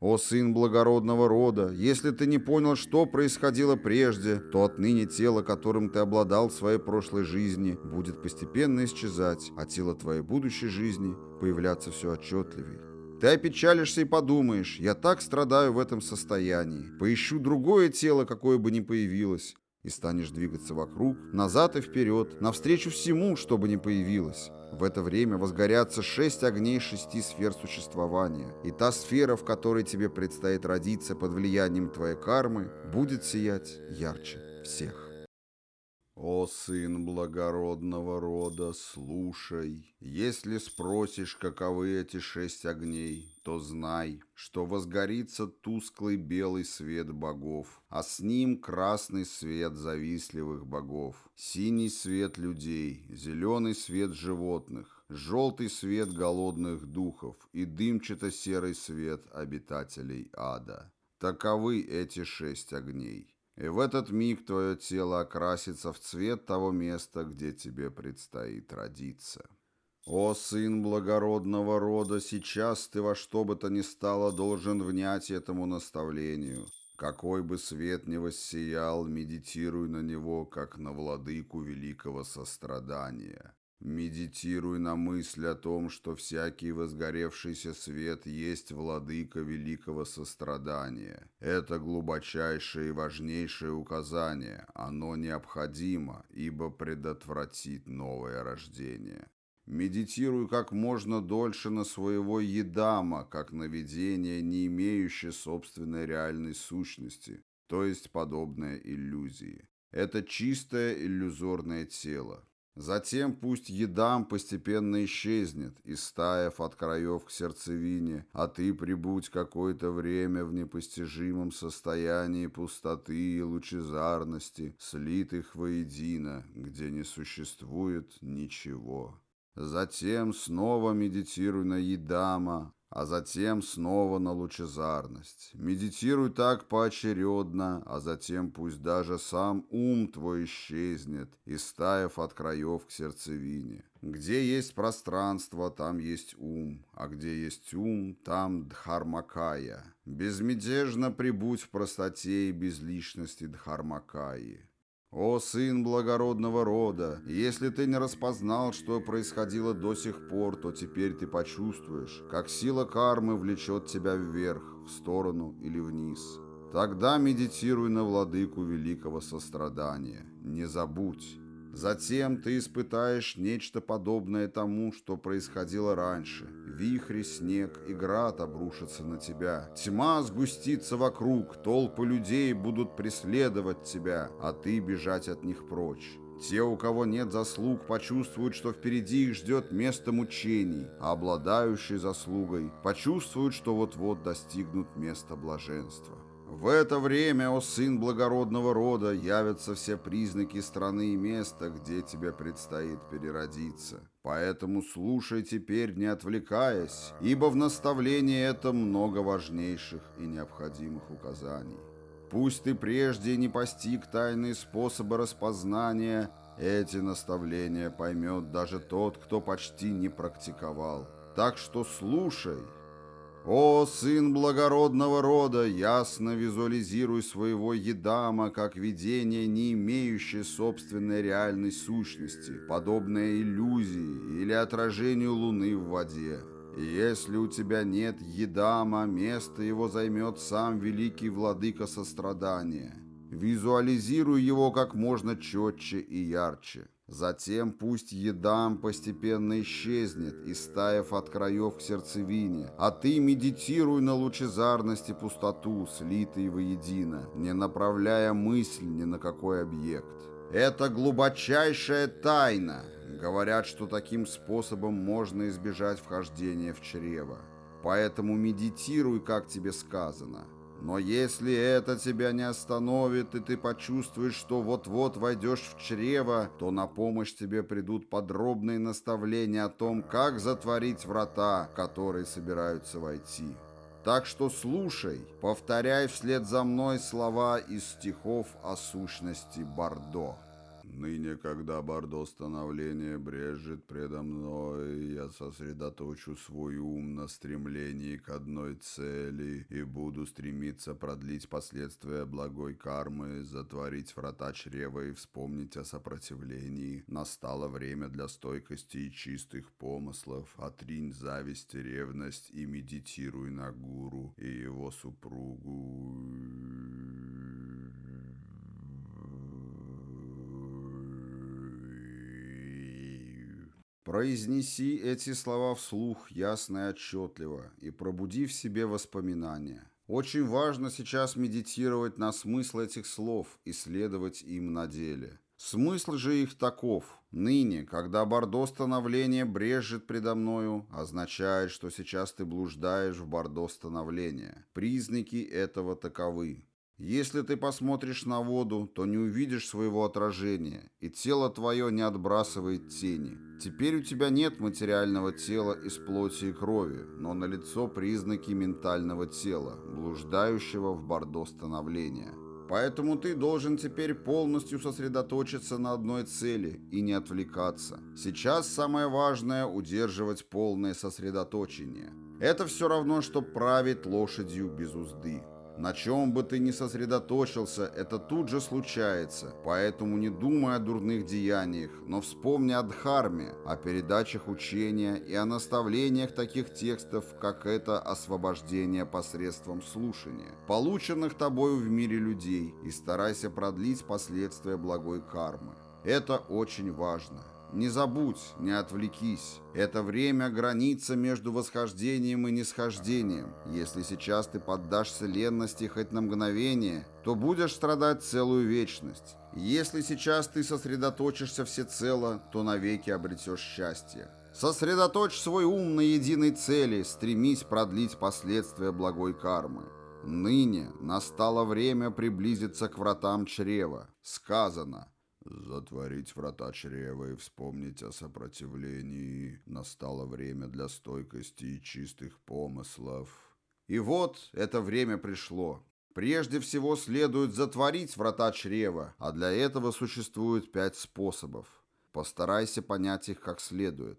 О сын благородного рода, если ты не понял, что происходило прежде, то отныне тело, которым ты обладал в своей прошлой жизни, будет постепенно исчезать, а тело твоей будущей жизни появляться все отчетливее. Ты опечалишься и подумаешь, я так страдаю в этом состоянии, поищу другое тело, какое бы ни появилось, и станешь двигаться вокруг, назад и вперед, навстречу всему, что бы ни появилось. В это время возгорятся шесть огней шести сфер существования, и та сфера, в которой тебе предстоит родиться под влиянием твоей кармы, будет сиять ярче всех. «О сын благородного рода, слушай, если спросишь, каковы эти шесть огней, то знай, что возгорится тусклый белый свет богов, а с ним красный свет завистливых богов, синий свет людей, зеленый свет животных, желтый свет голодных духов и дымчато-серый свет обитателей ада. Таковы эти шесть огней». И в этот миг твое тело окрасится в цвет того места, где тебе предстоит родиться. О, сын благородного рода, сейчас ты во что бы то ни стало должен внять этому наставлению. Какой бы свет ни воссиял, медитируй на него, как на владыку великого сострадания. Медитируй на мысль о том, что всякий возгоревшийся свет есть владыка великого сострадания. Это глубочайшее и важнейшее указание. Оно необходимо, ибо предотвратит новое рождение. Медитируй как можно дольше на своего едама, как на видение, не имеющее собственной реальной сущности, то есть подобное иллюзии. Это чистое иллюзорное тело. Затем пусть едам постепенно исчезнет, истаяв от краев к сердцевине, а ты прибудь какое-то время в непостижимом состоянии пустоты и лучезарности, слитых воедино, где не существует ничего. Затем снова медитируй на едама, а затем снова на лучезарность. Медитируй так поочередно, а затем пусть даже сам ум твой исчезнет, истаяв от краев к сердцевине. Где есть пространство, там есть ум, а где есть ум, там дхармакая. Безмятежно прибудь в простоте и безличности дхармакаи. «О, сын благородного рода, если ты не распознал, что происходило до сих пор, то теперь ты почувствуешь, как сила кармы влечет тебя вверх, в сторону или вниз. Тогда медитируй на владыку великого сострадания. Не забудь». Затем ты испытаешь нечто подобное тому, что происходило раньше. Вихри, снег и град обрушатся на тебя. Тьма сгустится вокруг, толпы людей будут преследовать тебя, а ты бежать от них прочь. Те, у кого нет заслуг, почувствуют, что впереди их ждет место мучений, а обладающие заслугой почувствуют, что вот-вот достигнут места блаженства. В это время, о сын благородного рода, явятся все признаки страны и места, где тебе предстоит переродиться. Поэтому слушай теперь, не отвлекаясь, ибо в наставлении это много важнейших и необходимых указаний. Пусть ты прежде не постиг тайные способы распознания, эти наставления поймет даже тот, кто почти не практиковал. Так что слушай, О, сын благородного рода, ясно визуализируй своего едама как видение, не имеющее собственной реальной сущности, подобное иллюзии или отражению луны в воде. И если у тебя нет едама, место его займет сам великий владыка сострадания. Визуализируй его как можно четче и ярче. Затем пусть едам постепенно исчезнет, истаив от краев к сердцевине, а ты медитируй на лучезарность и пустоту, слитые воедино, не направляя мысль ни на какой объект. Это глубочайшая тайна. Говорят, что таким способом можно избежать вхождения в чрево. Поэтому медитируй, как тебе сказано. Но если это тебя не остановит, и ты почувствуешь, что вот-вот войдешь в чрево, то на помощь тебе придут подробные наставления о том, как затворить врата, которые собираются войти. Так что слушай, повторяй вслед за мной слова из стихов о сущности Бордо. Ныне, когда бордо становления брежет предо мной, я сосредоточу свой ум на стремлении к одной цели и буду стремиться продлить последствия благой кармы, затворить врата чрева и вспомнить о сопротивлении. Настало время для стойкости и чистых помыслов. Отринь зависть и ревность и медитируй на гуру и его супругу. Произнеси эти слова вслух ясно и отчетливо и пробуди в себе воспоминания. Очень важно сейчас медитировать на смысл этих слов и следовать им на деле. Смысл же их таков. Ныне, когда бордо становления брежет предо мною, означает, что сейчас ты блуждаешь в бордо становления. Признаки этого таковы. Если ты посмотришь на воду, то не увидишь своего отражения, и тело твое не отбрасывает тени. Теперь у тебя нет материального тела из плоти и крови, но налицо признаки ментального тела, блуждающего в бордо становления. Поэтому ты должен теперь полностью сосредоточиться на одной цели и не отвлекаться. Сейчас самое важное – удерживать полное сосредоточение. Это все равно, что править лошадью без узды. На чем бы ты ни сосредоточился, это тут же случается, поэтому не думай о дурных деяниях, но вспомни о Дхарме, о передачах учения и о наставлениях таких текстов, как это освобождение посредством слушания, полученных тобою в мире людей, и старайся продлить последствия благой кармы. Это очень важно. Не забудь, не отвлекись. Это время граница между восхождением и нисхождением. Если сейчас ты поддашься ленности хоть на мгновение, то будешь страдать целую вечность. Если сейчас ты сосредоточишься всецело, то навеки обретешь счастье. Сосредоточь свой ум на единой цели, стремись продлить последствия благой кармы. Ныне настало время приблизиться к вратам чрева. Сказано – Затворить врата чрева и вспомнить о сопротивлении. Настало время для стойкости и чистых помыслов. И вот это время пришло. Прежде всего следует затворить врата чрева, а для этого существует пять способов. Постарайся понять их как следует.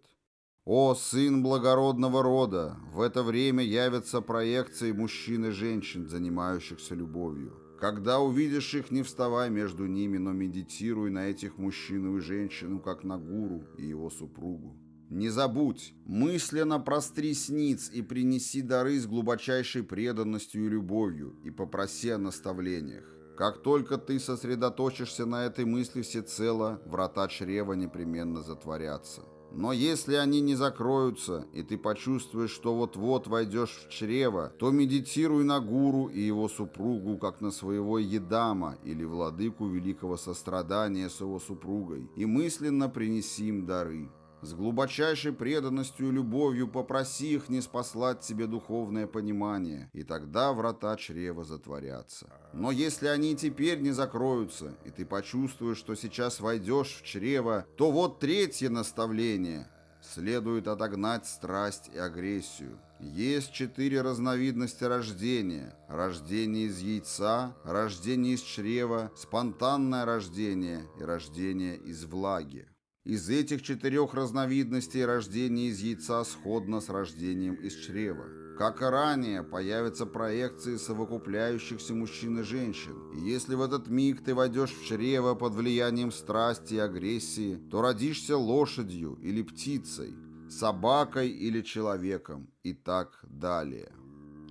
О, сын благородного рода, в это время явятся проекции мужчин и женщин, занимающихся любовью. Когда увидишь их, не вставай между ними, но медитируй на этих мужчину и женщину, как на гуру и его супругу. Не забудь, мысленно простри сниц и принеси дары с глубочайшей преданностью и любовью, и попроси о наставлениях. Как только ты сосредоточишься на этой мысли всецело, врата чрева непременно затворятся. Но если они не закроются, и ты почувствуешь, что вот-вот войдешь в чрево, то медитируй на гуру и его супругу, как на своего едама или владыку великого сострадания с его супругой, и мысленно принеси им дары. С глубочайшей преданностью и любовью попроси их не спаслать тебе духовное понимание, и тогда врата чрева затворятся. Но если они теперь не закроются, и ты почувствуешь, что сейчас войдешь в чрево, то вот третье наставление. Следует отогнать страсть и агрессию. Есть четыре разновидности рождения. Рождение из яйца, рождение из чрева, спонтанное рождение и рождение из влаги. Из этих четырех разновидностей рождение из яйца сходно с рождением из чрева. Как и ранее, появятся проекции совокупляющихся мужчин и женщин. И если в этот миг ты войдешь в чрево под влиянием страсти и агрессии, то родишься лошадью или птицей, собакой или человеком и так далее.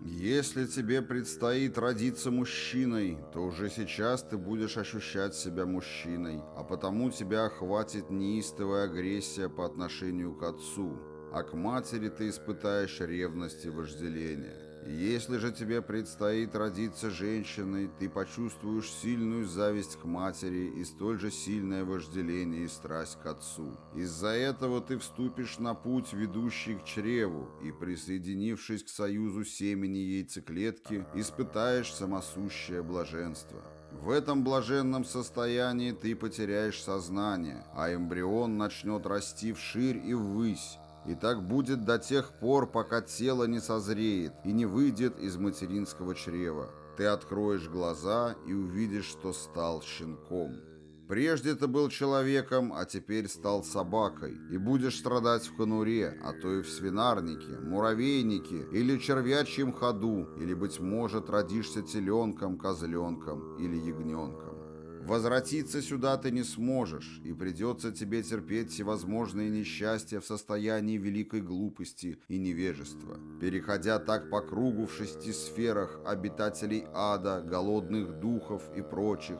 Если тебе предстоит родиться мужчиной, то уже сейчас ты будешь ощущать себя мужчиной, а потому тебя охватит неистовая агрессия по отношению к отцу, а к матери ты испытаешь ревность и вожделение. Если же тебе предстоит родиться женщиной, ты почувствуешь сильную зависть к матери и столь же сильное вожделение и страсть к отцу. Из-за этого ты вступишь на путь, ведущий к чреву, и, присоединившись к союзу семени яйцеклетки, испытаешь самосущее блаженство. В этом блаженном состоянии ты потеряешь сознание, а эмбрион начнет расти вширь и ввысь, и так будет до тех пор, пока тело не созреет и не выйдет из материнского чрева. Ты откроешь глаза и увидишь, что стал щенком. Прежде ты был человеком, а теперь стал собакой, и будешь страдать в конуре, а то и в свинарнике, муравейнике или червячьем ходу, или, быть может, родишься теленком, козленком или ягненком. Возвратиться сюда ты не сможешь, и придется тебе терпеть всевозможные несчастья в состоянии великой глупости и невежества, переходя так по кругу в шести сферах обитателей ада, голодных духов и прочих.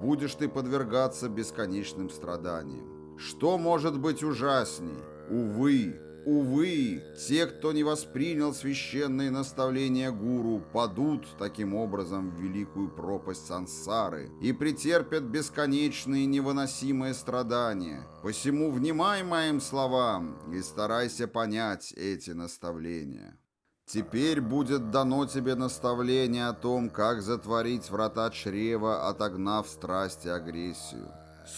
Будешь ты подвергаться бесконечным страданиям. Что может быть ужасней? Увы, Увы, те, кто не воспринял священные наставления гуру, падут таким образом в великую пропасть сансары и претерпят бесконечные невыносимые страдания. Посему внимай моим словам и старайся понять эти наставления. Теперь будет дано тебе наставление о том, как затворить врата чрева, отогнав страсть и агрессию.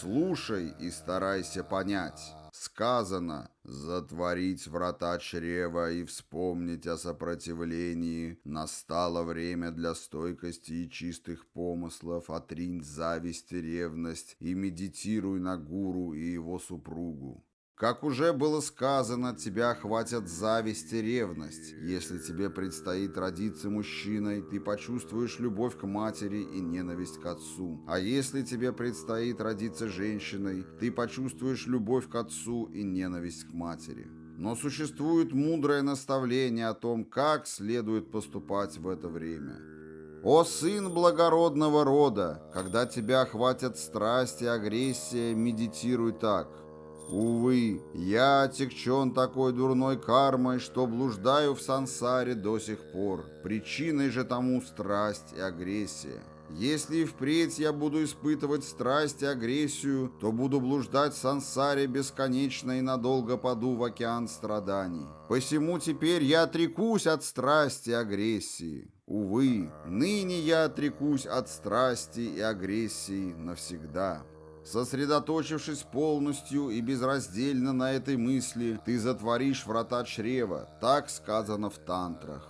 Слушай и старайся понять. Сказано «затворить врата чрева и вспомнить о сопротивлении. Настало время для стойкости и чистых помыслов, отринь зависть и ревность и медитируй на гуру и его супругу. Как уже было сказано, тебя охватят зависть и ревность. Если тебе предстоит родиться мужчиной, ты почувствуешь любовь к матери и ненависть к отцу. А если тебе предстоит родиться женщиной, ты почувствуешь любовь к отцу и ненависть к матери. Но существует мудрое наставление о том, как следует поступать в это время. «О сын благородного рода, когда тебя охватят страсть и агрессия, медитируй так». Увы, я отягчен такой дурной кармой, что блуждаю в сансаре до сих пор. Причиной же тому страсть и агрессия. Если и впредь я буду испытывать страсть и агрессию, то буду блуждать в сансаре бесконечно и надолго паду в океан страданий. Посему теперь я отрекусь от страсти и агрессии. Увы, ныне я отрекусь от страсти и агрессии навсегда». Сосредоточившись полностью и безраздельно на этой мысли, ты затворишь врата чрева, так сказано в тантрах.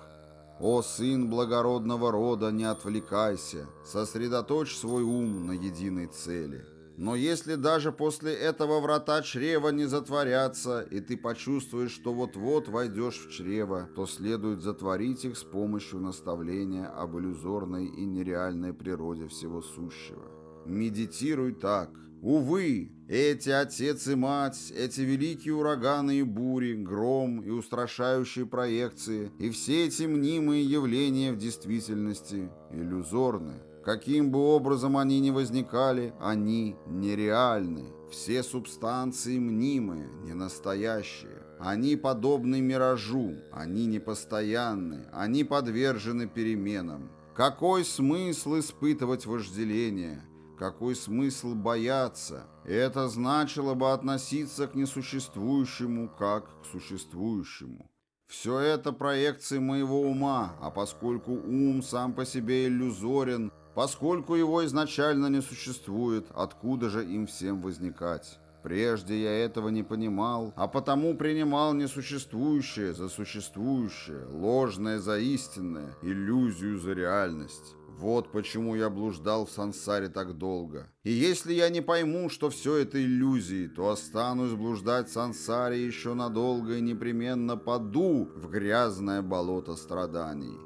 О, сын благородного рода, не отвлекайся, сосредоточь свой ум на единой цели. Но если даже после этого врата чрева не затворятся, и ты почувствуешь, что вот-вот войдешь в чрево, то следует затворить их с помощью наставления об иллюзорной и нереальной природе всего сущего. Медитируй так – Увы, эти отец и мать, эти великие ураганы и бури, гром и устрашающие проекции, и все эти мнимые явления в действительности иллюзорны. Каким бы образом они ни возникали, они нереальны. Все субстанции мнимые, не настоящие. Они подобны миражу, они непостоянны, они подвержены переменам. Какой смысл испытывать вожделение? Какой смысл бояться? Это значило бы относиться к несуществующему как к существующему. Все это проекции моего ума, а поскольку ум сам по себе иллюзорен, поскольку его изначально не существует, откуда же им всем возникать? Прежде я этого не понимал, а потому принимал несуществующее за существующее, ложное за истинное, иллюзию за реальность. Вот почему я блуждал в сансаре так долго. И если я не пойму, что все это иллюзии, то останусь блуждать в сансаре еще надолго и непременно паду в грязное болото страданий.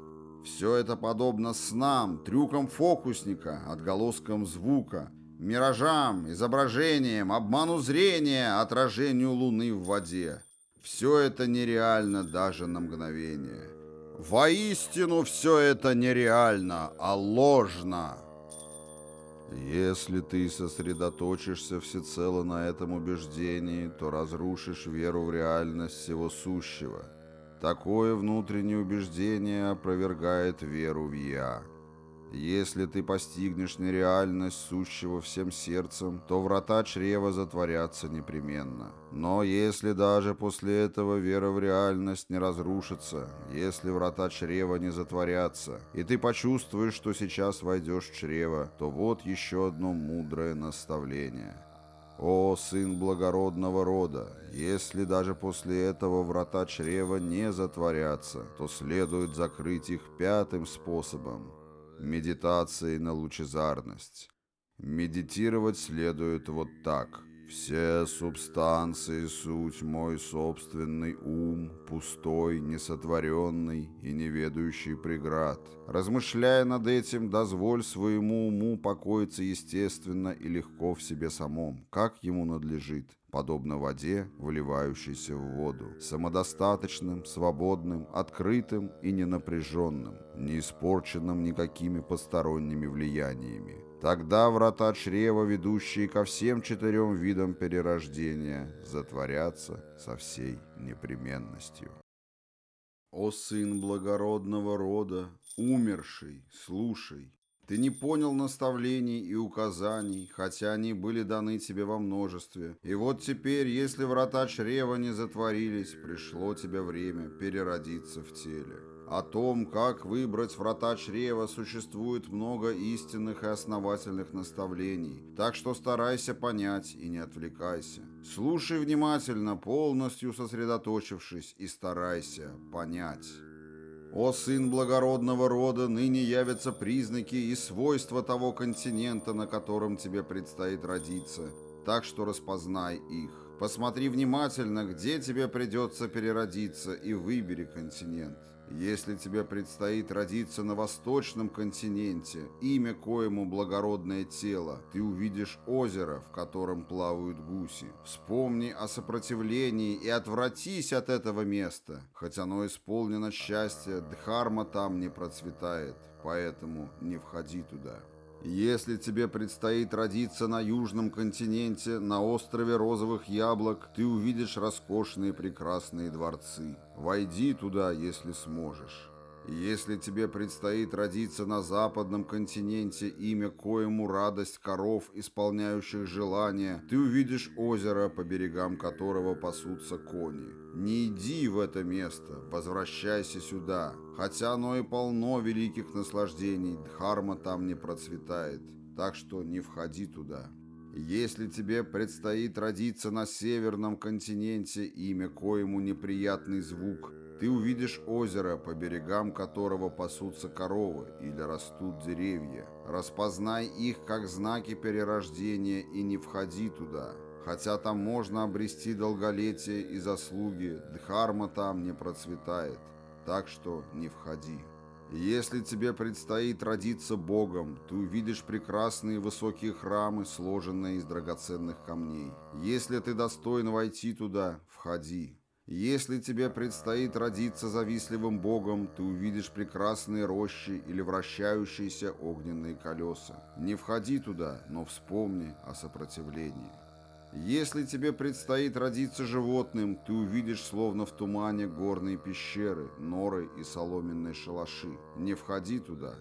Все это подобно снам, трюкам фокусника, отголоскам звука, миражам, изображениям, обману зрения, отражению луны в воде. Все это нереально даже на мгновение. Воистину все это нереально, а ложно. Если ты сосредоточишься всецело на этом убеждении, то разрушишь веру в реальность всего сущего. Такое внутреннее убеждение опровергает веру в «Я». Если ты постигнешь нереальность сущего всем сердцем, то врата чрева затворятся непременно. Но если даже после этого вера в реальность не разрушится, если врата чрева не затворятся, и ты почувствуешь, что сейчас войдешь в чрево, то вот еще одно мудрое наставление. О, сын благородного рода, если даже после этого врата чрева не затворятся, то следует закрыть их пятым способом – медитацией на лучезарность. Медитировать следует вот так. Все субстанции — суть мой собственный ум, пустой, несотворенный и не ведающий преград. Размышляя над этим, дозволь своему уму покоиться естественно и легко в себе самом, как ему надлежит подобно воде, вливающейся в воду, самодостаточным, свободным, открытым и ненапряженным, не испорченным никакими посторонними влияниями. Тогда врата чрева, ведущие ко всем четырем видам перерождения, затворятся со всей непременностью. О сын благородного рода, умерший, слушай, ты не понял наставлений и указаний, хотя они были даны тебе во множестве. И вот теперь, если врата чрева не затворились, пришло тебе время переродиться в теле. О том, как выбрать врата чрева, существует много истинных и основательных наставлений, так что старайся понять и не отвлекайся. Слушай внимательно, полностью сосредоточившись, и старайся понять». О сын благородного рода, ныне явятся признаки и свойства того континента, на котором тебе предстоит родиться, так что распознай их. Посмотри внимательно, где тебе придется переродиться, и выбери континент. Если тебе предстоит родиться на восточном континенте, имя коему благородное тело, ты увидишь озеро, в котором плавают гуси. Вспомни о сопротивлении и отвратись от этого места. Хоть оно исполнено счастья, дхарма там не процветает, поэтому не входи туда. Если тебе предстоит родиться на южном континенте, на острове розовых яблок, ты увидишь роскошные прекрасные дворцы. Войди туда, если сможешь. Если тебе предстоит родиться на западном континенте, имя коему радость коров, исполняющих желания, ты увидишь озеро, по берегам которого пасутся кони. Не иди в это место, возвращайся сюда. Хотя оно и полно великих наслаждений, дхарма там не процветает, так что не входи туда. Если тебе предстоит родиться на северном континенте, имя коему неприятный звук, ты увидишь озеро, по берегам которого пасутся коровы или растут деревья. Распознай их как знаки перерождения и не входи туда. Хотя там можно обрести долголетие и заслуги, дхарма там не процветает, так что не входи. Если тебе предстоит родиться Богом, ты увидишь прекрасные высокие храмы, сложенные из драгоценных камней. Если ты достоин войти туда, входи. Если тебе предстоит родиться завистливым богом, ты увидишь прекрасные рощи или вращающиеся огненные колеса. Не входи туда, но вспомни о сопротивлении. Если тебе предстоит родиться животным, ты увидишь словно в тумане горные пещеры, норы и соломенные шалаши. Не входи туда,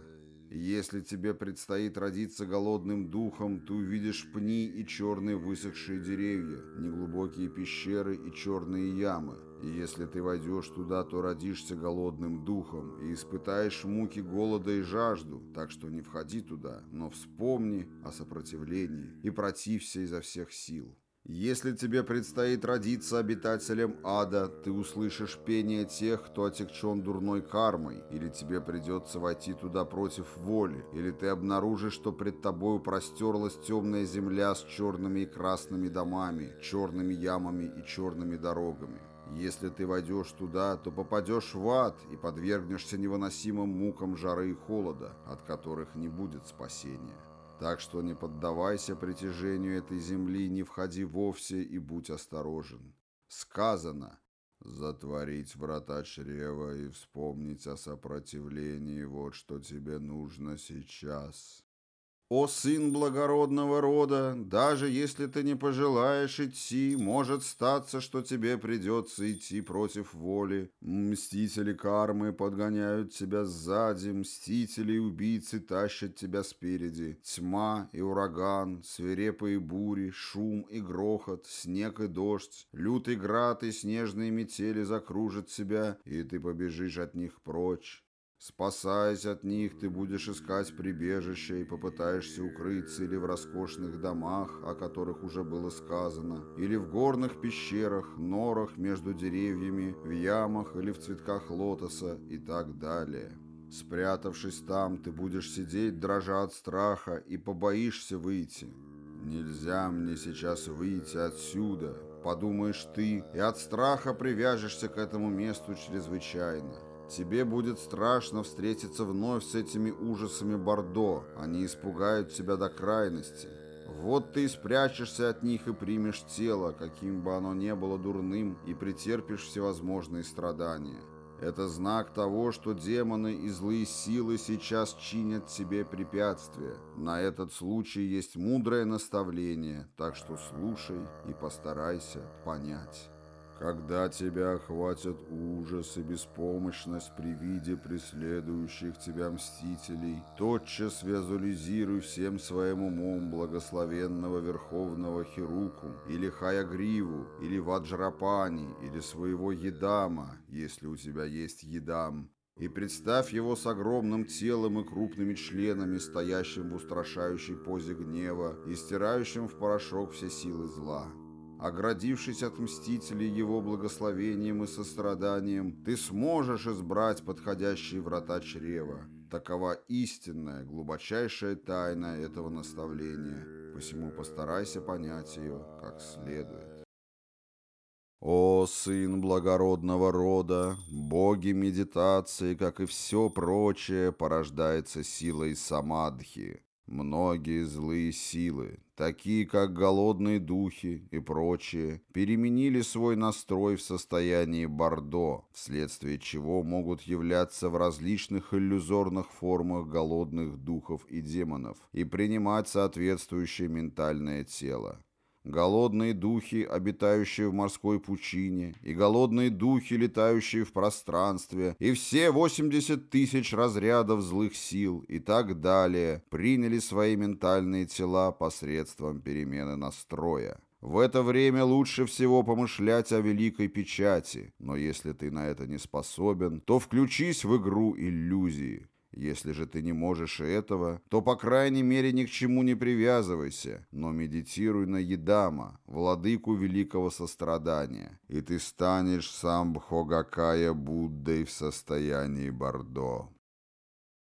если тебе предстоит родиться голодным духом, ты увидишь пни и черные высохшие деревья, неглубокие пещеры и черные ямы. И если ты войдешь туда, то родишься голодным духом и испытаешь муки голода и жажду, так что не входи туда, но вспомни о сопротивлении и протився изо всех сил. Если тебе предстоит родиться обитателем ада, ты услышишь пение тех, кто отягчен дурной кармой, или тебе придется войти туда против воли, или ты обнаружишь, что пред тобою простерлась темная земля с черными и красными домами, черными ямами и черными дорогами. Если ты войдешь туда, то попадешь в ад и подвергнешься невыносимым мукам жары и холода, от которых не будет спасения. Так что не поддавайся притяжению этой земли, не входи вовсе и будь осторожен. Сказано «Затворить врата чрева и вспомнить о сопротивлении, вот что тебе нужно сейчас». «О сын благородного рода, даже если ты не пожелаешь идти, может статься, что тебе придется идти против воли. Мстители кармы подгоняют тебя сзади, мстители и убийцы тащат тебя спереди. Тьма и ураган, свирепые бури, шум и грохот, снег и дождь, лютый град и снежные метели закружат тебя, и ты побежишь от них прочь. Спасаясь от них, ты будешь искать прибежище и попытаешься укрыться или в роскошных домах, о которых уже было сказано, или в горных пещерах, норах между деревьями, в ямах или в цветках лотоса и так далее. Спрятавшись там, ты будешь сидеть, дрожа от страха, и побоишься выйти. «Нельзя мне сейчас выйти отсюда», — подумаешь ты, и от страха привяжешься к этому месту чрезвычайно. Тебе будет страшно встретиться вновь с этими ужасами Бордо. Они испугают тебя до крайности. Вот ты спрячешься от них и примешь тело, каким бы оно ни было дурным, и претерпишь всевозможные страдания. Это знак того, что демоны и злые силы сейчас чинят тебе препятствия. На этот случай есть мудрое наставление, так что слушай и постарайся понять». Когда тебя охватят ужас и беспомощность при виде преследующих тебя мстителей, тотчас визуализируй всем своим умом благословенного Верховного Хируку, или Хаягриву, или Ваджрапани, или своего Едама, если у тебя есть Едам, и представь его с огромным телом и крупными членами, стоящим в устрашающей позе гнева и стирающим в порошок все силы зла. Оградившись от мстителей его благословением и состраданием, ты сможешь избрать подходящие врата чрева. Такова истинная, глубочайшая тайна этого наставления, посему постарайся понять ее как следует. О, сын благородного рода, боги медитации, как и все прочее, порождается силой самадхи, Многие злые силы, такие как голодные духи и прочие, переменили свой настрой в состоянии бордо, вследствие чего могут являться в различных иллюзорных формах голодных духов и демонов и принимать соответствующее ментальное тело голодные духи, обитающие в морской пучине, и голодные духи, летающие в пространстве, и все 80 тысяч разрядов злых сил и так далее приняли свои ментальные тела посредством перемены настроя. В это время лучше всего помышлять о великой печати, но если ты на это не способен, то включись в игру иллюзии. Если же ты не можешь этого, то, по крайней мере, ни к чему не привязывайся, но медитируй на Едама, владыку великого сострадания, и ты станешь сам Бхогакая Буддой в состоянии Бордо.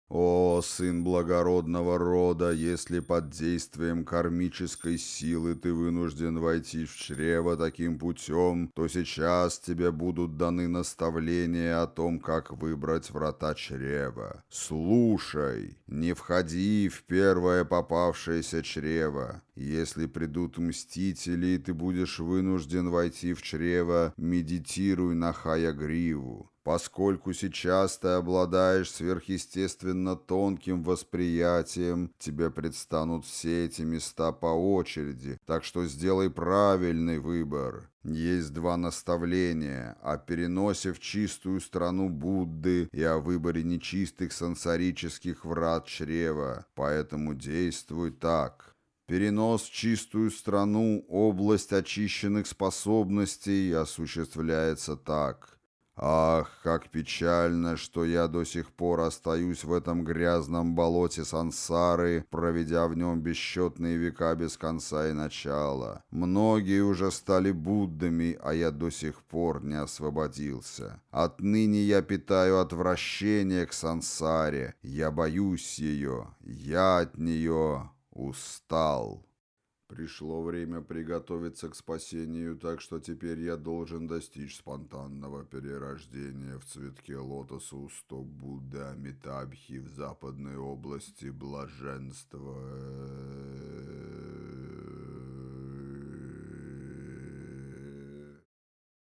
«О, сын благородного рода, если под действием кармической силы ты вынужден войти в чрево таким путем, то сейчас тебе будут даны наставления о том, как выбрать врата чрева. Слушай, не входи в первое попавшееся чрево. Если придут мстители, ты будешь вынужден войти в чрево, медитируй на Хаягриву. Поскольку сейчас ты обладаешь сверхъестественно тонким восприятием, тебе предстанут все эти места по очереди, так что сделай правильный выбор. Есть два наставления о переносе в чистую страну Будды и о выборе нечистых сансарических врат чрева, поэтому действуй так. Перенос в чистую страну, область очищенных способностей осуществляется так – Ах, как печально, что я до сих пор остаюсь в этом грязном болоте сансары, проведя в нем бесчетные века без конца и начала. Многие уже стали Буддами, а я до сих пор не освободился. Отныне я питаю отвращение к сансаре, я боюсь ее, я от нее устал. Пришло время приготовиться к спасению, так что теперь я должен достичь спонтанного перерождения в цветке лотоса у стоп Будды Амитабхи в западной области блаженства.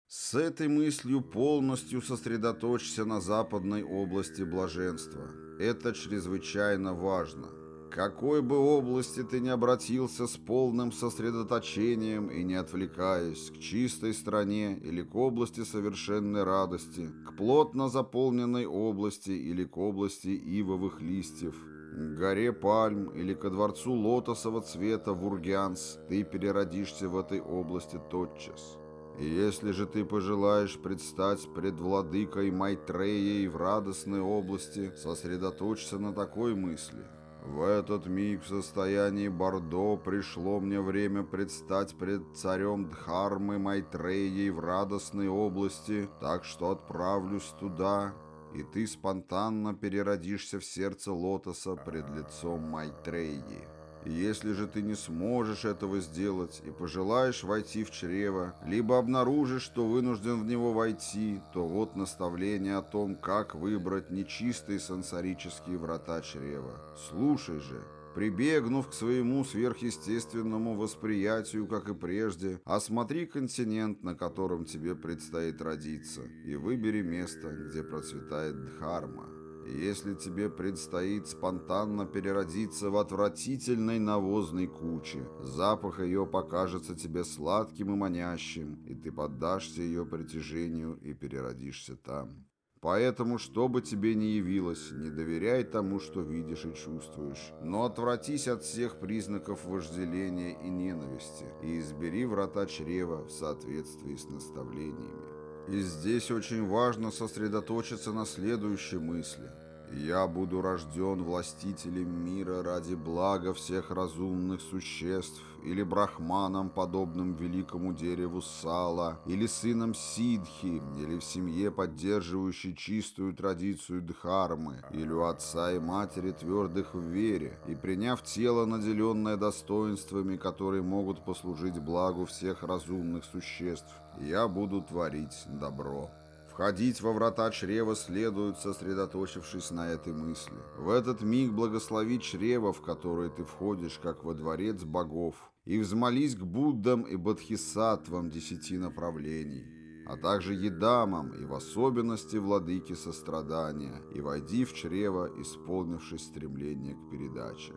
С этой мыслью полностью сосредоточься на западной области блаженства. Это чрезвычайно важно какой бы области ты ни обратился с полным сосредоточением и не отвлекаясь, к чистой стране или к области совершенной радости, к плотно заполненной области или к области ивовых листьев, к горе пальм или ко дворцу лотосового цвета в Ургянс, ты переродишься в этой области тотчас. И если же ты пожелаешь предстать пред владыкой Майтреей в радостной области, сосредоточься на такой мысли – в этот миг в состоянии Бордо пришло мне время предстать пред царем Дхармы Майтреей в радостной области, так что отправлюсь туда, и ты спонтанно переродишься в сердце лотоса пред лицом Майтреи. Если же ты не сможешь этого сделать и пожелаешь войти в чрево, либо обнаружишь, что вынужден в него войти, то вот наставление о том, как выбрать нечистые сенсорические врата чрева. Слушай же, Прибегнув к своему сверхъестественному восприятию, как и прежде, осмотри континент, на котором тебе предстоит родиться, и выбери место, где процветает Дхарма. Если тебе предстоит спонтанно переродиться в отвратительной навозной куче, запах ее покажется тебе сладким и манящим, и ты поддашься ее притяжению и переродишься там. Поэтому, что бы тебе ни явилось, не доверяй тому, что видишь и чувствуешь, но отвратись от всех признаков вожделения и ненависти и избери врата чрева в соответствии с наставлениями. И здесь очень важно сосредоточиться на следующей мысли. «Я буду рожден властителем мира ради блага всех разумных существ, или брахманом, подобным великому дереву Сала, или сыном Сидхи, или в семье, поддерживающей чистую традицию Дхармы, или у отца и матери твердых в вере, и приняв тело, наделенное достоинствами, которые могут послужить благу всех разумных существ, я буду творить добро. Входить во врата чрева следует, сосредоточившись на этой мысли. В этот миг благослови чрево, в которое ты входишь, как во дворец богов, и взмолись к Буддам и Бодхисаттвам десяти направлений, а также едамам и в особенности владыке сострадания, и войди в чрево, исполнившись стремление к передаче.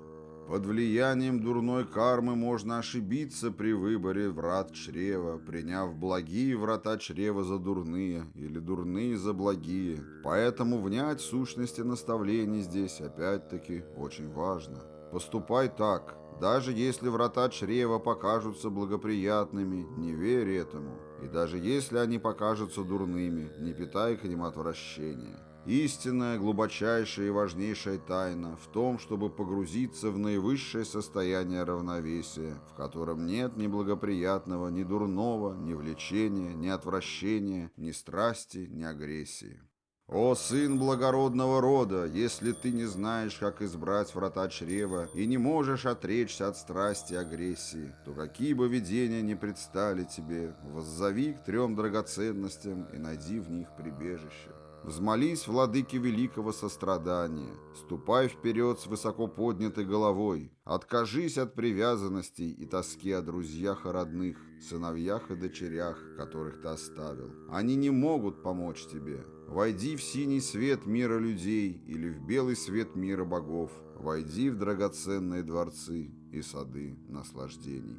Под влиянием дурной кармы можно ошибиться при выборе врат чрева, приняв благие врата чрева за дурные или дурные за благие. Поэтому внять сущности наставлений здесь опять-таки очень важно. Поступай так. Даже если врата чрева покажутся благоприятными, не верь этому. И даже если они покажутся дурными, не питай к ним отвращения. Истинная, глубочайшая и важнейшая тайна в том, чтобы погрузиться в наивысшее состояние равновесия, в котором нет ни благоприятного, ни дурного, ни влечения, ни отвращения, ни страсти, ни агрессии. «О, сын благородного рода, если ты не знаешь, как избрать врата чрева и не можешь отречься от страсти и агрессии, то какие бы видения ни предстали тебе, воззови к трем драгоценностям и найди в них прибежище». Взмолись, владыке великого сострадания, ступай вперед с высоко поднятой головой, откажись от привязанностей и тоски о друзьях и родных, сыновьях и дочерях, которых ты оставил. Они не могут помочь тебе. Войди в синий свет мира людей или в белый свет мира богов. Войди в драгоценные дворцы и сады наслаждений.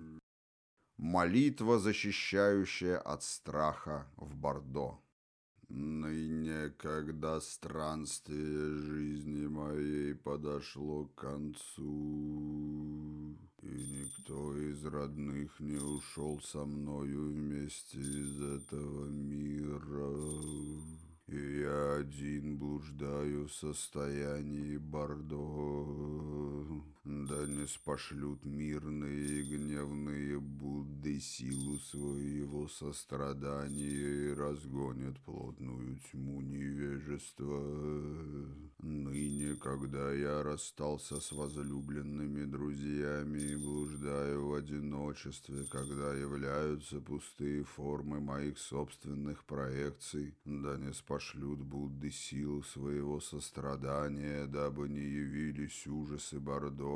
Молитва, защищающая от страха в Бордо. Ныне, когда странствие жизни моей подошло к концу, и никто из родных не ушел со мною вместе из этого мира, и я один блуждаю в состоянии Бордо, да не спошлют мирные и гневные Будды силу своего сострадания и разгонят плотную тьму невежества. Ныне, когда я расстался с возлюбленными друзьями и блуждаю в одиночестве, когда являются пустые формы моих собственных проекций, да не спошлют Будды силу своего сострадания, дабы не явились ужасы Бордо,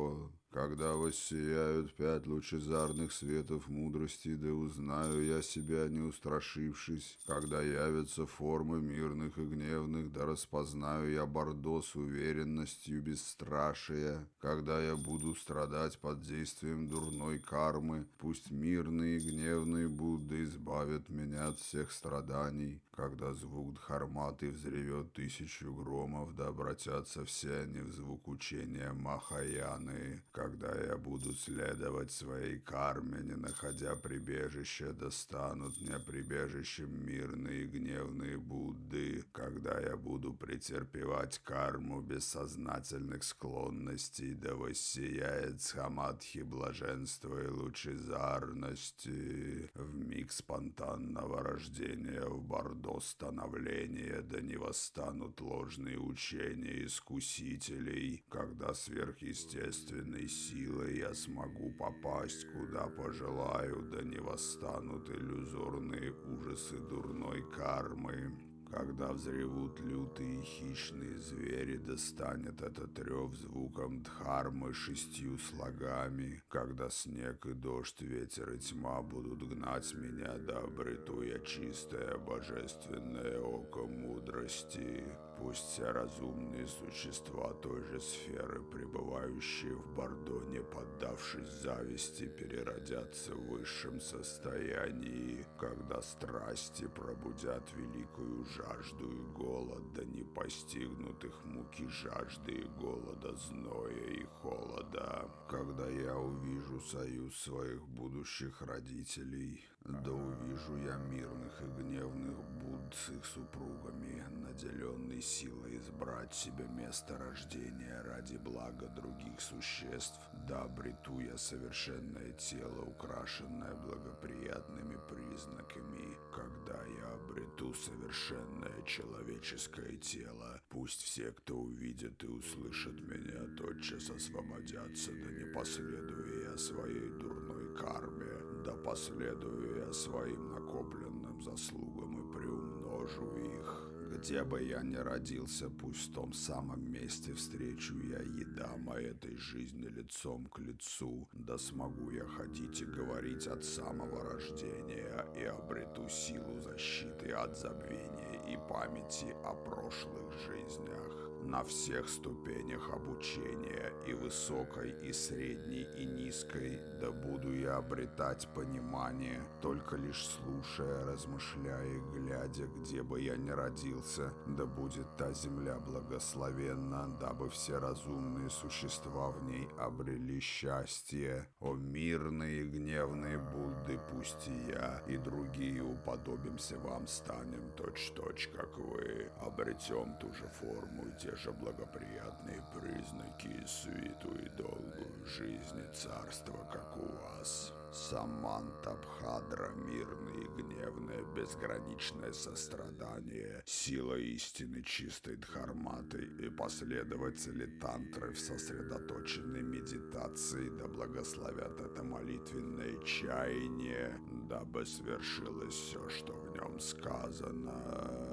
когда воссияют пять лучезарных светов мудрости, да узнаю я себя, не устрашившись, когда явятся формы мирных и гневных, да распознаю я Бордо с уверенностью бесстрашия, когда я буду страдать под действием дурной кармы, пусть мирные и гневные Будды избавят меня от всех страданий, когда звук Дхарматы взревет тысячу громов, да обратятся все они в звук учения Махаяны, когда я буду следовать своей карме, не находя прибежища, достанут мне прибежищем мирные гневные Будды, когда я буду претерпевать карму бессознательных склонностей, да воссияет Схамадхи блаженства и лучезарности. В миг спонтанного рождения в Бордо становления, да не восстанут ложные учения искусителей, когда сверхъестественной силой я смогу попасть куда пожелаю, да не восстанут иллюзорные ужасы дурной кармы. Когда взревут лютые хищные звери, достанет этот рев звуком дхармы шестью слогами. Когда снег и дождь, ветер и тьма будут гнать меня, да обрету я чистое божественное око мудрости. Пусть все разумные существа той же сферы, пребывающие в Бордо, не поддавшись зависти, переродятся в высшем состоянии, когда страсти пробудят великую жажду и голод, да не постигнут их муки жажды и голода, зноя и холода. Когда я увижу союз своих будущих родителей, да увижу я мирных и гневных Будд с их супругами, наделенный силой избрать себе место рождения ради блага других существ, да обрету я совершенное тело, украшенное благоприятными признаками. Когда я обрету совершенное человеческое тело, пусть все, кто увидит и услышит меня, тотчас освободятся, да не последуя я своей дурной карме, да последую я своим накопленным заслугам и приумножу их. Где бы я ни родился, пусть в том самом месте встречу я едам этой жизни лицом к лицу, да смогу я ходить и говорить от самого рождения и обрету силу защиты от забвения и памяти о прошлых жизнях на всех ступенях обучения, и высокой, и средней, и низкой, да буду я обретать понимание, только лишь слушая, размышляя и глядя, где бы я ни родился, да будет та земля благословенна, дабы все разумные существа в ней обрели счастье. О мирные и гневные Будды, пусть и я, и другие уподобимся вам, станем точь-точь, как вы, обретем ту же форму и те же благоприятные признаки свету и долгую жизни царства, как у вас. Саманта Бхадра, мирное и гневное, безграничное сострадание, сила истины чистой дхарматы и последователи тантры в сосредоточенной медитации, да благословят это молитвенное чаяние, дабы свершилось все, что в нем сказано.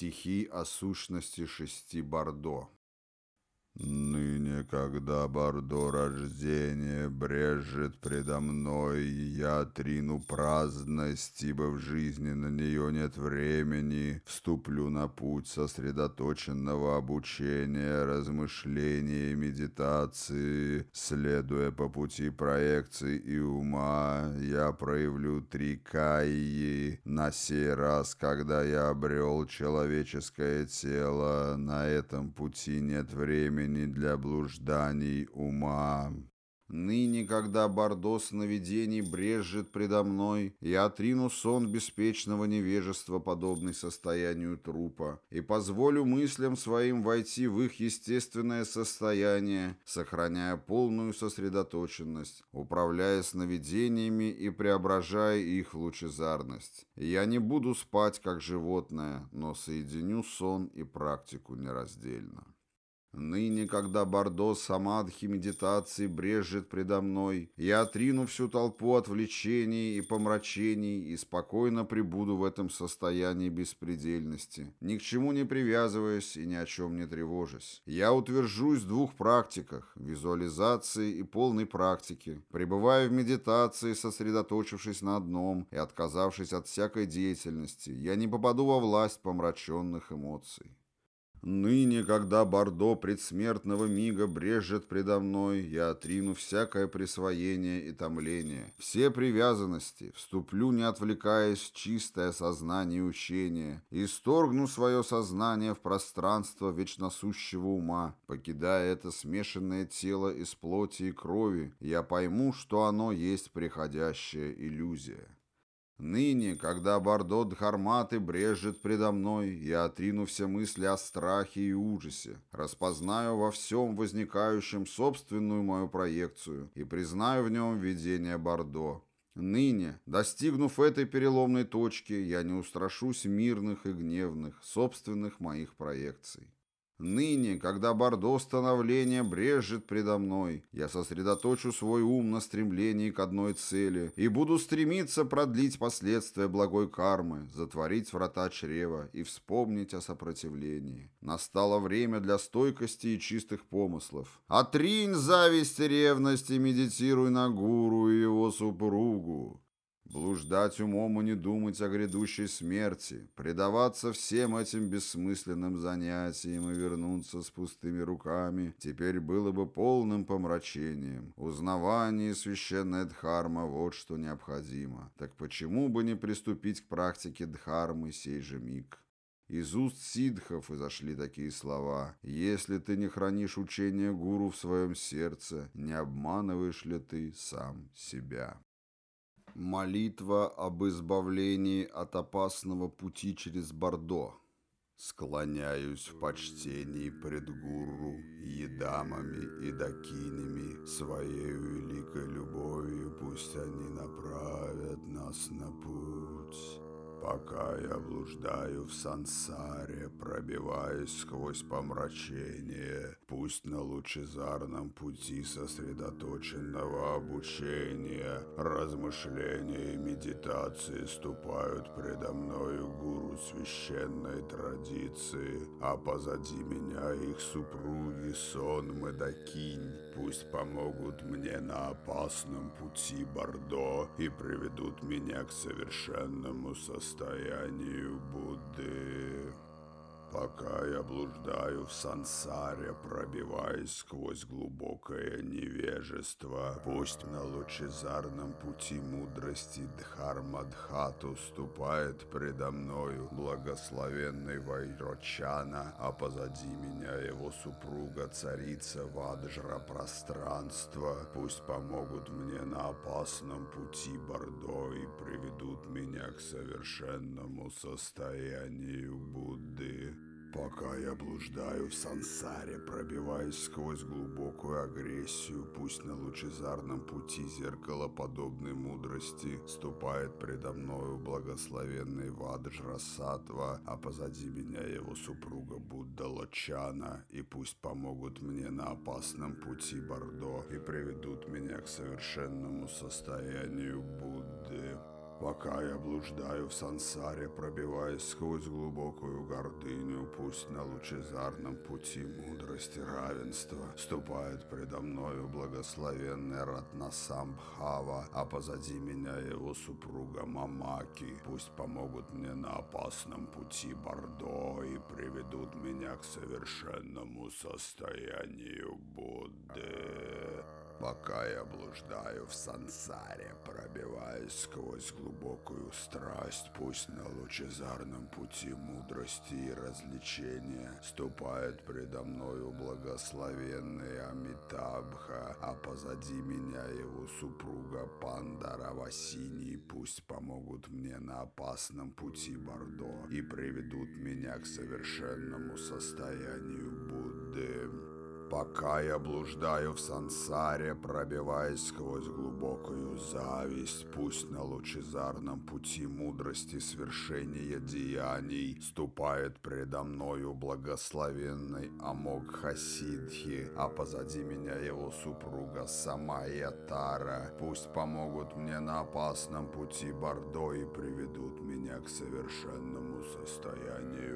Стихи о сущности шести Бордо. Ныне Когда Бордо рождения брежет предо мной, я трину праздность, ибо в жизни на нее нет времени, вступлю на путь сосредоточенного обучения, размышления и медитации, следуя по пути проекции и ума, я проявлю три кайи. На сей раз, когда я обрел человеческое тело, на этом пути нет времени для блужданий ума. Ныне, когда бордо сновидений брежет предо мной, я отрину сон беспечного невежества, подобный состоянию трупа, и позволю мыслям своим войти в их естественное состояние, сохраняя полную сосредоточенность, управляя сновидениями и преображая их в лучезарность. Я не буду спать, как животное, но соединю сон и практику нераздельно. Ныне, когда Бордо самадхи медитации брежет предо мной, я отрину всю толпу отвлечений и помрачений и спокойно пребуду в этом состоянии беспредельности, ни к чему не привязываясь и ни о чем не тревожась. Я утвержусь в двух практиках – визуализации и полной практике, пребывая в медитации, сосредоточившись на одном и отказавшись от всякой деятельности, я не попаду во власть помраченных эмоций. Ныне, когда бордо предсмертного мига брежет предо мной, я отрину всякое присвоение и томление, все привязанности, вступлю, не отвлекаясь, чистое сознание учения, и сторгну свое сознание в пространство вечносущего ума, покидая это смешанное тело из плоти и крови, я пойму, что оно есть приходящая иллюзия. Ныне, когда Бордо Дхарматы брежет предо мной, я отрину все мысли о страхе и ужасе, распознаю во всем возникающем собственную мою проекцию и признаю в нем видение Бордо. Ныне, достигнув этой переломной точки, я не устрашусь мирных и гневных, собственных моих проекций. Ныне, когда бордо становления брежет предо мной, я сосредоточу свой ум на стремлении к одной цели и буду стремиться продлить последствия благой кармы, затворить врата чрева и вспомнить о сопротивлении. Настало время для стойкости и чистых помыслов. Отринь зависть и ревность и медитируй на гуру и его супругу. Блуждать умом и не думать о грядущей смерти, предаваться всем этим бессмысленным занятиям и вернуться с пустыми руками теперь было бы полным помрачением. Узнавание и священная дхарма – вот что необходимо. Так почему бы не приступить к практике дхармы сей же миг? Из уст сидхов изошли такие слова. «Если ты не хранишь учение гуру в своем сердце, не обманываешь ли ты сам себя?» Молитва об избавлении от опасного пути через Бордо. Склоняюсь в почтении пред гуру, едамами и дакинями, своей великой любовью пусть они направят нас на путь. Пока я блуждаю в сансаре, пробиваясь сквозь помрачение, пусть на лучезарном пути сосредоточенного обучения, размышления и медитации ступают предо мною гуру священной традиции, а позади меня их супруги Сон Медакинь, пусть помогут мне на опасном пути Бордо и приведут меня к совершенному состоянию Будды. Пока я блуждаю в сансаре, пробиваясь сквозь глубокое невежество, пусть на лучезарном пути мудрости Дхармадхату ступает предо мною благословенный Вайрочана, а позади меня его супруга царица Ваджра пространства. Пусть помогут мне на опасном пути Бордо и приведут меня к совершенному состоянию Будды. Пока я блуждаю в сансаре, пробиваясь сквозь глубокую агрессию, пусть на лучезарном пути зеркалоподобной мудрости ступает предо мною благословенный Ваджра Сатва, а позади меня его супруга Будда Лачана, и пусть помогут мне на опасном пути Бордо и приведут меня к совершенному состоянию Будды. Пока я блуждаю в сансаре, пробиваясь сквозь глубокую гордыню, пусть на лучезарном пути мудрости равенства ступает предо мною благословенный Ратнасамбхава, а позади меня его супруга Мамаки. Пусть помогут мне на опасном пути Бордо и приведут меня к совершенному состоянию Будды. Пока я блуждаю в сансаре, пробиваясь сквозь глубокую страсть, пусть на лучезарном пути мудрости и развлечения ступает предо мною благословенный Амитабха, а позади меня его супруга Пандара Васини, пусть помогут мне на опасном пути Бордо и приведут меня к совершенному состоянию Будды. Пока я блуждаю в сансаре, пробиваясь сквозь глубокую зависть, пусть на лучезарном пути мудрости свершения деяний ступает предо мною благословенный Амок Хасидхи, а позади меня его супруга Самая Тара. Пусть помогут мне на опасном пути Бордо и приведут меня к совершенному состоянию.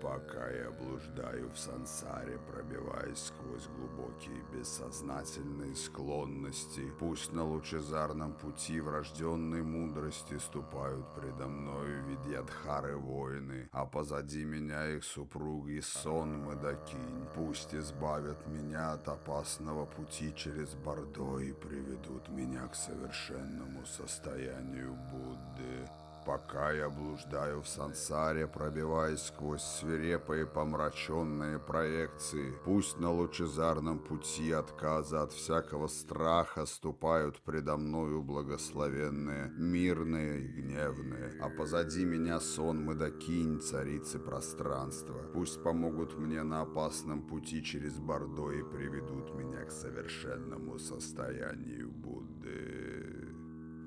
Пока я блуждаю в сансаре, пробиваясь сквозь глубокие бессознательные склонности, пусть на лучезарном пути врожденной мудрости ступают предо мною видьядхары воины, а позади меня их супруги сон Мадакинь. Пусть избавят меня от опасного пути через Бордо и приведут меня к совершенному состоянию Будды. Пока я блуждаю в сансаре, пробиваясь сквозь свирепые помраченные проекции, пусть на лучезарном пути отказа от всякого страха ступают предо мною благословенные, мирные и гневные, а позади меня сон Мадакинь, царицы пространства. Пусть помогут мне на опасном пути через Бордо и приведут меня к совершенному состоянию Будды.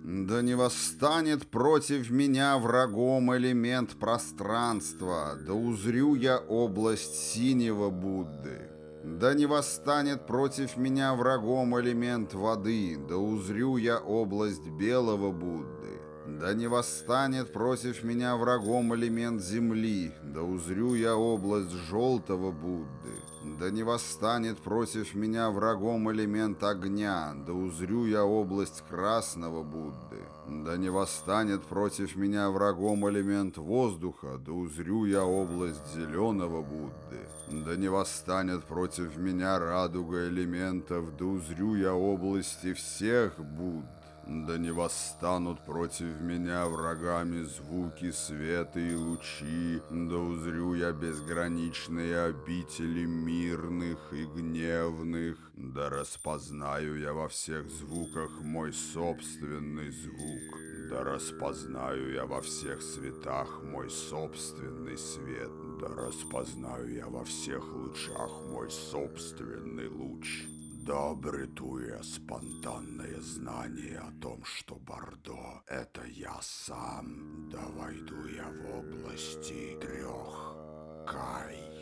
Да не восстанет против меня врагом элемент пространства, да узрю я область синего Будды. Да не восстанет против меня врагом элемент воды, да узрю я область белого Будды. Да не восстанет против меня врагом элемент земли, да узрю я область желтого Будды. Да не восстанет против меня врагом элемент огня, да узрю я область красного Будды. Да не восстанет против меня врагом элемент воздуха, да узрю я область зеленого Будды. Да не восстанет против меня радуга элементов, да узрю я области всех Будд. Да не восстанут против меня врагами звуки света и лучи, да узрю я безграничные обители мирных и гневных, да распознаю я во всех звуках мой собственный звук, да распознаю я во всех светах мой собственный свет, да распознаю я во всех лучах мой собственный луч. Да обрету я спонтанное знание о том, что Бордо — это я сам. Да войду я в области трех Кай.